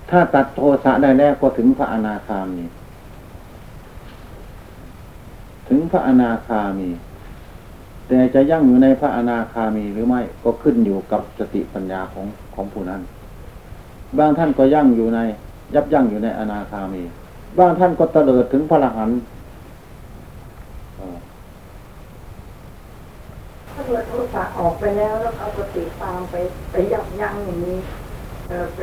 ถ้าตัดโทสะได้แล้วก็ถึงพระอนาคามีถึงพระอนาคามี แต่จะยั่งอยู่ในพระอนาคามีหรือไม่ก็ขึ้นอยู่กับสติปัญญาของของผู้นั้น บางท่านก็ยั่งอยู่ใน ยับยั่งอยู่ในอนาคามี บางท่านก็เตลิดถึงพระอรหันต์เอ่อ ถ้าเกิดโทสะออกไปแล้ว แล้วเอาสติตามไปไปยับยั้งอย่างนี้เออไป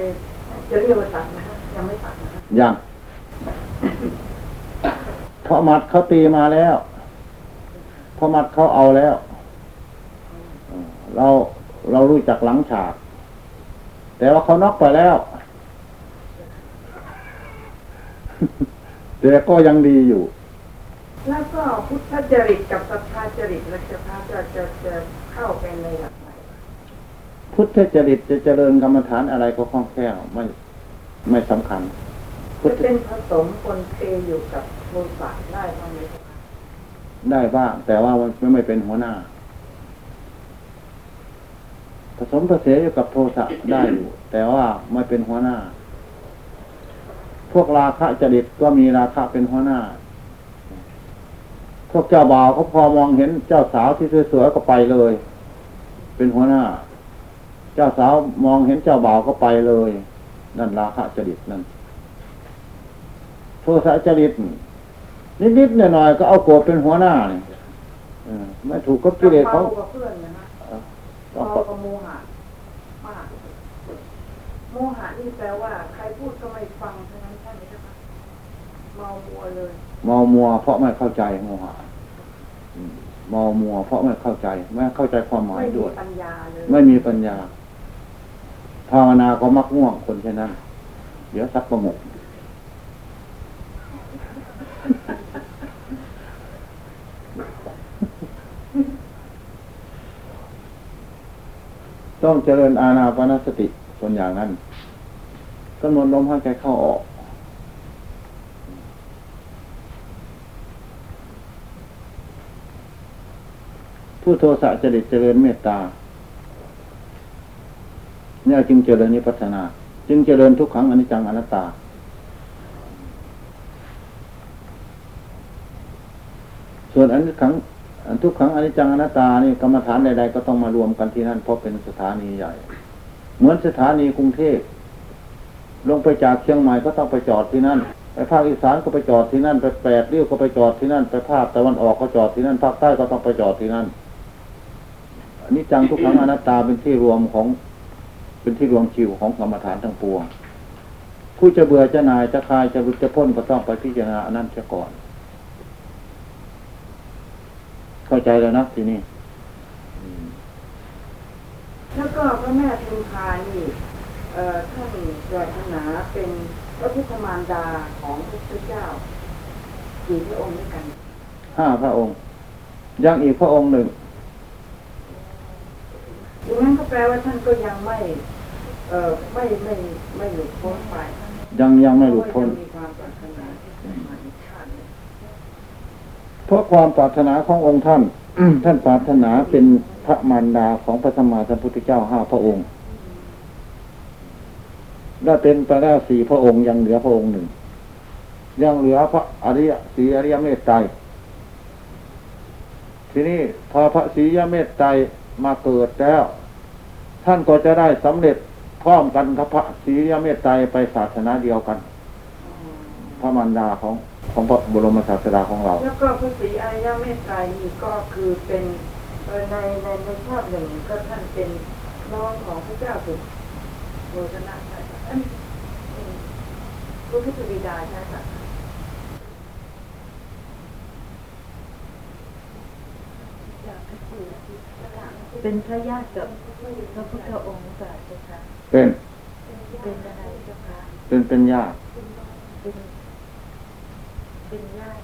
จะเรียกว่าตัดนะฮะยังไม่ตัดนะฮะยังเพราะหมัดเขาตีมาแล้วเพราะหมัดเขาเอาแล้วเอ่อเราเรารู้จักหลังฉาก แต่ว่าเขาน็อกไปแล้ว แต่ก็ยังดีอยู่ แล้วก็พุทธจริตกับสัทธาจริตแล้วจะพาจะจะจะเข้าไปในหลักไหนพุทธจริตจะเจริญกรรมฐานอะไรก็คล่องแคล่วไม่ไม่สำคัญพุจะทธเป็นผสมคนเคอยู่กับโทสะได้บ้างไหมคะได้บ้างแต่ว่ามันไม่เป็นหัวหน้า ผสมผสานอยู่กับโทสะได้อยู่ แต่ว่าไม่เป็นหัวหน้า พวกราคะจริตก็มีราคะเป็นหัวหน้าพ วกเจ้าบ่าวเขาพอมองเห็นเจ้าสาวที่สวยๆก็ไปเลย เป็นหัวหน้า เจ้าสาวมองเห็นเจ้าบ่าวก็ไปเลย นั่นราคะจริตนั่นโทสะจริตนิดๆหน่อยๆก็เอาโกรธเป็นหัวหน้าเนี่ยเออไม่ถูกกับกิเลสเขาเบากว่าเพื่อนนะฮะต้องเบากว่าโมหะมากโมหะนี่แปลว่า ใครพูดก็ไม่ฟังเท่านั้นใช่ไหมคะเมามัวเลย เมามัวเพราะไม่เข้าใจโมหะอื มเมามัว เพราะไม่เข้าใจ ไม่เข้าใจความหมายไม่มีด้วยปัญญาเลยไม่มีปัญญา ภาวนาก็มักง่วงคนเช่นนั้น เดี๋ยวสักประหมกต้องเจริญอาณาปานสติคนอย่างนั้นกำหนดลมหายใจเข้าออก ผู้โทสะจริตเจริญเมตตาเนี่ยจึงเจริญนิพพานา จึงเจริญทุกขังอนิจจังอนัตตา ส่วนอันนี้ขังทุกขังอนิจจังอนัตตานี่กรรมฐานใดๆก็ต้องมารวมกันที่นั่นเพราะเป็นสถานีใหญ่ เหมือนสถานีกรุงเทพลงไปจากเชียงใหม่ก็ต้องไปจอดที่นั่น ไปภาคอีสานก็ไปจอดที่นั่น ไปแปดเริ้วก็ไปจอดที่นั่น ไปภาคตะวันออกก็จอดที่นั่น ภาคใต้ก็ต้องไปจอดที่นั่น อันนี้จังทุกขังอนัตตาเป็นที่รวมของ เป็นที่รวมชิวของกรรมฐานทั้งปวง ผู้จะเบื่อจะนายจะคลายจะรุดจะพ้นก็ต้องไปพิจารณาอันนั้นเสียก่อน เข้าใจแล้วนะทีนี้อืมแล้วก็พระแม่พิมพานี่เอ่อท่านปรารถนาเป็นพระพุทธมารดาของพระพุทธเจ้ากี่พระองค์ด้วยกันห้าพระองค์ ยังอีกพระองค์หนึ่งดั งนั้นก็แปลว่าท่านก็ยังไม่เอ่อไม่ไม่ไม่หลุดพ้นไปยังยังไม่หลุดพ้นเพราะว่ายังมีความปรารถนาที่จะมาอีกชาติหนึ่งเพราะความปรารถนาขององค์ท่านท่านปรารถนาเป็นพระมารดาของพระสัมมาสัมพุทธเจ้าห้าพระองค์ได้เป็นไปแล้วสี่พระองค์ยังเหลือพระองค์หนึ่งยังเหลือพระอริยสีอริยเมตไตรทีนี้พอพระศรียเมตไตรมาเกิดแล้ว ท่านก็จะได้สำเร็จพร้อมกันกับพระศรียเมตไตรไปศาสนาเดียวกัน พระมารดาของของพระบรมศาสดาของเรา แล้วก็พระศรีอริยเมตไตรนี่ก็คือเป็นเอ่อในในในชาติหนึ่งก็ท่านเป็นน้องของพระเจ้าสุโรจนะใช่ไหมเอ้ยอืมพระพุทธบิดาใช่ไหมเป็นพระญาติกับ พระพุทธองค์หรือเปล่าเจ้าคะเป็นเป็นอะไรเจ้าคะเป็นเป็นญาติเป็นเป็นญาติ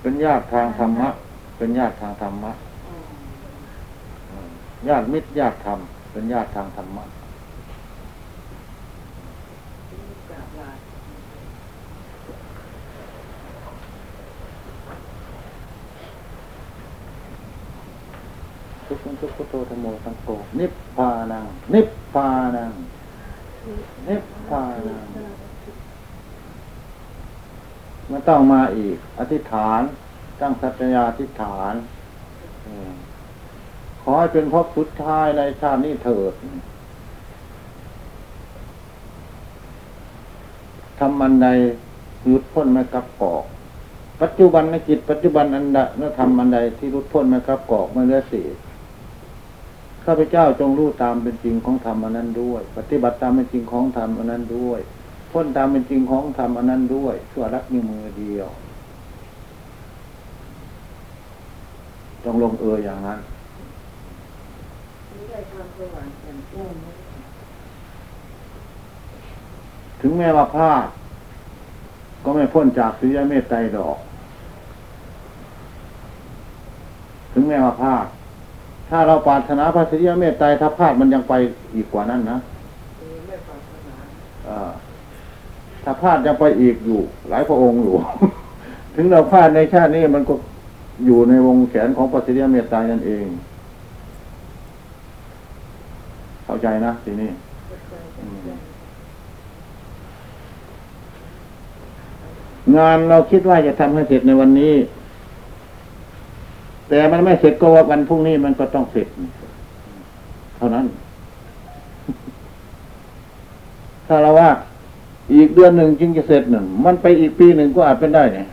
เป็นญาติทางธรรมะ เป็นญาติทางธรรมะญาติมิตรญาติธรรม เป็นญาติทางธรรมะ กราบลา ทุกคนทุกพุทโธธโมสังโฆนิพพานัง นิพพานัง นิพพานังมันต้องมาอีก อธิษฐาน ตั้งสัจญาธิษฐานขอให้เป็นพบสุดท้ายในชาตินี้เถิดทำมันใดหยุดพ้นไม่กับกอก ปัจจุบันในจิต ปัจจุบันอันใดเมื่อทำอันใดที่รุดพ้นไม่กับกอกไม่เลือเศษ ข้าพเจ้าจงรู้ตามเป็นจริงของธรรมอันนั้นด้วย ปฏิบัติตามเป็นจริงของธรรมอันนั้นด้วย พ้นตามเป็นจริงของธรรมอันนั้นด้วยชั่วรักนิ้วมือเดียวต้องลงเอยอย่างนั้นถึงแม้ว่าพลาดก็ไม่พ้นจากสียเมตไตรดอก ถึงแม้ว่าพลาด ถ้าเราปรารถนาพระสียเมตไตรถ้าพลาดมันยังไปอีกกว่านั้นนะมีไม่ปรารถนาอ่าถ้าพลาดยังไปอีกอยู่ หลายพระองค์อยู่ ถึงเราพลาดในชาตินี้มันก็อยู่ในวงแขนของพระสียเมตไตรนั่นเอง เข้าใจนะทีนี้งานเราคิดว่าจะทำให้เสร็จในวันนี้ แต่มันไม่เสร็จก็ว่าวันพรุ่งนี้มันก็ต้องเสร็จ เท่านั้น ถ้าเราว่า อีกเดือนหนึ่งจึงจะเสร็จหนึ่ง มันไปอีกปีหนึ่งก็อาจเป็นได้เนี่ย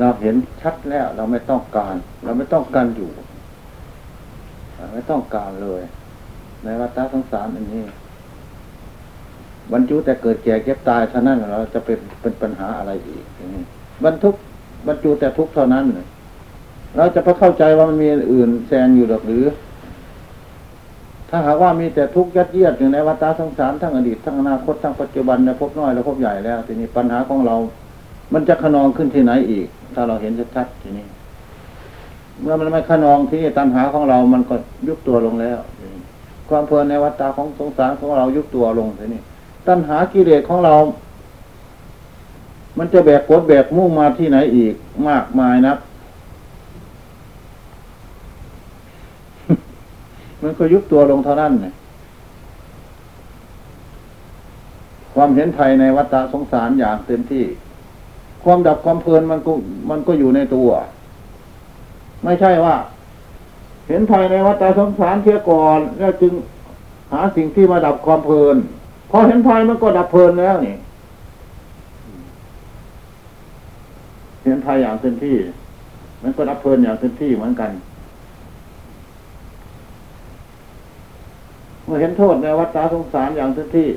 เราเห็นชัดแล้วเราไม่ต้องการ เราไม่ต้องการอยู่ไม่ต้องการเลย ในวัฏสงสารอันนี้ บรรจุแต่เกิดแก่เก็บตายเท่านั้นเราจะเป็นเป็นปัญหาอะไรอีกบรรทุกบรรจุแต่ทุกเท่านั้นเราจะไปเข้าใจว่ามันมีอื่นแซงอยู่หรอกหรือ ถ้าหากว่ามีแต่ทุกข์ยัดเยียดอยู่ในวัฏสงสารทั้งอดีตทั้งอนาคตทั้งปัจจุบันในภพน้อยและภพใหญ่แล้วทีนี้ปัญหาของเรา มันจะขนองขึ้นที่ไหนอีก ถ้าเราเห็นชัดๆทีนี้เมื่อมันไม่ขนองที่ตัณหาของเรา มันก็ยุบตัวลงแล้ว ความเพลินในวัฏฏะของสงสารของเรายุบตัวลงทีนี้ ตัณหากิเลสของเรา มันจะแบกกดแบกมุ่งมาที่ไหนอีกมากมายนักมันก็ยุบตัวลงเท่านั้นไงความเห็นภัยในวัฏฏะสงสารอย่างเต็มที่ ความดับความเพลินมันก็มันก็อยู่ในตัว ไม่ใช่ว่า เห็นภัยในวัฏสงสารเทียก่อน แล้วจึงหาสิ่งที่มาดับความเพลิน พอเห็นภัยมันก็ดับเพลินแล้วนี่ เห็นภัยอย่างเต็มที่ มันก็ดับเพลินอย่างเต็มที่เหมือนกัน เมื่อเห็นโทษในวัฏสงสารอย่างเต็มที่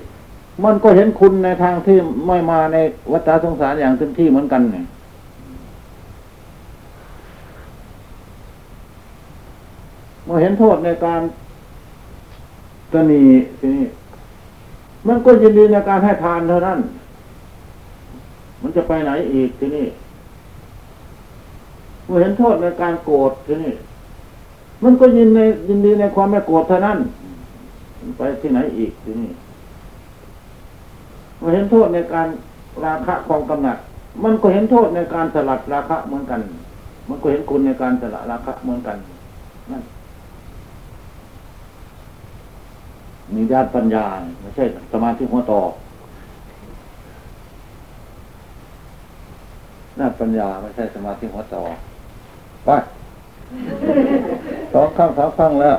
มันก็เห็นคุณในทางที่ไม่มาในวัฏสงสารอย่างเต็มที่เหมือนกันเนี่ยเมื่อเห็นโทษในการตนีทีนี้ มันก็ยินดีในการให้ทานเท่านั้น มันจะไปไหนอีกทีนี้เมื่อเห็นโทษในการโกรธทีนี้มันก็ยินในยินดีในความไม่โกรธเท่านั้นมันไปที่ไหนอีกทีนี้เมื่อเห็นโทษในการราคะความกำหนัด มันก็เห็นโทษในการสลัดราคะเหมือนกัน มันก็เห็นคุณในการสละราคะเหมือนกันนั่น มีญาติปัญญา ไม่ใช่สมาธิหัวต่อญาติปัญญาไม่ใช่สมาธิหัวต่อไปสองข้างสามข้างแล้ว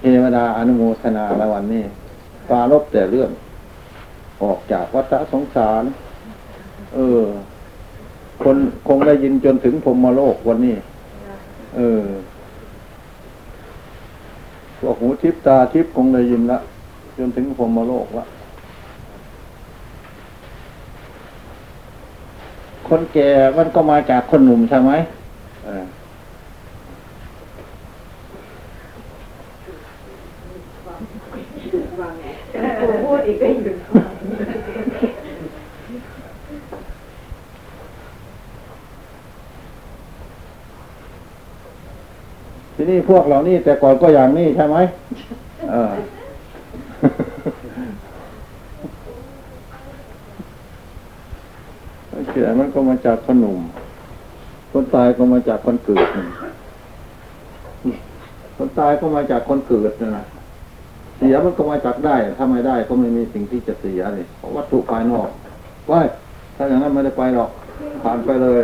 เทวดาอนุโมทนาละวันนี้ปารบแต่เรื่อง ออกจากวัฏสงสาร เออ คนคงได้ยินจนถึงพรหมโลกวันนี้ เออพวกหูทิพตาทิพคงได้ยินละจนถึงพรหมโลกละคนแก่มันก็มาจากคนหนุ่มใช่ไหมเออปู่พูดอีกก็หยุด ทีนี้พวกเหล่านี้แต่ก่อนก็อย่างนี้ใช่ไหมเออเชื่อมันก็มาจากคนหนุ่ม คนตายก็มาจากคนเกิด คนตายก็มาจากคนเกิดนะนะเสียมันก็มาจากได้ ถ้าไม่ได้ก็ไม่มีสิ่งที่จะเสียเลยเพราะวัตถุภายนอกว้าถ้าอย่างนั้นไม่ได้ไปหรอก ผ่านไปเลย